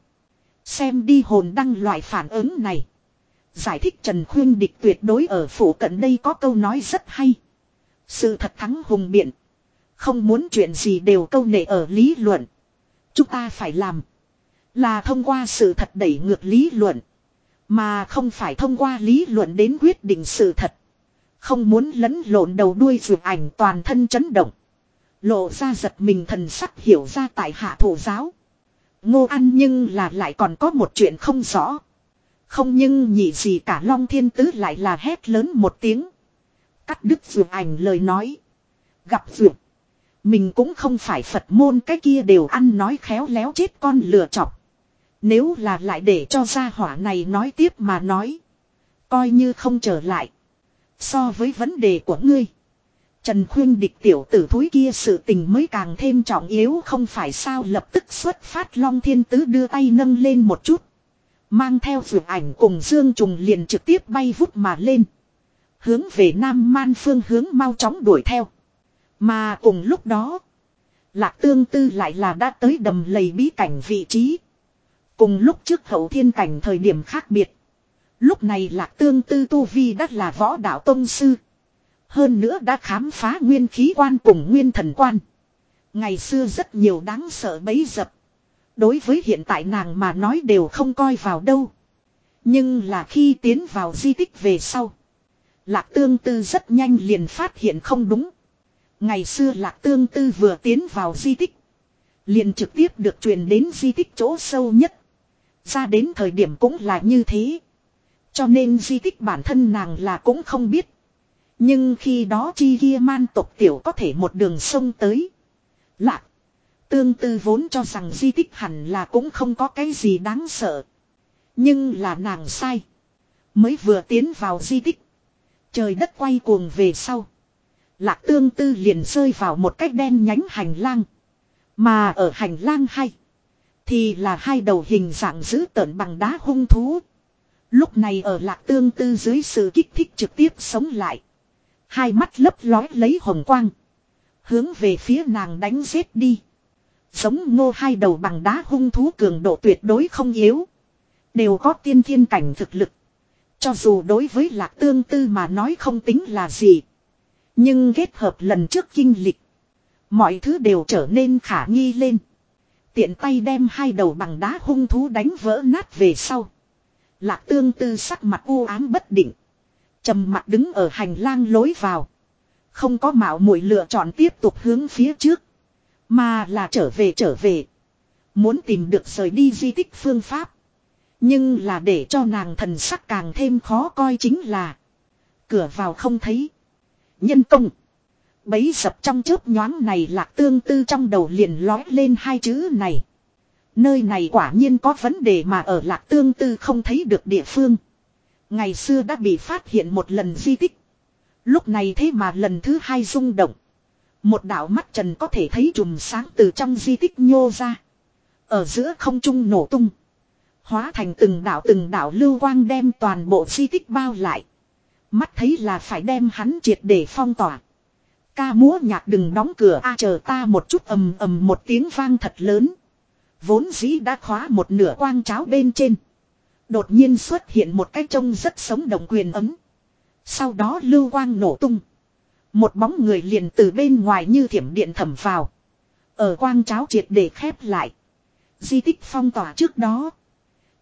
Xem đi hồn đăng loại phản ứng này. Giải thích Trần Khuyên Địch tuyệt đối ở phủ cận đây có câu nói rất hay. Sự thật thắng hùng biện. Không muốn chuyện gì đều câu nệ ở lý luận. Chúng ta phải làm. Là thông qua sự thật đẩy ngược lý luận. Mà không phải thông qua lý luận đến quyết định sự thật. Không muốn lẫn lộn đầu đuôi vượt ảnh toàn thân chấn động. Lộ ra giật mình thần sắc hiểu ra tại hạ thủ giáo. Ngô ăn nhưng là lại còn có một chuyện không rõ. Không nhưng nhị gì cả Long Thiên Tứ lại là hét lớn một tiếng. Cắt đứt vượt ảnh lời nói. Gặp vượt. Mình cũng không phải Phật môn cái kia đều ăn nói khéo léo chết con lừa chọc. Nếu là lại để cho gia hỏa này nói tiếp mà nói. Coi như không trở lại. So với vấn đề của ngươi. Trần khuyên địch tiểu tử thúi kia sự tình mới càng thêm trọng yếu không phải sao lập tức xuất phát Long Thiên Tứ đưa tay nâng lên một chút. Mang theo vượt ảnh cùng Dương Trùng liền trực tiếp bay vút mà lên. Hướng về Nam Man phương hướng mau chóng đuổi theo. Mà cùng lúc đó. Lạc tương tư lại là đã tới đầm lầy bí cảnh vị trí. Cùng lúc trước hậu thiên cảnh thời điểm khác biệt. Lúc này lạc tương tư tu vi đã là võ đạo tông sư. Hơn nữa đã khám phá nguyên khí quan cùng nguyên thần quan. Ngày xưa rất nhiều đáng sợ bấy dập. Đối với hiện tại nàng mà nói đều không coi vào đâu. Nhưng là khi tiến vào di tích về sau. Lạc tương tư rất nhanh liền phát hiện không đúng. Ngày xưa lạc tương tư vừa tiến vào di tích. Liền trực tiếp được truyền đến di tích chỗ sâu nhất. Ra đến thời điểm cũng là như thế. Cho nên di tích bản thân nàng là cũng không biết. Nhưng khi đó chi kia man tộc tiểu có thể một đường sông tới. Lạc. Tương tư vốn cho rằng di tích hẳn là cũng không có cái gì đáng sợ. Nhưng là nàng sai. Mới vừa tiến vào di tích. Trời đất quay cuồng về sau. Lạc tương tư liền rơi vào một cách đen nhánh hành lang. Mà ở hành lang hay. Thì là hai đầu hình dạng dữ tợn bằng đá hung thú. Lúc này ở lạc tương tư dưới sự kích thích trực tiếp sống lại. Hai mắt lấp lói lấy hồng quang. Hướng về phía nàng đánh giết đi. Giống ngô hai đầu bằng đá hung thú cường độ tuyệt đối không yếu. Đều có tiên thiên cảnh thực lực. Cho dù đối với lạc tương tư mà nói không tính là gì. Nhưng kết hợp lần trước kinh lịch. Mọi thứ đều trở nên khả nghi lên. Tiện tay đem hai đầu bằng đá hung thú đánh vỡ nát về sau. Lạc tương tư sắc mặt u ám bất định. trầm mặt đứng ở hành lang lối vào. Không có mạo muội lựa chọn tiếp tục hướng phía trước. Mà là trở về trở về. Muốn tìm được rời đi di tích phương pháp. Nhưng là để cho nàng thần sắc càng thêm khó coi chính là. Cửa vào không thấy. Nhân công. Bấy dập trong chớp nhoáng này lạc tương tư trong đầu liền lói lên hai chữ này. Nơi này quả nhiên có vấn đề mà ở lạc tương tư không thấy được địa phương. Ngày xưa đã bị phát hiện một lần di tích. Lúc này thế mà lần thứ hai rung động. Một đạo mắt trần có thể thấy chùm sáng từ trong di tích nhô ra. Ở giữa không trung nổ tung. Hóa thành từng đạo từng đạo lưu quang đem toàn bộ di tích bao lại. Mắt thấy là phải đem hắn triệt để phong tỏa. Ca múa nhạc đừng đóng cửa, a, chờ ta một chút, ầm ầm một tiếng vang thật lớn. Vốn dĩ đã khóa một nửa quang cháo bên trên. Đột nhiên xuất hiện một cái trông rất sống động quyền ấm. Sau đó lưu quang nổ tung. Một bóng người liền từ bên ngoài như thiểm điện thẩm vào. Ở quang cháo triệt để khép lại. Di tích phong tỏa trước đó.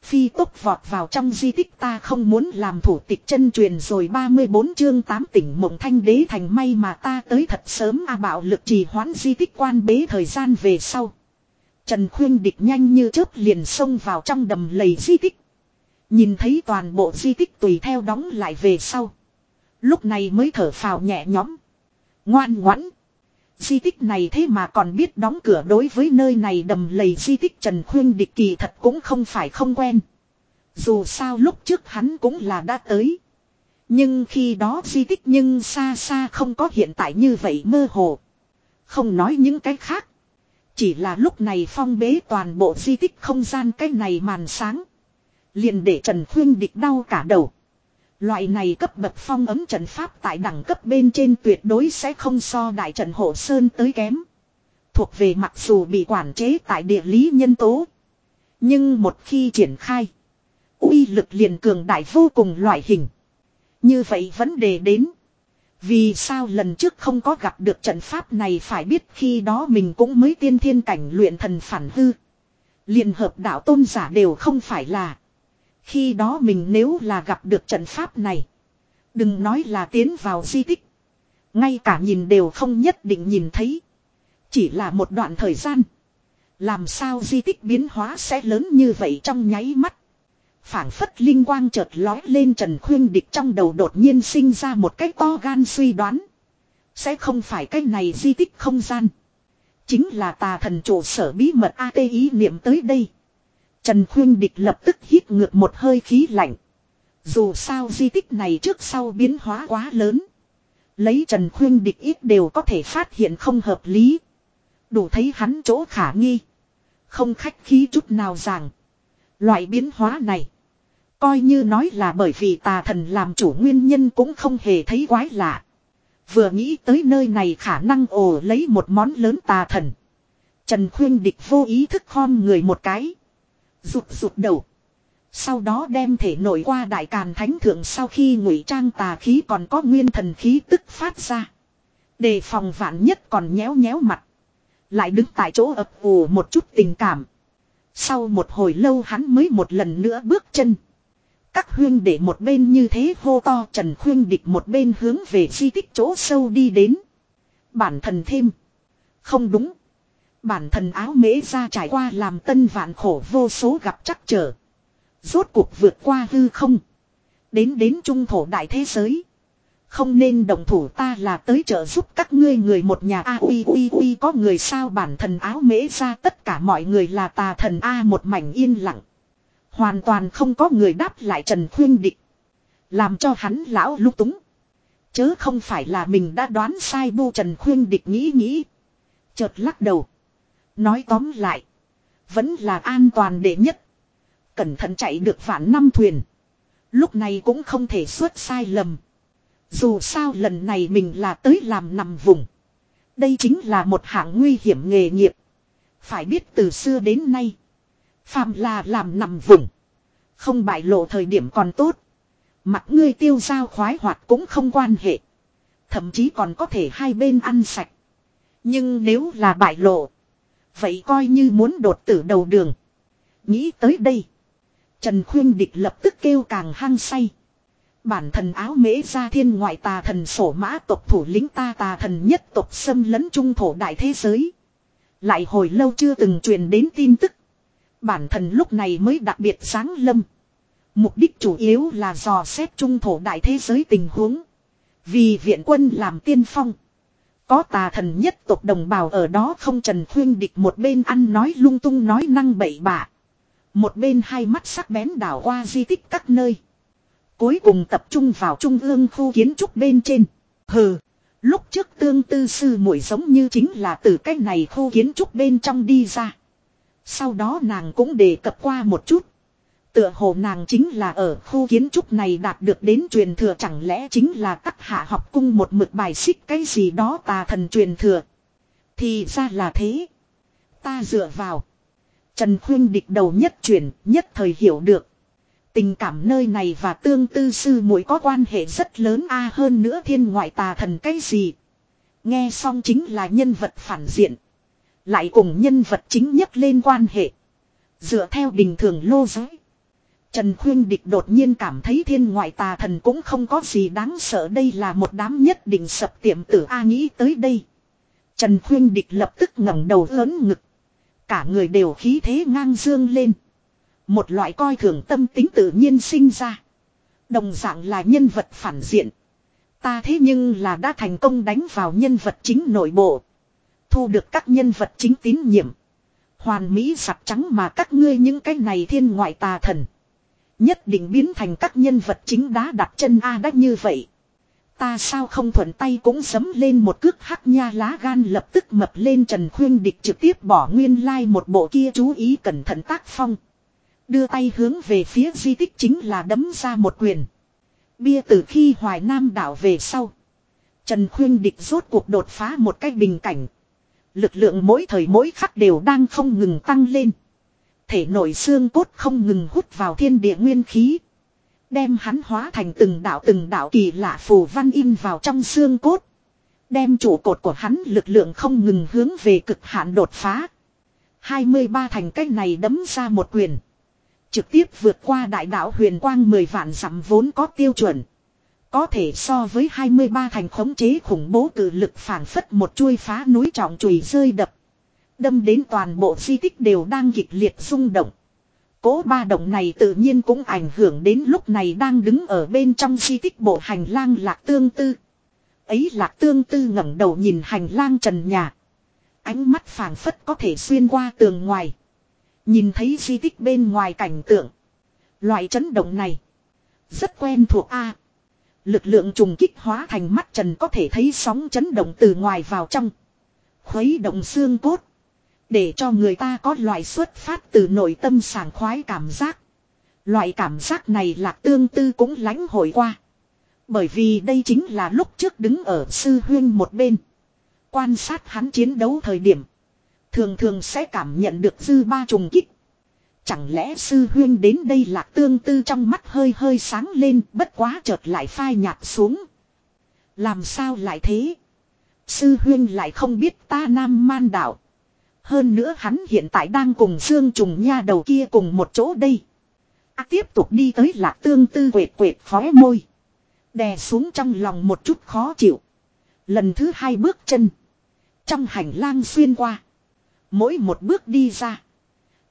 Phi tốc vọt vào trong di tích ta không muốn làm thủ tịch chân truyền rồi 34 chương 8 tỉnh mộng thanh đế thành may mà ta tới thật sớm a bạo lực trì hoãn di tích quan bế thời gian về sau. Trần Khuyên địch nhanh như chớp liền xông vào trong đầm lầy di tích. Nhìn thấy toàn bộ di tích tùy theo đóng lại về sau. Lúc này mới thở phào nhẹ nhõm. Ngoan ngoãn. Di tích này thế mà còn biết đóng cửa đối với nơi này đầm lầy di tích Trần Khuyên địch kỳ thật cũng không phải không quen. Dù sao lúc trước hắn cũng là đã tới. Nhưng khi đó di tích nhưng xa xa không có hiện tại như vậy mơ hồ. Không nói những cái khác. Chỉ là lúc này phong bế toàn bộ di tích không gian cái này màn sáng. Liền để Trần Khuyên địch đau cả đầu. Loại này cấp bậc phong ấm trận pháp tại đẳng cấp bên trên tuyệt đối sẽ không so đại trận hộ sơn tới kém. Thuộc về mặc dù bị quản chế tại địa lý nhân tố. Nhưng một khi triển khai. uy lực liền cường đại vô cùng loại hình. Như vậy vấn đề đến. Vì sao lần trước không có gặp được trận pháp này phải biết khi đó mình cũng mới tiên thiên cảnh luyện thần phản hư. Liên hợp đạo tôn giả đều không phải là. Khi đó mình nếu là gặp được trận pháp này. Đừng nói là tiến vào di tích. Ngay cả nhìn đều không nhất định nhìn thấy. Chỉ là một đoạn thời gian. Làm sao di tích biến hóa sẽ lớn như vậy trong nháy mắt phảng phất linh quang chợt lói lên Trần Khuyên Địch trong đầu đột nhiên sinh ra một cái to gan suy đoán. Sẽ không phải cái này di tích không gian. Chính là tà thần trụ sở bí mật A tê ý niệm tới đây. Trần Khuyên Địch lập tức hít ngược một hơi khí lạnh. Dù sao di tích này trước sau biến hóa quá lớn. Lấy Trần Khuyên Địch ít đều có thể phát hiện không hợp lý. Đủ thấy hắn chỗ khả nghi. Không khách khí chút nào rằng. Loại biến hóa này. Coi như nói là bởi vì tà thần làm chủ nguyên nhân cũng không hề thấy quái lạ. Vừa nghĩ tới nơi này khả năng ồ lấy một món lớn tà thần. Trần Khuyên Địch vô ý thức khom người một cái. Rụt rụt đầu. Sau đó đem thể nổi qua đại càn thánh thượng sau khi ngụy trang tà khí còn có nguyên thần khí tức phát ra. Đề phòng vạn nhất còn nhéo nhéo mặt. Lại đứng tại chỗ ập ủ một chút tình cảm. Sau một hồi lâu hắn mới một lần nữa bước chân. Các huyên để một bên như thế hô to Trần Khuyên địch một bên hướng về di tích chỗ sâu đi đến. Bản thân thêm. Không đúng. Bản thân áo mễ ra trải qua làm tân vạn khổ vô số gặp chắc trở. Rốt cuộc vượt qua hư không. Đến đến trung thổ đại thế giới. Không nên đồng thủ ta là tới trợ giúp các ngươi người một nhà à, A uy uy uy có người sao bản thân áo mễ ra tất cả mọi người là tà thần A, một mảnh yên lặng. Hoàn toàn không có người đáp lại Trần Khuyên Địch. Làm cho hắn lão lúc túng. Chớ không phải là mình đã đoán sai bu Trần Khuyên Địch nghĩ nghĩ. Chợt lắc đầu. Nói tóm lại. Vẫn là an toàn đệ nhất. Cẩn thận chạy được vạn năm thuyền. Lúc này cũng không thể xuất sai lầm. Dù sao lần này mình là tới làm nằm vùng. Đây chính là một hạng nguy hiểm nghề nghiệp. Phải biết từ xưa đến nay. Phạm là làm nằm vùng. Không bại lộ thời điểm còn tốt. Mặt ngươi tiêu giao khoái hoạt cũng không quan hệ. Thậm chí còn có thể hai bên ăn sạch. Nhưng nếu là bại lộ. Vậy coi như muốn đột tử đầu đường. Nghĩ tới đây. Trần Khuyên Địch lập tức kêu càng hăng say. Bản thần áo mễ ra thiên ngoại tà thần sổ mã tộc thủ lĩnh ta tà thần nhất tộc xâm lấn trung thổ đại thế giới. Lại hồi lâu chưa từng truyền đến tin tức. Bản thần lúc này mới đặc biệt sáng lâm. Mục đích chủ yếu là dò xét trung thổ đại thế giới tình huống. Vì viện quân làm tiên phong. Có tà thần nhất tộc đồng bào ở đó không trần khuyên địch một bên ăn nói lung tung nói năng bậy bạ. Một bên hai mắt sắc bén đảo qua di tích các nơi. Cuối cùng tập trung vào trung ương khu kiến trúc bên trên. Hừ, lúc trước tương tư sư muội giống như chính là từ cái này khu kiến trúc bên trong đi ra. Sau đó nàng cũng đề cập qua một chút. Tựa hồ nàng chính là ở khu kiến trúc này đạt được đến truyền thừa, chẳng lẽ chính là các hạ học cung một mực bài xích cái gì đó tà thần truyền thừa. Thì ra là thế. Ta dựa vào. Trần Khuyên địch đầu nhất truyền nhất thời hiểu được. Tình cảm nơi này và tương tư sư muội có quan hệ rất lớn, a hơn nữa thiên ngoại tà thần cái gì. Nghe xong chính là nhân vật phản diện. Lại cùng nhân vật chính nhất lên quan hệ. Dựa theo bình thường lô giới. Trần Khuyên Địch đột nhiên cảm thấy thiên ngoại tà thần cũng không có gì đáng sợ đây là một đám nhất định sập tiệm tử A nghĩ tới đây. Trần Khuyên Địch lập tức ngẩng đầu lớn ngực. Cả người đều khí thế ngang dương lên. Một loại coi thường tâm tính tự nhiên sinh ra. Đồng dạng là nhân vật phản diện. Ta thế nhưng là đã thành công đánh vào nhân vật chính nội bộ. Thu được các nhân vật chính tín nhiệm. Hoàn mỹ sạch trắng mà các ngươi những cái này thiên ngoại tà thần. Nhất định biến thành các nhân vật chính đá đặt chân A đắt như vậy. Ta sao không thuận tay cũng sấm lên một cước hắc nha lá gan lập tức mập lên Trần Khuyên Địch trực tiếp bỏ nguyên lai like một bộ kia chú ý cẩn thận tác phong. Đưa tay hướng về phía di tích chính là đấm ra một quyền. Bia từ khi Hoài Nam đảo về sau. Trần Khuyên Địch rốt cuộc đột phá một cái bình cảnh. Lực lượng mỗi thời mỗi khắc đều đang không ngừng tăng lên. Thể nội xương cốt không ngừng hút vào thiên địa nguyên khí. Đem hắn hóa thành từng đạo từng đạo kỳ lạ phù văn in vào trong xương cốt. Đem trụ cột của hắn lực lượng không ngừng hướng về cực hạn đột phá. 23 thành cách này đấm ra một quyền. Trực tiếp vượt qua đại đạo huyền quang 10 vạn dặm vốn có tiêu chuẩn. Có thể so với 23 thành khống chế khủng bố cử lực phản phất một chuôi phá núi trọng chùy rơi đập. Đâm đến toàn bộ di tích đều đang kịch liệt rung động. Cố ba động này tự nhiên cũng ảnh hưởng đến lúc này đang đứng ở bên trong di tích bộ hành lang lạc tương tư. Ấy lạc tương tư ngẩng đầu nhìn hành lang trần nhà. Ánh mắt phảng phất có thể xuyên qua tường ngoài. Nhìn thấy di tích bên ngoài cảnh tượng. Loại chấn động này. Rất quen thuộc a Lực lượng trùng kích hóa thành mắt trần có thể thấy sóng chấn động từ ngoài vào trong. Khuấy động xương cốt. Để cho người ta có loại xuất phát từ nội tâm sảng khoái cảm giác. Loại cảm giác này là tương tư cũng lãnh hội qua. Bởi vì đây chính là lúc trước đứng ở sư huyên một bên. Quan sát hắn chiến đấu thời điểm. Thường thường sẽ cảm nhận được dư ba trùng kích. Chẳng lẽ sư huyên đến đây lạc tương tư trong mắt hơi hơi sáng lên bất quá chợt lại phai nhạt xuống. Làm sao lại thế? Sư huyên lại không biết ta nam man đạo. Hơn nữa hắn hiện tại đang cùng Dương Trùng Nha đầu kia cùng một chỗ đây. À, tiếp tục đi tới lạc tương tư quệt quệt khóe môi. Đè xuống trong lòng một chút khó chịu. Lần thứ hai bước chân. Trong hành lang xuyên qua. Mỗi một bước đi ra.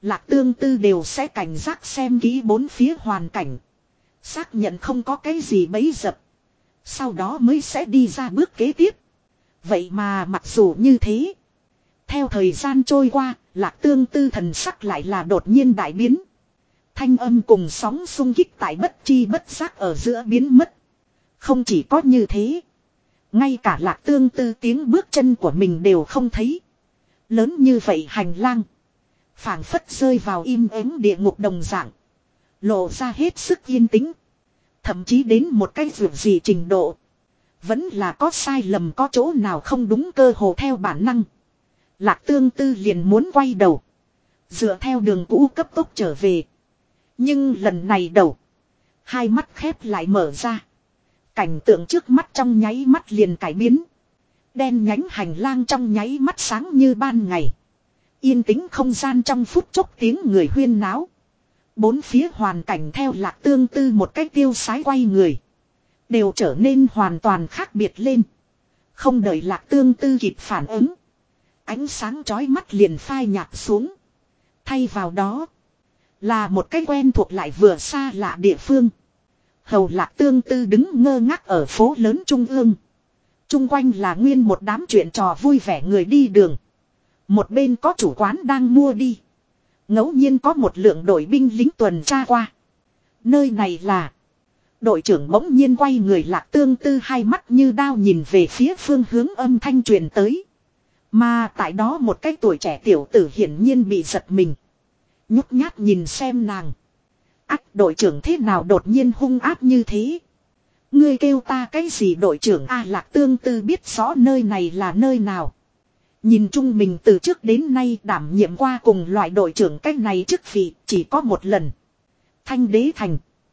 Lạc tương tư đều sẽ cảnh giác xem kỹ bốn phía hoàn cảnh. Xác nhận không có cái gì bấy dập. Sau đó mới sẽ đi ra bước kế tiếp. Vậy mà mặc dù như thế. Theo thời gian trôi qua, lạc tương tư thần sắc lại là đột nhiên đại biến. Thanh âm cùng sóng sung kích tại bất chi bất giác ở giữa biến mất. Không chỉ có như thế. Ngay cả lạc tương tư tiếng bước chân của mình đều không thấy. Lớn như vậy hành lang phảng phất rơi vào im ắng địa ngục đồng dạng. Lộ ra hết sức yên tĩnh. Thậm chí đến một cái vượt gì trình độ. Vẫn là có sai lầm có chỗ nào không đúng cơ hồ theo bản năng. Lạc tương tư liền muốn quay đầu. Dựa theo đường cũ cấp tốc trở về. Nhưng lần này đầu. Hai mắt khép lại mở ra. Cảnh tượng trước mắt trong nháy mắt liền cải biến. Đen nhánh hành lang trong nháy mắt sáng như ban ngày. Yên tĩnh không gian trong phút chốc tiếng người huyên náo. Bốn phía hoàn cảnh theo lạc tương tư một cách tiêu sái quay người. Đều trở nên hoàn toàn khác biệt lên. Không đợi lạc tương tư kịp phản ứng. Ánh sáng chói mắt liền phai nhạt xuống. Thay vào đó. Là một cái quen thuộc lại vừa xa lạ địa phương. Hầu lạc tương tư đứng ngơ ngác ở phố lớn trung ương. Trung quanh là nguyên một đám chuyện trò vui vẻ người đi đường. Một bên có chủ quán đang mua đi. ngẫu nhiên có một lượng đội binh lính tuần tra qua. Nơi này là. Đội trưởng bỗng nhiên quay người lạc tương tư hai mắt như đao nhìn về phía phương hướng âm thanh truyền tới. Mà tại đó một cái tuổi trẻ tiểu tử hiển nhiên bị giật mình. Nhút nhát nhìn xem nàng. Ách, đội trưởng thế nào đột nhiên hung áp như thế. Ngươi kêu ta cái gì đội trưởng A lạc tương tư biết rõ nơi này là nơi nào. Nhìn chung mình từ trước đến nay đảm nhiệm qua cùng loại đội trưởng cách này trước vị chỉ có một lần. Thanh đế thành.